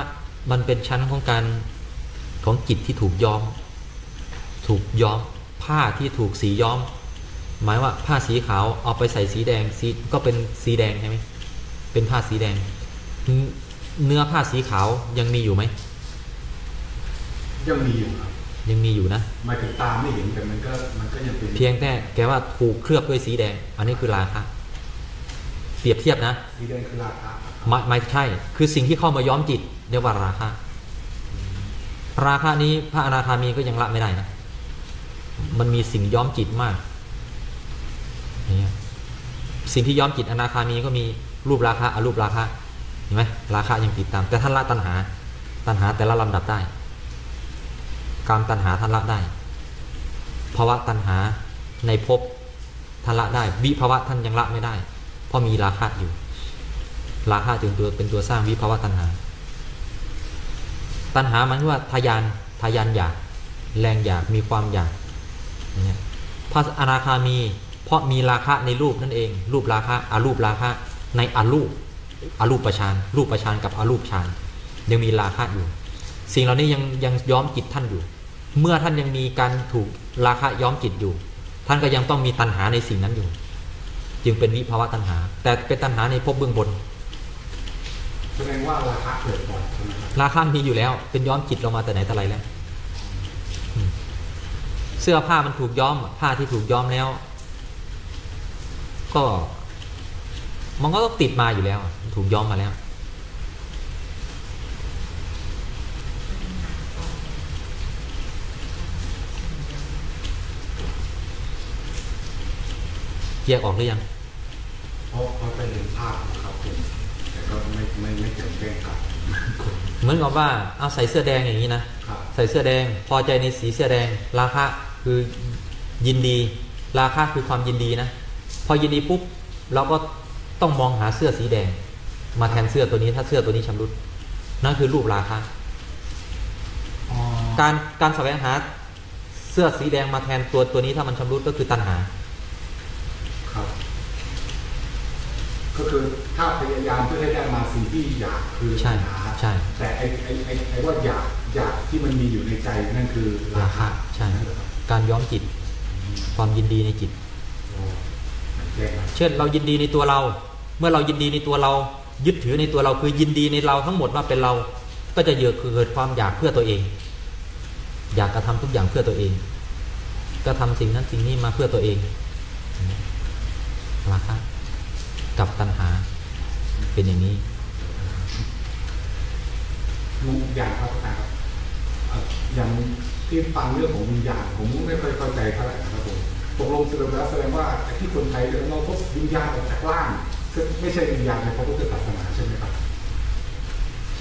มันเป็นชั้นของการของจิตที่ถูกย้อม ถูกย้อม ผ้าที่ถูกสีย้อม หมายว่าผ้าสีขาวเอาไปใส่สีแดงสีก็เป็นสีแดงใช่ไหม เป็นผ้าสีแดง เนื้อผ้าสีขาวยังมีอยู่ไหม ยังมีอยู่ครับ ยังมีอยู่นะหมายถึงตาไม่เห็นแต่มันก็มันก็ยังเป็นเพียงแต่แกว่าถูกเคลือบด้วยสีแดง อันนี้คือราคะเปรียบเทียบนะสีแดงคือราคะไม่ไม่ใช่ คือสิ่งที่เข้ามาย้อมจิตเรียกว่าราคะราคะนี้พระอนาคามีก็ยังละไม่ได้นะ มันมีสิ่งย้อมจิตมากอย่างเงี้ยสิ่งที่ย้อมจิตอนาคามีก็มี รูปราคะอรูปราคะเห็นไหมราคะยังติดตาม แต่ท่านละตัณหา ตัณหาแต่ละลำดับได้การตัณหาท่านละได้ภาวะตัณหาในภพท่านละได้ วิภาวะท่านยังละไม่ได้ เพราะมีราคะอยู่ ราคะจึงตัวเป็นตัวสร้างวิภาวะตัณหา ตัณหามันว่าทยานทยานอยาก แรงอยากมีความอยากพระอนาคามี เพราะมีราคะในรูปนั่นเอง รูปราคะอารูปราคะ ในอรูปอรูปประชานรูปประชานกับอรูปฌานยังมีราคะอยู่ สิ่งเหล่านี้ยังยังย้อมจิตท่านอยู่ เมื่อท่านยังมีการถูกราคะย้อมจิตอยู่ ท่านก็ยังต้องมีตัณหาในสิ่งนั้นอยู่ จึงเป็นวิภาวะตัณหา แต่เป็นตัณหาในภพเบื้องบนแสดงว่าราคะเกิดก่อนใช่ไหมครับราคะมีอยู่แล้ว เป็นย้อมจิตเรามาแต่ไหนแต่ไรแล้วเสื้อผ้ามันถูกย้อมผ้าที่ถูกย้อมแล้ว ก็ มันก็ต้องติดมาอยู่แล้ว ถูกย้อมมาแล้ว แยกออกหรือยังเพราะเพราะไปเห็นภาพนะครับผมแต่ก็ไม่ไม่ไม่เต็มแกล้งครับเหมือนกับว่าเอาใส่เสื้อแดงอย่างนี้นะครับใส่เสื้อแดง พอใจในสีเสื้อแดง ราคะคือยินดี ราคะคือความยินดีนะ พอยินดีปุ๊บเราก็ ต้องมองหาเสื้อสีแดง มาแทนเสื้อตัวนี้ ถ้าเสื้อตัวนี้ชำรุดนั่นคือรูปราคะอ๋อการการแสวงหาเสื้อสีแดงมาแทนตัวตัวนี้ถ้ามันชำรุดก็คือตัณหาครับก็คือถ้าพยายามเพื่อให้ได้มาสิ่งที่อยากคือใช่ปัญหาใช่แต่ไอไอไอไอว่าอยากอยากที่มันมีอยู่ในใจนั่นคือราคะใช่นั่นเหรอครับการย้อมจิต ความยินดีในจิต เช่นเรายินดีในตัวเรา เมื่อเรายินดีในตัวเรา ยึดถือในตัวเราคือยินดีในเราทั้งหมดว่าเป็นเรา ก็จะเกิดเกิดความอยากเพื่อตัวเอง อยากกระทำทุกอย่างเพื่อตัวเอง ก็ทำสิ่งนั้นสิ่งนี้มาเพื่อตัวเองราคะกับตัณหาเป็นอย่างนี้งงอย่างครับอย์ครับเอ่ออย่างที่ฟังเรื่องของวิญญาณผมไม่ค่อยเข้าใจเท่าไหร่ครับผม ตกลงสรุปแล้วแสดงว่าไอ้ที่คนไทยเรียกเราพบวิญญาณออกจากร่างซึ่งไม่ใช่วิญญาณในพระพุทธศาสนาใช่ไหมครับ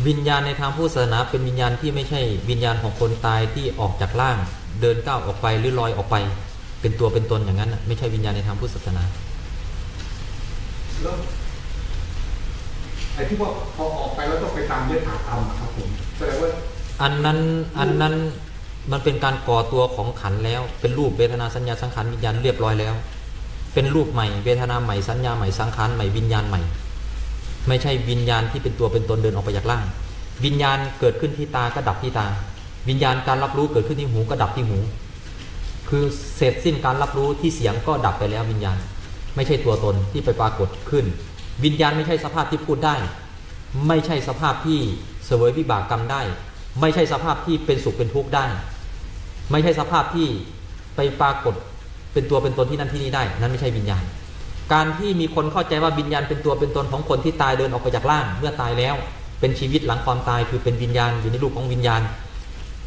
วิญญาณในทางพุทธศาสนาเป็นวิญญาณที่ไม่ใช่วิญญาณของคนตายที่ออกจากร่าง เดินก้าวออกไปหรือลอยออกไป เป็นตัวเป็นตนอย่างนั้นน่ะไม่ใช่วิญญาณในทางพุทธศาสนาแล้วไอ้ที่ว่าพอออกไปแล้วต้องไปตามยถากรรมอะครับผมแสดงว่าอันนั้นอันนั้น มันเป็นการก่อตัวของขันแล้ว เป็นรูปเวทนาสัญญาสังขารวิญญาณเรียบร้อยแล้ว เป็นรูปใหม่ เวทนาใหม่สัญญาใหม่สังขารใหม่วิญญาณใหม่ ไม่ใช่วิญญาณที่เป็นตัวเป็นตนเดินออกไปจากร่าง วิญญาณเกิดขึ้นที่ตาก็ดับที่ตา วิญญาณการรับรู้เกิดขึ้นที่หูก็ดับที่หู คือเสร็จสิ้นการรับรู้ที่เสียงก็ดับไปแล้ววิญญาณ ไม่ใช่ตัวตนที่ไปปรากฏขึ้น วิญญาณไม่ใช่สภาพที่พูดได้ ไม่ใช่สภาพที่เสวยวิบากกรรมได้ ไม่ใช่สภาพที่เป็นสุขเป็นทุกข์ได้ ไม่ใช่สภาพที่ไปปรากฏเป็นตัวเป็นตนที่นั่นที่นี่ได้ นั้นไม่ใช่วิญญาณ การที่มีคนเข้าใจว่าวิญญาณเป็นตัวเป็นตนของคนที่ตายเดินออกไปจากร่าง เมื่อตายแล้ว เป็นชีวิตหลังความตายคือเป็นวิญญาณอยู่ในรูปของวิญญาณ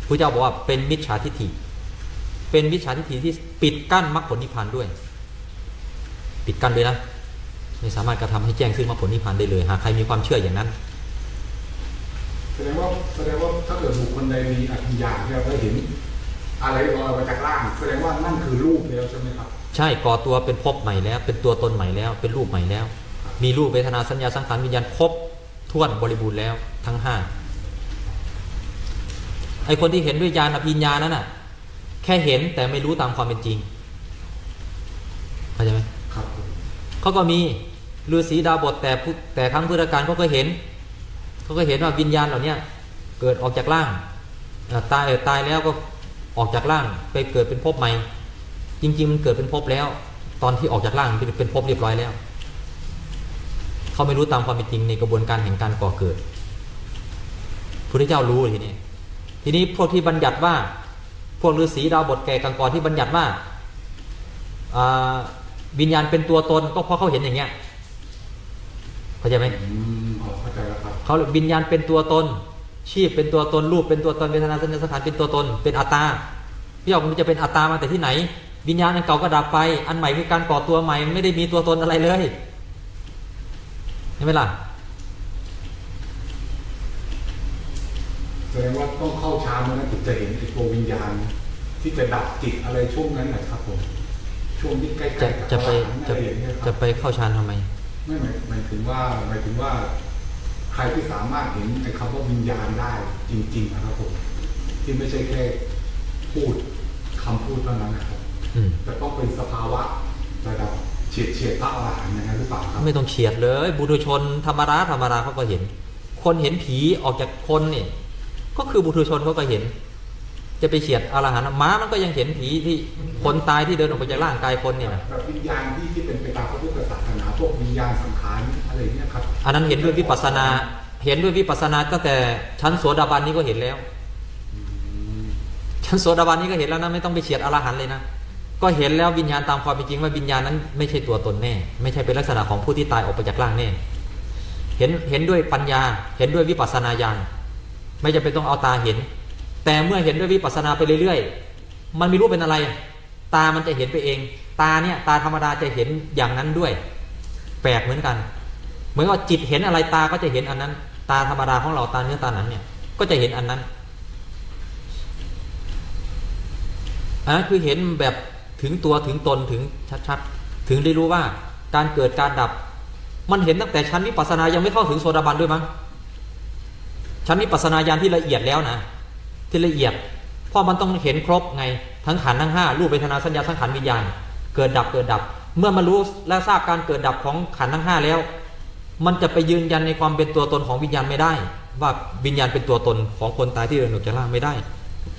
พระเจ้าบอกว่าเป็นมิจฉาทิฏฐิ เป็นมิจฉาทิฏฐิที่ปิดกั้นมรรคผลนิพพานด้วย ปิดกั้นด้วยนะไม่สามารถกระทำให้แจ้งซึ่งมรรคผลนิพพานได้เลยหากใครมีความเชื่ออย่างนั้นแสดงว่าแสดงว่าถ้าเกิดบุคคลใดมีอภิญญาเนี่ยเราเห็น อะไรลอยมาจากร่างแสดงว่านั่นคือรูปแล้วใช่ไหมครับใช่ก่อตัวเป็นภพใหม่แล้ว เป็นตัวตนใหม่แล้ว เป็นรูปใหม่แล้ว มีรูปเวทนาสัญญาสังขารวิญญาณครบถ้วนบริบูรณ์แล้วทั้งห้าไอคนที่เห็นด้วยญาณอภิญญานั้นน่ะ แค่เห็นแต่ไม่รู้ตามความเป็นจริงเข้าใจไหมครับผมเขาก็มีฤาษีดาวบทแต่พุแต่ครั้งพุทธกาลเขาก็เห็นเขาก็เห็นว่าวิญญาณเหล่าเนี้ยเกิดออกจากร่างเอ่อตายเอ่อตายแล้วก็ ออกจากร่างไปเกิดเป็นภพใหม่ จริง ๆ มันเกิดเป็นภพแล้ว ตอนที่ออกจากร่างเป็นเป็นภพเรียบร้อยแล้ว เขาไม่รู้ตามความเป็นจริงในกระบวนการแห่งการก่อเกิดพระเจ้ารู้ทีนี้ทีนี้พวกที่บัญญัติว่า พวกฤาษีดาวบทแก่กังกรที่บัญญัติว่าอ่าวิญญาณเป็นตัวตนก็เพราะเขาเห็นอย่างเงี้ยเข้าใจไหมอืมอ๋อเข้าใจแล้วครับเขาวิญญาณเป็นตัวตน ชีพเป็นตัวตนรูปเป็นตัวตนเวทนาสัญญาสังขารเป็นตัวตน เป็นอัตตาพี่บอกมันจะเป็นอัตตามาแต่ที่ไหน วิญญาณอันเก่าก็ดับไปอันใหม่คือการก่อตัวใหม่ไม่ได้มีตัวตนอะไรเลยเห็นไหมล่ะแสดงว่าต้องเข้าฌานมานั้นถึงจะเห็นไอ้ตัววิญญาณ ที่จะดับจิตอะไรช่วงนั้นนะครับผมช่วงที่ใกล้จะๆกับจะไปอรหันต์จะอะไรอย่างเงี้ยคจะรับไปเข้าฌานทำไม ไม่หมายหมายถึงว่าหมายถึงว่า ใครที่สามารถเห็นไอ้คำว่าวิญญาณได้จริง ๆ นะครับผมที่ไม่ใช่แค่พูดคำพูดเท่านั้นนะครับอืมแต่ต้องเป็นสภาวะระดับเฉียดเฉียดๆพระอรหันต์อย่างนั้นหรือเปล่าครับไม่ต้องเฉียดเลยบุตุชนธรรมดาธรรมดาเขาก็เห็น คนเห็นผีออกจากคนเนี่ยก็คือบุตุชนเขาก็เห็น จะไปเฉียดอรหันต์ม้ามันก็ยังเห็นผีที่คนตายที่เดินออกไปจากร่างกายคนเนี่ยนะแบบวิญญาณที่ที่เป็นไปตามพระพุทธศาสนาพวกวิญญาณสังขาร อะไรเนี่ยครับอันนั้นเห็นด้วยวิปัสสนา เห็นด้วยวิปัสสนาตั้งแต่ชั้นโสดาบันนี้ก็เห็นแล้วอืมชั้นโสดาบันนี่ก็เห็นแล้วนะไม่ต้องไปเฉียดอรหันต์เลยนะก็เห็นแล้ววิญญาณตามความเป็นจริงว่าวิญญาณนั้นไม่ใช่ตัวตนแน่ ไม่ใช่เป็นลักษณะของผู้ที่ตายออกไปจากร่างแน่เห็นเห็นด้วยปัญญา เห็นด้วยวิปัสสนาญาณไม่จำเป็นต้องเอาตาเห็น แต่เมื่อเห็นด้วยวิปัสสนาไปเรื่อยๆ มันไม่รู้เป็นอะไร ตามันจะเห็นไปเอง ตาเนี่ยตาธรรมดาจะเห็นอย่างนั้นด้วย แปลกเหมือนกันเห มือนว่าจิตเห็นอะไรตาก็จะเห็นอันนั้น ตาธรรมดาของเราตาเนื้อตาหนังเนี่ย ก็จะเห็นอันนั้นอันนั้นคือเห็นแบบถึงตัวถึงตนถึงชัดๆถึงได้รู้ว่าการเกิดการดับ มันเห็นตั้งแต่ชั้นวิปัสสนายังไม่เข้าถึงโสดาบันด้วยมั้งชั้นวิปัสสนาญาณที่ละเอียดแล้วนะที่ละเอียด เพราะมันต้องเห็นครบไงทั้งขันทั้งห้ารูปเวทนาสัญญาสังขารวิญญาณ เกิดดับเกิดดับ เมื่อมารู้และทราบการเกิดดับของขันทั้งห้าแล้ว มันจะไปยืนยันในความเป็นตัวตนของวิญญาณไม่ได้ ว่าวิญญาณเป็นตัวตนของคนตายที่เดินออกจากร่างไม่ได้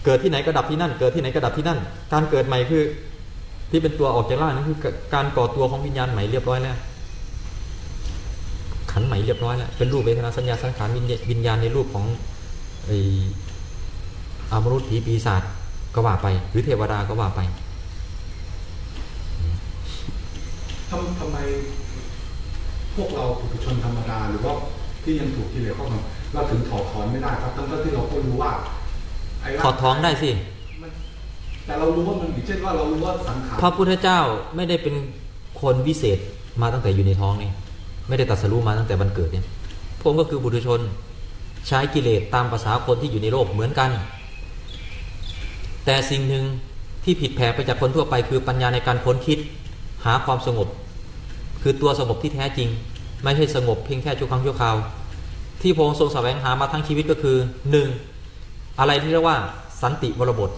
เกิดที่ไหนก็ดับที่นั่น เกิดที่ไหนก็ดับที่นั่น การเกิดใหม่คือที่เป็นตัวออกจากร่างนั่นคือการก่อตัวของวิญญาณใหม่เรียบร้อยแล้วขันใหม่เรียบร้อยแล้วเป็นรูปเวทนาสัญญาสังขารวิญญาณในรูปของไออามนุษผีปีศาจก็ว่าไป หรือเทวดาก็ว่าไปทำทำไม พวกเราปุถุชนธรรมดา หรือว่าที่ยังถูกกิเลสครอบงำเราถึงถอดถอนไม่ได้ครับทั้งๆที่เราก็รู้ว่าไร่างถอดท้องได้สิมันแต่เรารู้ว่ามันอย่างเช่นว่าเรารู้ว่าสังขารพระพุทธเจ้าไม่ได้เป็นคนวิเศษมาตั้งแต่อยู่ในท้องนี่ไม่ได้ตรัสรู้มาตั้งแต่วันเกิดเนี่ยพระองค์ก็คือบุตรชนใช้กิเลสตามภาษาคนที่อยู่ในโลกเหมือนกัน แต่สิ่งหนึ่งที่ผิดแผกไปจากคนทั่วไปคือปัญญาในการค้นคิด หาความสงบ คือตัวสงบที่แท้จริง ไม่ใช่สงบเพียงแค่ชั่วครั้งชั่วคราว ที่พระองค์ทรงแสวงหามาทั้งชีวิตก็คือหนึ่งอะไรที่เรียกว่าสันติวรบท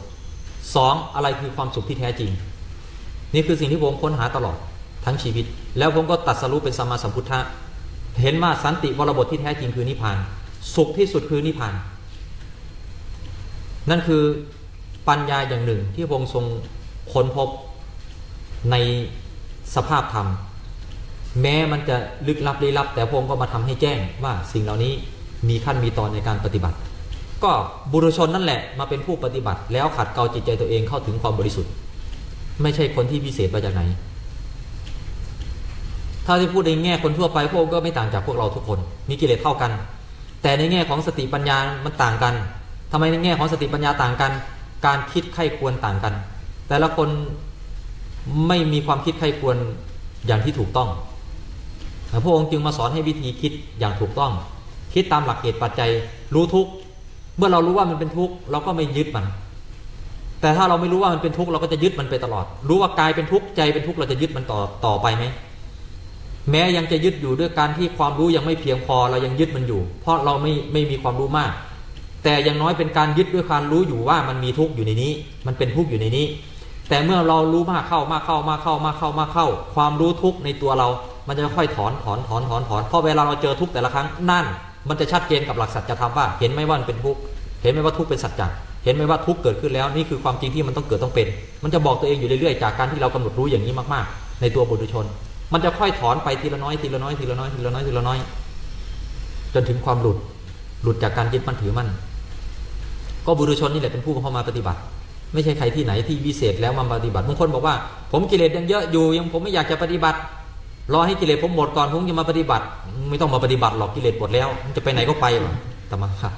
สองอะไรคือความสุขที่แท้จริง นี่คือสิ่งที่ผมค้นหาตลอดทั้งชีวิต แล้วผมก็ตัดสรุปเป็นสัมมาสัมพุทธะเห็นว่าสันติวรบทที่แท้จริงคือนิพพาน สุขที่สุดคือนิพพาน นั่นคือปัญญาอย่างหนึ่งที่พระองค์ทรงค้นพบในสภาพธรรม แม้มันจะลึกลับลี้ลับ แต่พระองค์ก็มาทำให้แจ้งว่าสิ่งเหล่านี้มีขั้นมีตอนในการปฏิบัติ ก็บุรุชนนั่นแหละมาเป็นผู้ปฏิบัติ แล้วขัดเกลาจิตใจตัวเองเข้าถึงความบริสุทธิ์ ไม่ใช่คนที่พิเศษมาจากไหน ถ้าที่พูดในแง่คนทั่วไปพวกก็ไม่ต่างจากพวกเราทุกคน มีกิเลสเท่ากัน แต่ในแง่ของสติปัญญามันต่างกันทำไมในแง่ของสติปัญญาต่างกัน การคิดไข้ควรต่างกัน แต่ละคนไม่มีความคิดไข้ควรอย่างที่ถูกต้อง พระองค์จึงมาสอนให้วิธีคิดอย่างถูกต้อง คิดตามหลักเหตุปัจจัยรู้ทุกข์เมื่อเรารู้ว่ามันเป็นทุกข์เราก็ไม่ยึดมัน แต่ถ้าเราไม่รู้ว่ามันเป็นทุกข์เราก็จะยึดมันไปตลอด รู้ว่ากายเป็นทุกข์ใจเป็นทุกข์เราจะยึดมันต่อต่อไปไหมแม้ยังจะยึดอยู่ด้วยการที่ความรู้ยังไม่เพียงพอเรายังยึดมันอยู่ เพราะเราไม่ไม่มีความรู้มาก แต่ย่างน้อยเป็นการยึดด้วยความรู้อยู่ว่ามันมีทุกข์อยู่ในนี้ มันเป็นทุกข์อยู่ในนี้ แต่เมื่อเรารู้มากเข้ามากเข้ามากเข้ามากเข้ามากเข้า ความรู้ทุกข์ในตัวเรา มันจะค่อยถอนถอนถอนถอนถอนเพราะเวลาเราเจอทุกแต่ละครั้งนั่น มันจะชัดเจนกับหลักสัจธรรมว่า เห็นไหมว่ามันเป็นทุกเห็นไหมว่าทุกเป็นสัจจะเห็นไหมว่าทุกเกิดขึ้นแล้วนี่คือความจริงที่มันต้องเกิดต้องเป็น มันจะบอกตัวเองอยู่เรื่อยๆจากการที่เรากำหนดรู้อย่างนี้มากๆ ในตัวบุตรชน มันจะค่อยถอนไปทีละน้อยทีละน้อยทีละน้อยทีละน้อยทีละน้อย จนถึงความหลุดหลุดจากการยึดมั่นถือมั่นก็บุรุชนนี่แหละเป็นผู้เข้ามาปฏิบัติ ไม่ใช่ใครที่ไหนที่วิเศษแล้วมาปฏิบัติบางคนบอกว่า ผมกิเลสยังเยอะอยู่ยังผมไม่อยากจะปฏิบัติ รอให้กิเลสผมหมดก่อนผมจะมาปฏิบัติ ไม่ต้องมาปฏิบัติหรอกกิเลสหมดแล้วมันจะไปไหนก็ไปวะตมาค่ะ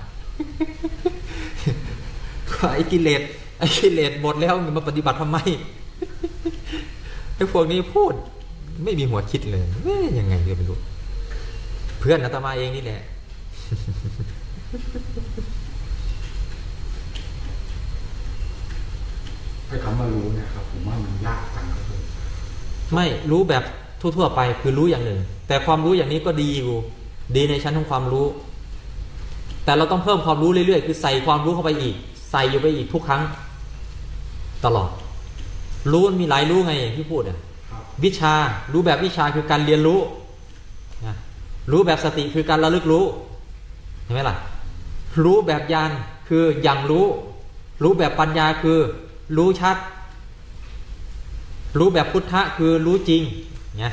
ไอ้กิเลสไอ้กิเลสหมดแล้วมันมาปฏิบัติทำไมไอ้พวกนี้พูด ไม่มีหัวคิดเลยเอ๊ะยังไงก็ไม่รู้เพื่อนอาตมาเองนี่แหละไอ้คำว่ารู้เนี่ยครับผมว่ามันยากจังครับผมไม่รู้แบบ ทั่วๆไปคือรู้อย่างหนึ่ง แต่ความรู้อย่างนี้ก็ดีอยู่ดีในชั้นของความรู้ แต่เราต้องเพิ่มความรู้เรื่อยๆ คือใส่ความรู้เข้าไปอีก ใส่อยู่ไปอีกทุกครั้ง ตลอด รู้มันมีหลายรู้ไงอย่างที่พูดอะครับวิชารู้แบบวิชาคือการเรียนรู้นะรู้แบบสติคือการระลึกรู้เห็นไหมล่ะ รู้แบบญาณคืออย่างรู้ รู้แบบปัญญาคือ รู้ชัด รู้แบบพุทธะคือรู้จริงเนี่ย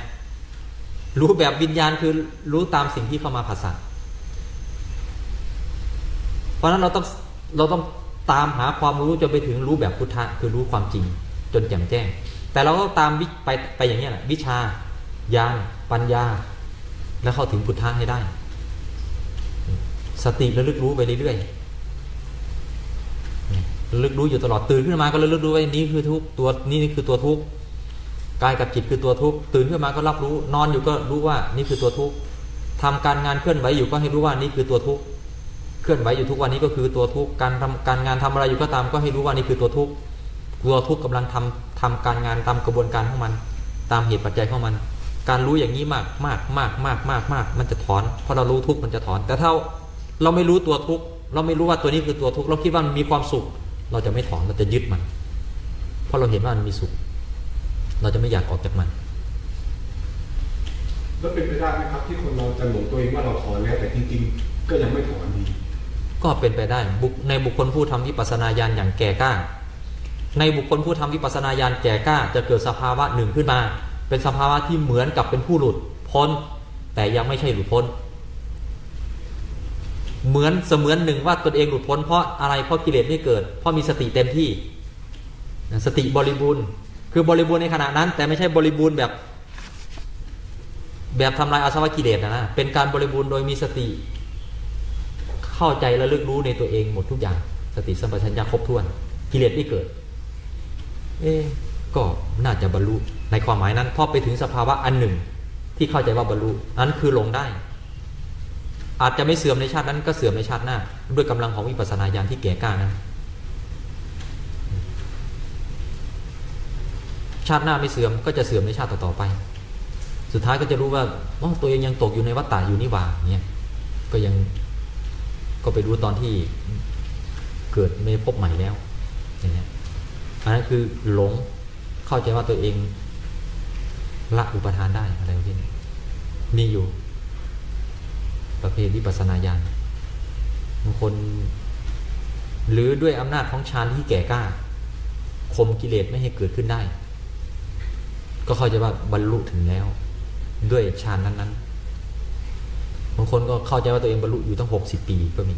รู้แบบวิญญาณคือรู้ตามสิ่งที่เข้ามาภาษาเพราะนั้นเราต้องเราต้องตามหาความรู้จนไปถึงรู้แบบพุทธะคือรู้ความจริงจนแจ่มแจ้ง แต่เราก็ตามวิไปไปอย่างนี้แหละวิชาญาณปัญญา แล้วเข้าถึงพุทธะให้ได้ สติระลึกรู้ไปเรื่อยๆระลึกรู้อยู่ตลอดตื่นขึ้นมาก็ระลึกรู้ว่านี่คือทุกตัวนี่คือตัวทุก กายกับจิตคือตัวทุกข์ตื่นขึ้นมาก็รับรู้ นอนอยู่ก็รู้ว่านี่คือตัวทุกข์ทำการงานเคลื่อนไหวอยู่ก็ให้รู้ว่านี่คือตัวทุกข์เคลื่อนไหวอยู่ทุกวันนี้ก็คือตัวทุกข์การทำการงานทำอะไรอยู่ก็ตามก็ให้รู้ว่านี่คือตัวทุกข์ตัวทุกข์กำลังทำทำการงานตามกระบวนการของมัน ตามเหตุปัจจัยของมัน การรู้อย่างนี้มากมากมากมากมากมากมันจะถอนพอเรารู้ทุกข์มันจะถอน แต่ถ้าเราไม่รู้ตัวทุกข์เราไม่รู้ว่าตัวนี้คือตัวทุกข์เราคิดว่ามันมีความสุข เราจะไม่ถอนเราจะยึดมัน เพราะเราเห็นว่ามันมีสุข เราจะไม่อยากออกจากมัน แล้วเป็นไปได้ไหมครับที่คนเราจะหลงตัวเองว่าเราถอนแล้ว แต่จริงๆก็ยังไม่ถอนดีก็เป็นไปได้บุคในบุคคลผู้ทำวิปัสสนาญาณอย่างแก่กล้า ในบุคคลผู้ทำวิปัสสนาญาณแก่กล้า จะเกิดสภาวะหนึ่งขึ้นมา เป็นสภาวะที่เหมือนกับเป็นผู้หลุดพ้น แต่ยังไม่ใช่หลุดพ้น เหมือนเสมือนหนึ่งว่าตนเองหลุดพ้นเพราะอะไรเพราะกิเลสไม่เกิด เพราะมีสติเต็มที่ สติบริบูรณ์ คือบริบูรณ์ในขณะนั้น แต่ไม่ใช่บริบูรณ์แบบ แบบทำลายอาสวะกิเลสนะนะเป็นการบริบูรณ์โดยมีสติ เข้าใจและลึกรู้ในตัวเองหมดทุกอย่าง สติสัมปชัญญะครบถ้วน กิเลสไม่เกิด เอ๊ก็น่าจะบรรลุในความหมายนั้นพราะไปถึงสภาวะอันหนึ่ง ที่เข้าใจว่าบรรลุนั้นคือลงได้ อาจจะไม่เสื่อมในชาตินั้นก็เสื่อมในชาติหน้า ด้วยกำลังของวิปัสสนาญาณที่แก่กล้านั้น ชาติหน้าไม่เสื่อมก็จะเสื่อมในชาติต่อๆไป สุดท้ายก็จะรู้ว่าอ๋อตัวเองยังตกอยู่ในวัฏฏะอยู่นี่หว่าเนี่ยก็ยังก็ไปรู้ตอนที่เกิดในภพใหม่แล้วอย่างเงี้ยอันนั้นคือหลงเข้าใจว่าตัวเองละอุปทานได้อะไรพวกนี้มีอยู่ ประเภทวิปัสสนาญาณบางคน หรือด้วยอำนาจของฌานที่แก่กล้าข่มกิเลสไม่ให้เกิดขึ้นได้ ก็เข้าใจว่าบรรลุถึงแล้ว ด้วยฌานนั้นๆบางคนก็เข้าใจว่าตัวเองบรรลุอยู่ตั้งหกสิบปีก็มี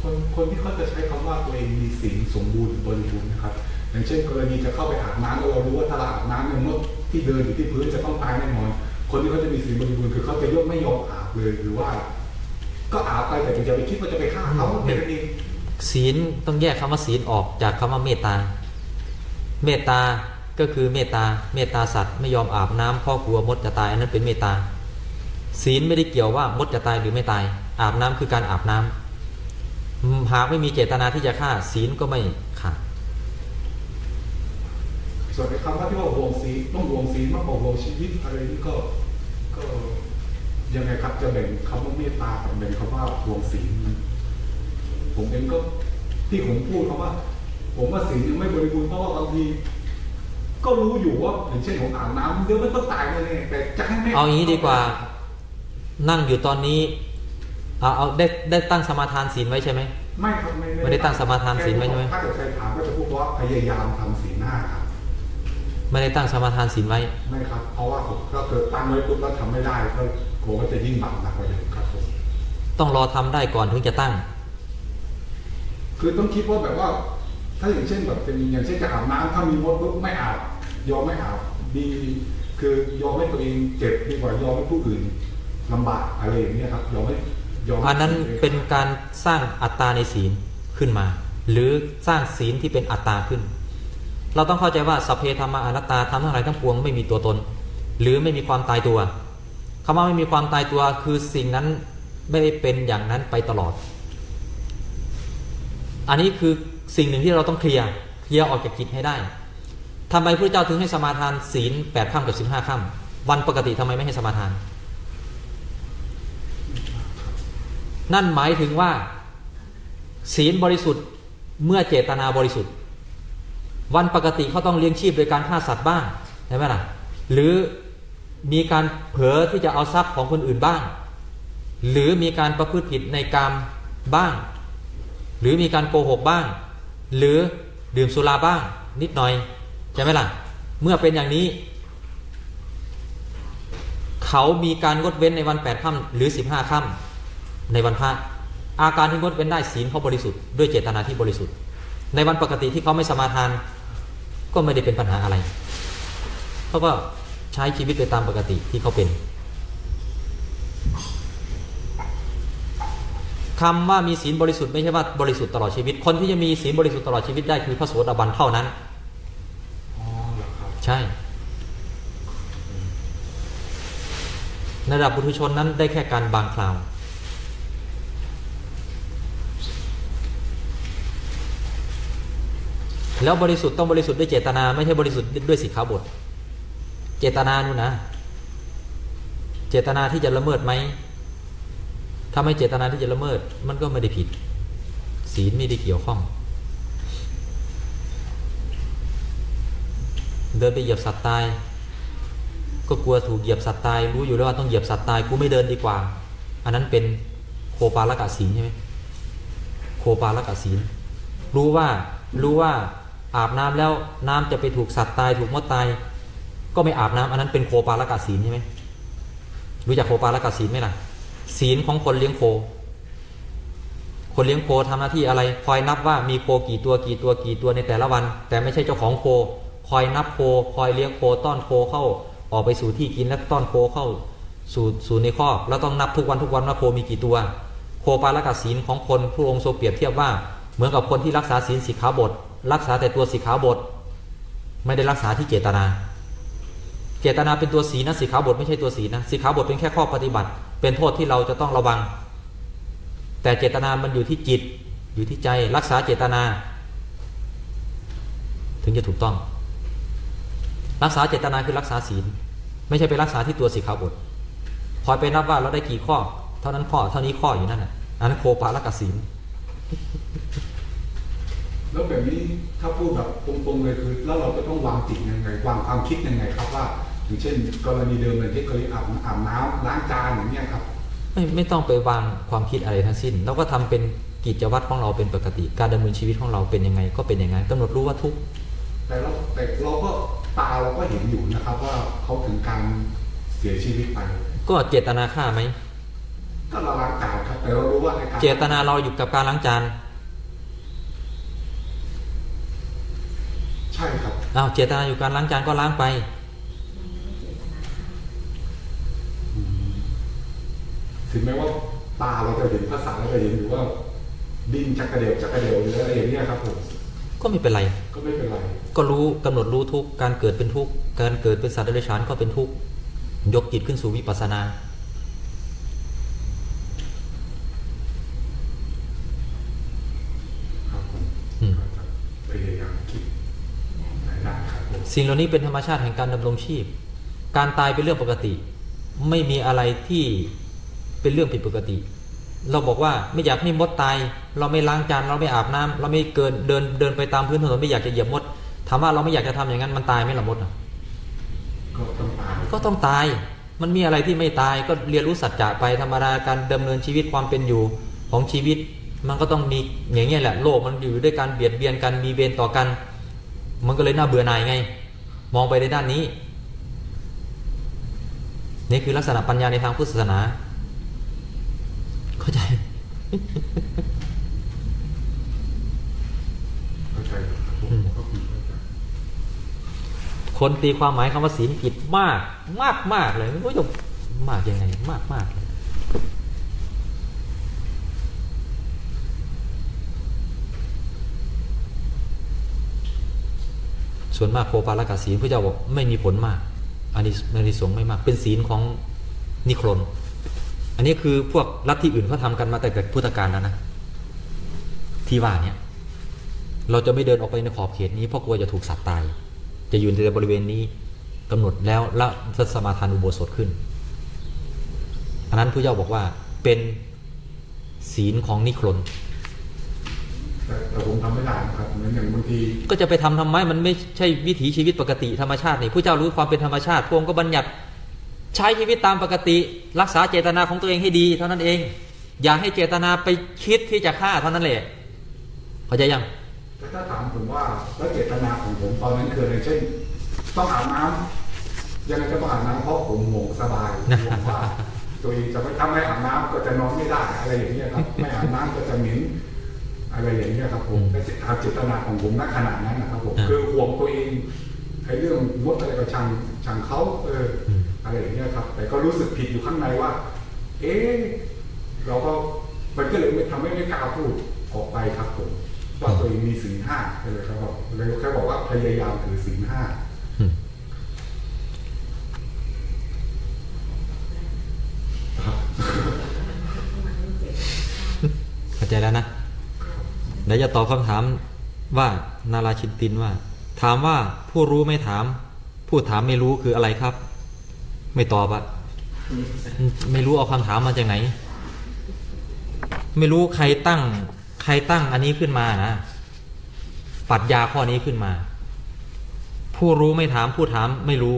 คนคนที่เขาจะใช้คำว่าตัวเองมีศีลสมบูรณ์บริบูรณ์นะครับ อย่างเช่น กรณีจะเข้าไปอาบน้ำแล้วเรารู้ว่าถ้าเราอาบน้ำเนี่ยมดที่เดินอยู่ที่พื้นจะต้องตายแน่นอนคนที่เขาจะมีศีลบริบูรณ์คือเขาจะยกไม่ยอมอาบเลยหรือว่า ก็อาบไปแต่จะไปคิดว่าจะไปฆ่าเขาแค่นั้นเอง ศีลต้องแยกคำว่าศีลออกจากคำว่าเมตตา เมตตาก็คือเมตตาเมตตาสัตว์ไม่ยอมอาบน้ำเพ่อกลัวมดจะตายอันนั้นเป็นเมตตา ศีลไม่ได้เกี่ยวว่ามดจะตายหรือไม่ตาย อาบน้ำคือการอาบน้ำอืมหากไม่มีเจตนาที่จะฆ่าศีลก็ไม่ขาดส่วนไอ้คำว่าที่ว่าห่วงศีลต้องห่วงศีลมากกว่าห่วงชีวิตอะไรนี่ก็ก็ยังไงครับจะแบ่งคำว่าเมตตากับแบ่งคำว่าห่วงศีล ผมเองก็ที่ผมพูดคำว่า ผมว่าศีลยังไม่บริบูรณ์เพราะว่าบางทีก็รู้อยู่ว่าอย่างเช่นผมอาบน้ำเดี๋ยวมันต้องตายเลยแต่จะให้ไม่เอาอย่างนี้ดีกว่า นั่งอยู่ตอนนี้เอาเอาได้ได้ตั้งสมาทานศีลไว้ใช่ไหมไม่ครับไม่ไม่ได้ตั้งสมาทานศีลไว้ใช่ไหมถ้าเกิดใครถามก็จะพูดว่าพยายามทำศีลห้าครับไม่ได้ตั้งสมาทานศีลไว้ไม่ครับ เพราะว่าผมก็เกิดตั้งไว้ปุ๊บแล้วทำไม่ได้ก็กลัวว่าจะยิ่งบาปหนักกว่าเดิมครับผมต้องรอทำได้ก่อนถึงจะตั้ง คือต้องคิดว่าแบบว่า ถ้าอย่างเช่นแบบเป็นอย่างเช่นจะอาบน้ำถ้ามีมดปุ๊บไม่อาบยอมไม่อาบดีคือยอมให้ตัวเองเจ็บดีกว่ายอมให้ผู้อื่นลำบากอะไรอย่างเงี้ยครับยอมให้ยอมอันนั้นเป็นการสร้างอัตตาในศีลขึ้นมา หรือสร้างศีลที่เป็นอัตตาขึ้น เราต้องเข้าใจว่าสัพเพธรรมะอนัตตาทำทั้งหลายทั้งปวงไม่มีตัวตน หรือไม่มีความตายตัวคำว่าไม่มีความตายตัวคือสิ่งนั้นไม่ได้เป็นอย่างนั้นไปตลอด อันนี้คือสิ่งหนึ่งที่เราต้องเคลียร์เคลียร์ออกจากจิตให้ได้ทำไมพระเจ้าถึงให้สมาทานศีลแปดค่ำกับสิบห้าค่ำวันปกติทำไมไม่ให้สมาทาน นั่นหมายถึงว่า ศีลบริสุทธิ์เมื่อเจตนาบริสุทธิ์ วันปกติเขาต้องเลี้ยงชีพโดยการฆ่าสัตว์บ้างใช่ไหมล่ะหรือมีการเผลอที่จะเอาทรัพย์ของคนอื่นบ้าง หรือมีการประพฤติผิดในกรรมบ้าง หรือมีการโกหกบ้าง หรือดื่มสุราบ้าง นิดหน่อยใช่ไหมล่ะ เมื่อเป็นอย่างนี้ เขามีการงดเว้นในวันแปดค่ำหรือสิบห้าค่ำในวันพระอาการที่งดเว้นได้ศีลเขาบริสุทธิ์ด้วยเจตนาที่บริสุทธิ์ ในวันปกติที่เขาไม่สมาทาน ก็ไม่ได้เป็นปัญหาอะไรเขาก็ใช้ชีวิตไปตามปกติที่เขาเป็น คำว่ามีศีลบริสุทธิ์ไม่ใช่ว่าบริสุทธิ์ตลอดชีวิต คนที่จะมีศีลบริสุทธิ์ตลอดชีวิตได้คือพระโสดาบันเท่านั้นอ๋อเหรอครับใช่ในระดับปุถุชนนั้นได้แค่การบางคราว แล้วบริสุทธิ์ต้องบริสุทธิ์ด้วยเจตนาไม่ใช่บริสุทธิ์ด้วยสิกขาบท เจตนานู่นนะ เจตนาที่จะละเมิดไหม ถ้าไม่เจตนาที่จะละเมิด มันก็ไม่ได้ผิด ศีลไม่ได้เกี่ยวข้อง เดินไปเหยียบสัตว์ตาย ก็กลัวถูกเหยียบสัตว์ตาย รู้อยู่แล้วว่าต้องเหยียบสัตว์ตาย กูไม่เดินดีกว่า อันนั้นเป็นโคปาลกะศีลใช่ไหมโคปาลกะศีล รู้ว่ารู้ว่าอาบน้ำแล้วน้ำจะไปถูกสัตว์ตายถูกมดตาย ก็ไม่อาบน้ำอันนั้นเป็นโคปาลกะศีลใช่ไหมรู้จักโคปาลกะศีลไหมล่ะ ศีลของคนเลี้ยงโค คนเลี้ยงโคทำหน้าที่อะไร คอยนับว่ามีโคกี่ตัวกี่ตัวกี่ตัวในแต่ละวัน แต่ไม่ใช่เจ้าของโค คอยนับโค คอยเลี้ยงโคต้อนโคเข้า ออกไปสู่ที่กินแล้วต้อนโคเข้า สู่สู่ในคอกแล้วต้องนับทุกวันทุกวันว่าโคมีกี่ตัว โคปาลกศีลของคนพระองค์ทรงเปรียบเทียบว่า เหมือนกับคนที่รักษาศีลสิกขาบท รักษาแต่ตัวสิกขาบท ไม่ได้รักษาที่เจตนา เจตนาเป็นตัวศีลนะสิกขาบทไม่ใช่ตัวศีลนะสิกขาบทเป็นแค่ข้อปฏิบัติ เป็นโทษที่เราจะต้องระวัง แต่เจตนามันอยู่ที่จิต อยู่ที่ใจรักษาเจตนา ถึงจะถูกต้อง รักษาเจตนาคือรักษาศีล ไม่ใช่ไปรักษาที่ตัวสิกขาวบทคอยไปนับว่าเราได้กี่ข้อ เท่านั้นข้อเท่านี้ข้ออยู่นั่นน่ะอันนั้นโคปาลกศีลแล้วแบบนี้ถ้าพูดแบบตรงๆเลยคือ แล้วเราจะต้องวางจิตยังไงวางความคิดยังไงครับว่า อย่างเช่น กรณีเดิมเลยที่เคยอาบอาบน้ำล้างจานอย่างเงี้ยครับ ไม่ไม่ต้องไปวางความคิดอะไรทั้งสิ้น เราก็ทำเป็นกิจวัตรของเราเป็นปกติ การดำเนินชีวิตของเราเป็นยังไง ก็เป็นอย่างนั้นกำหนดรู้ว่าทุกข์แต่เราแต่เราก็ตาเราก็เห็นอยู่นะครับว่าเขาถึงการเสียชีวิตไป ก็เจตนาฆ่าไหมก็เราล้างจานครับแต่เรารู้ว่าในการเจตนาเราอยู่กับการล้างจานใช่ครับอ้าวเจตนาอยู่การล้างจานก็ล้างไป ถึงแม้ว่าตาเราจะเห็นภาษาเราจะเห็นอยู่ว่า ดินจักระเดียวจักระเดียวหรืออะไรอย่างเงี้ยครับผมก็ไม่เป็นไร ก็ไม่เป็นไร ก็รู้กำหนดรู้ทุกข์การเกิดเป็นทุกข์การเกิดเป็นสัตว์เดรัจฉานก็เป็นทุกข์ยกจิตขึ้นสู่วิปัสสนาครับผมอืมก็จะพยายามคิดได้ครับผมสิ่งเหล่านี้เป็นธรรมชาติแห่งการดำรงชีพ การตายเป็นเรื่องปกติ ไม่มีอะไรที่ เป็นเรื่องผิดปกติ เราบอกว่าไม่อยากให้มดตาย เราไม่ล้างจานเราไม่อาบน้ำเราไม่เกินเดินเดินไปตามพื้นถนนไม่อยากจะเหยียบมดถามว่าเราไม่อยากจะทำอย่างนั้นมันตายไหมล่ะมดอะก็ต้องตามก็ต้องตาย มันมีอะไรที่ไม่ตายก็เรียนรู้สัจจะไปธรรมดาการดำเนินชีวิตความเป็นอยู่ของชีวิต มันก็ต้องมีอย่างเงี้ยแหละโลกมันอยู่ด้วยการเบียดเบียนกันมีเวรต่อกัน มันก็เลยน่าเบื่อหน่ายไง มองไปในด้านนี้นี่คือลักษณะปัญญาในทางพุทธศาสนา เข้าใจเข้าใจครับผมอืมก็คือเข้าใจคนตีความหมายคำว่าศีลผิดมาก มากมากเลยไม่รู้จะมากยังไง มากมากเลยส่วนมากโคปาลกาศีลพระเจ้าบอกไม่มีผลมากอันนี้อันนี้สงส์ไม่มาก เป็นศีลของนิโครน อันนี้คือพวกลัทธิอื่นเขาทำกันมาแต่เกิดพุทธกาลแล้วนะที่ว่าเนี่ยเราจะไม่เดินออกไปในขอบเขตนี้เพราะกลัวจะถูกสัตว์ตาย จะอยู่ในบริเวณนี้กำหนดแล้วและสมาทานอุโบสถขึ้นอันนั้นพระเจ้าบอกว่าเป็นศีลของนิโครนแต่แต่ผมทำไม่ได้นะครับเหมือนอย่างบางทีก็จะไปทำทำไมมันไม่ใช่วิถีชีวิตปกติธรรมชาตินี่ผู้เจ้ารู้ความเป็นธรรมชาติพระองค์ก็บัญญัติ ใช้ชีวิตตามปกติ รักษาเจตนาของตัวเองให้ดี เท่านั้นเอง อย่าให้เจตนาไปคิดที่จะฆ่าเท่านั้นแหละเข้าใจยังแต่ถ้าถามผมว่าแล้วเจตนาของผมตอนนั้นคืออะไรเช่น ต้องอาบน้ำยังไงก็ต้องอาบน้ำเพราะผมห่วงสบายห่วงว่าตัวเองจะไม่ถ้าไม่อาบน้ำก็จะนอนไม่ได้อะไรอย่างเงี้ยครับไม่อาบน้ำก็จะเหม็นอะไรอย่างเงี้ยครับผมแต่ตามเจตนาของผมณขณะนั้นนะครับผมอ่าคือห่วงตัวเองไอ้เรื่องรถอะไรก็ช่างช่างเขาเออ อะไรอย่างเงี้ยครับ แต่ก็รู้สึกผิดอยู่ข้างในว่า เอ๊ะเราก็มันก็เลยไม่ทำให้ไม่กล้าพูดออกไปครับผมว่าตัวเองมีศีลห้าเลยครับบอกเลยแค่บอกว่าพยายามถือศีลห้าอืมเข้าใจแล้วนะเดี๋ยวจะตอบคำถามว่านาราชินตินว่า ถามว่าผู้รู้ไม่ถาม ผู้ถามไม่รู้คืออะไรครับ ไม่ตอบอะไม่รู้เอาคำถามมาจากไหน ไม่รู้ใครตั้ง ใครตั้งอันนี้ขึ้นมานะปรัชญาข้อนี้ขึ้นมา ผู้รู้ไม่ถามผู้ถามไม่รู้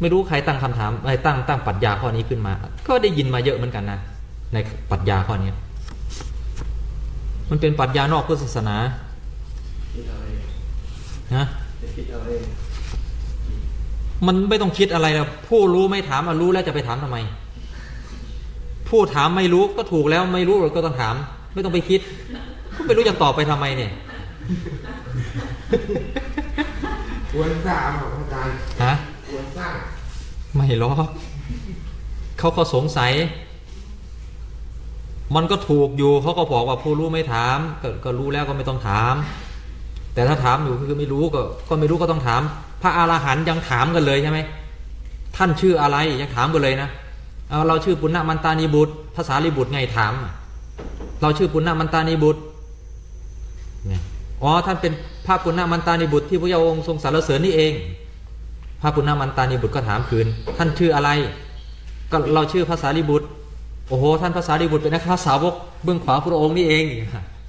ไม่รู้ใครตั้งคำถามใครตั้งตั้งปรัชญาข้อนี้ขึ้นมา ก็ได้ยินมาเยอะเหมือนกันนะในปรัชญาข้อนี้มันเป็นปรัชญานอกพุทธศาสนาคิดเอาเองนะ จะคิดเอาเอง มันไม่ต้องคิดอะไรแล้วผู้รู้ไม่ถามมารู้แล้วจะไปถามทำไม ผู้ถามไม่รู้ก็ถูกแล้วไม่รู้เราก็ต้องถาม ไม่ต้องไปคิดก็ไม่รู้จะตอบไปทำไมเนี่ยควรทราบครับอาจารย์ฮะควรทราบไม่หรอกเขาก็สงสัย มันก็ถูกอยู่เขาก็บอกว่าผู้รู้ไม่ถามก็ก็รู้แล้วก็ไม่ต้องถาม แต่ถ้าถามอยู่คือไม่รู้ก็ ก็ไม่รู้ก็ต้องถามพ ระอาหารหันต์ยังถามกันเลยใช่ไหมท่านชื่ออะไรยังถามกันเลยนะเอาเราชื่อปุณณมันตานีบุตร ภาษาลิบุตรไงถาม เราชื่อปุณณมันตานีบุตรอ๋อท่านเป็นพระปุณณมันตานีบุตรที่พระเยาองค์ทรงสรรเสริญนี่เอง พระปุณณมันตานีบุตรก็ถามคืน ท่านชื่ออะไร ก็เราชื่อภาษาลิบุตรโอ้โหท่านภาษาลิบุตรเป็นนักสาวกเบื้องขวาพระองค์นี่เอง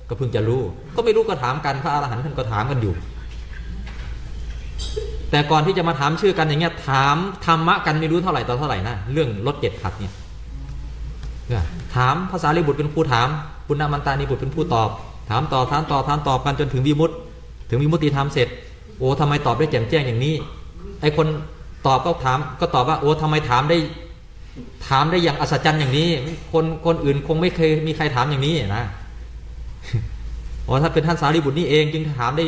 ก็เพิ่งจะรู้ ก็ไม่รู้ก็ถามกันพระอรหันต์ท่านก็ถามกันอยู่ แต่ก่อนที่จะมาถามชื่อกันอย่างเงี้ยถามธรรมะกันไม่รู้เท่าไหร่ต่อเท่าไหร่นะเรื่องรถเจ็ดขัดเนี่ยถามภาษาลิบุตรเป็นผู้ถามปุณณมันตานีบุตรเป็นผู้ตอบ ถามต่อถามต่อถามตอบกันจนถึงวิมุตติถึงวิมุตติธรรมเสร็จ โอ้ทำไมตอบได้แจ่มแจ้งอย่างนี้ไอคนตอบก็ถามก็ตอบว่าโอ้ทำไมถามได้ถามได้อย่างอัศจรรย์อย่างนี้ คนคนอื่นคงไม่เคยมีใครถามอย่างนี้นะอ๋อถ้าเป็นท่านสารีบุตรนี่เองจึงถามได้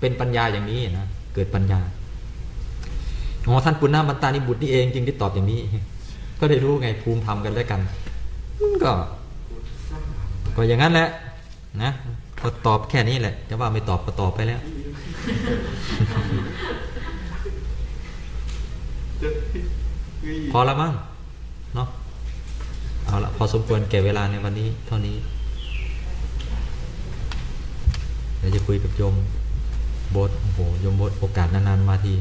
เป็นปัญญาอย่างนี้นะเกิดปัญญา อ๋อท่านปุณณบันตานิบุตรนี่เองจึงได้ตอบอย่างนี้ ก็ได้รู้ไงภูมิธรรมกันด้วยกันก็ก็อย่างนั้นแหละนะก็ตอบแค่นี้แหละ จะว่าไม่ตอบก็ตอบไปแล้วพอแล้วมั้งเนาะเอาละพอสมควรแก่เวลาในวันนี้ เท่านี้เดี๋ยวจะคุยกับโยมโบสโอ้โหโยมโบสโอกาสนานๆมาที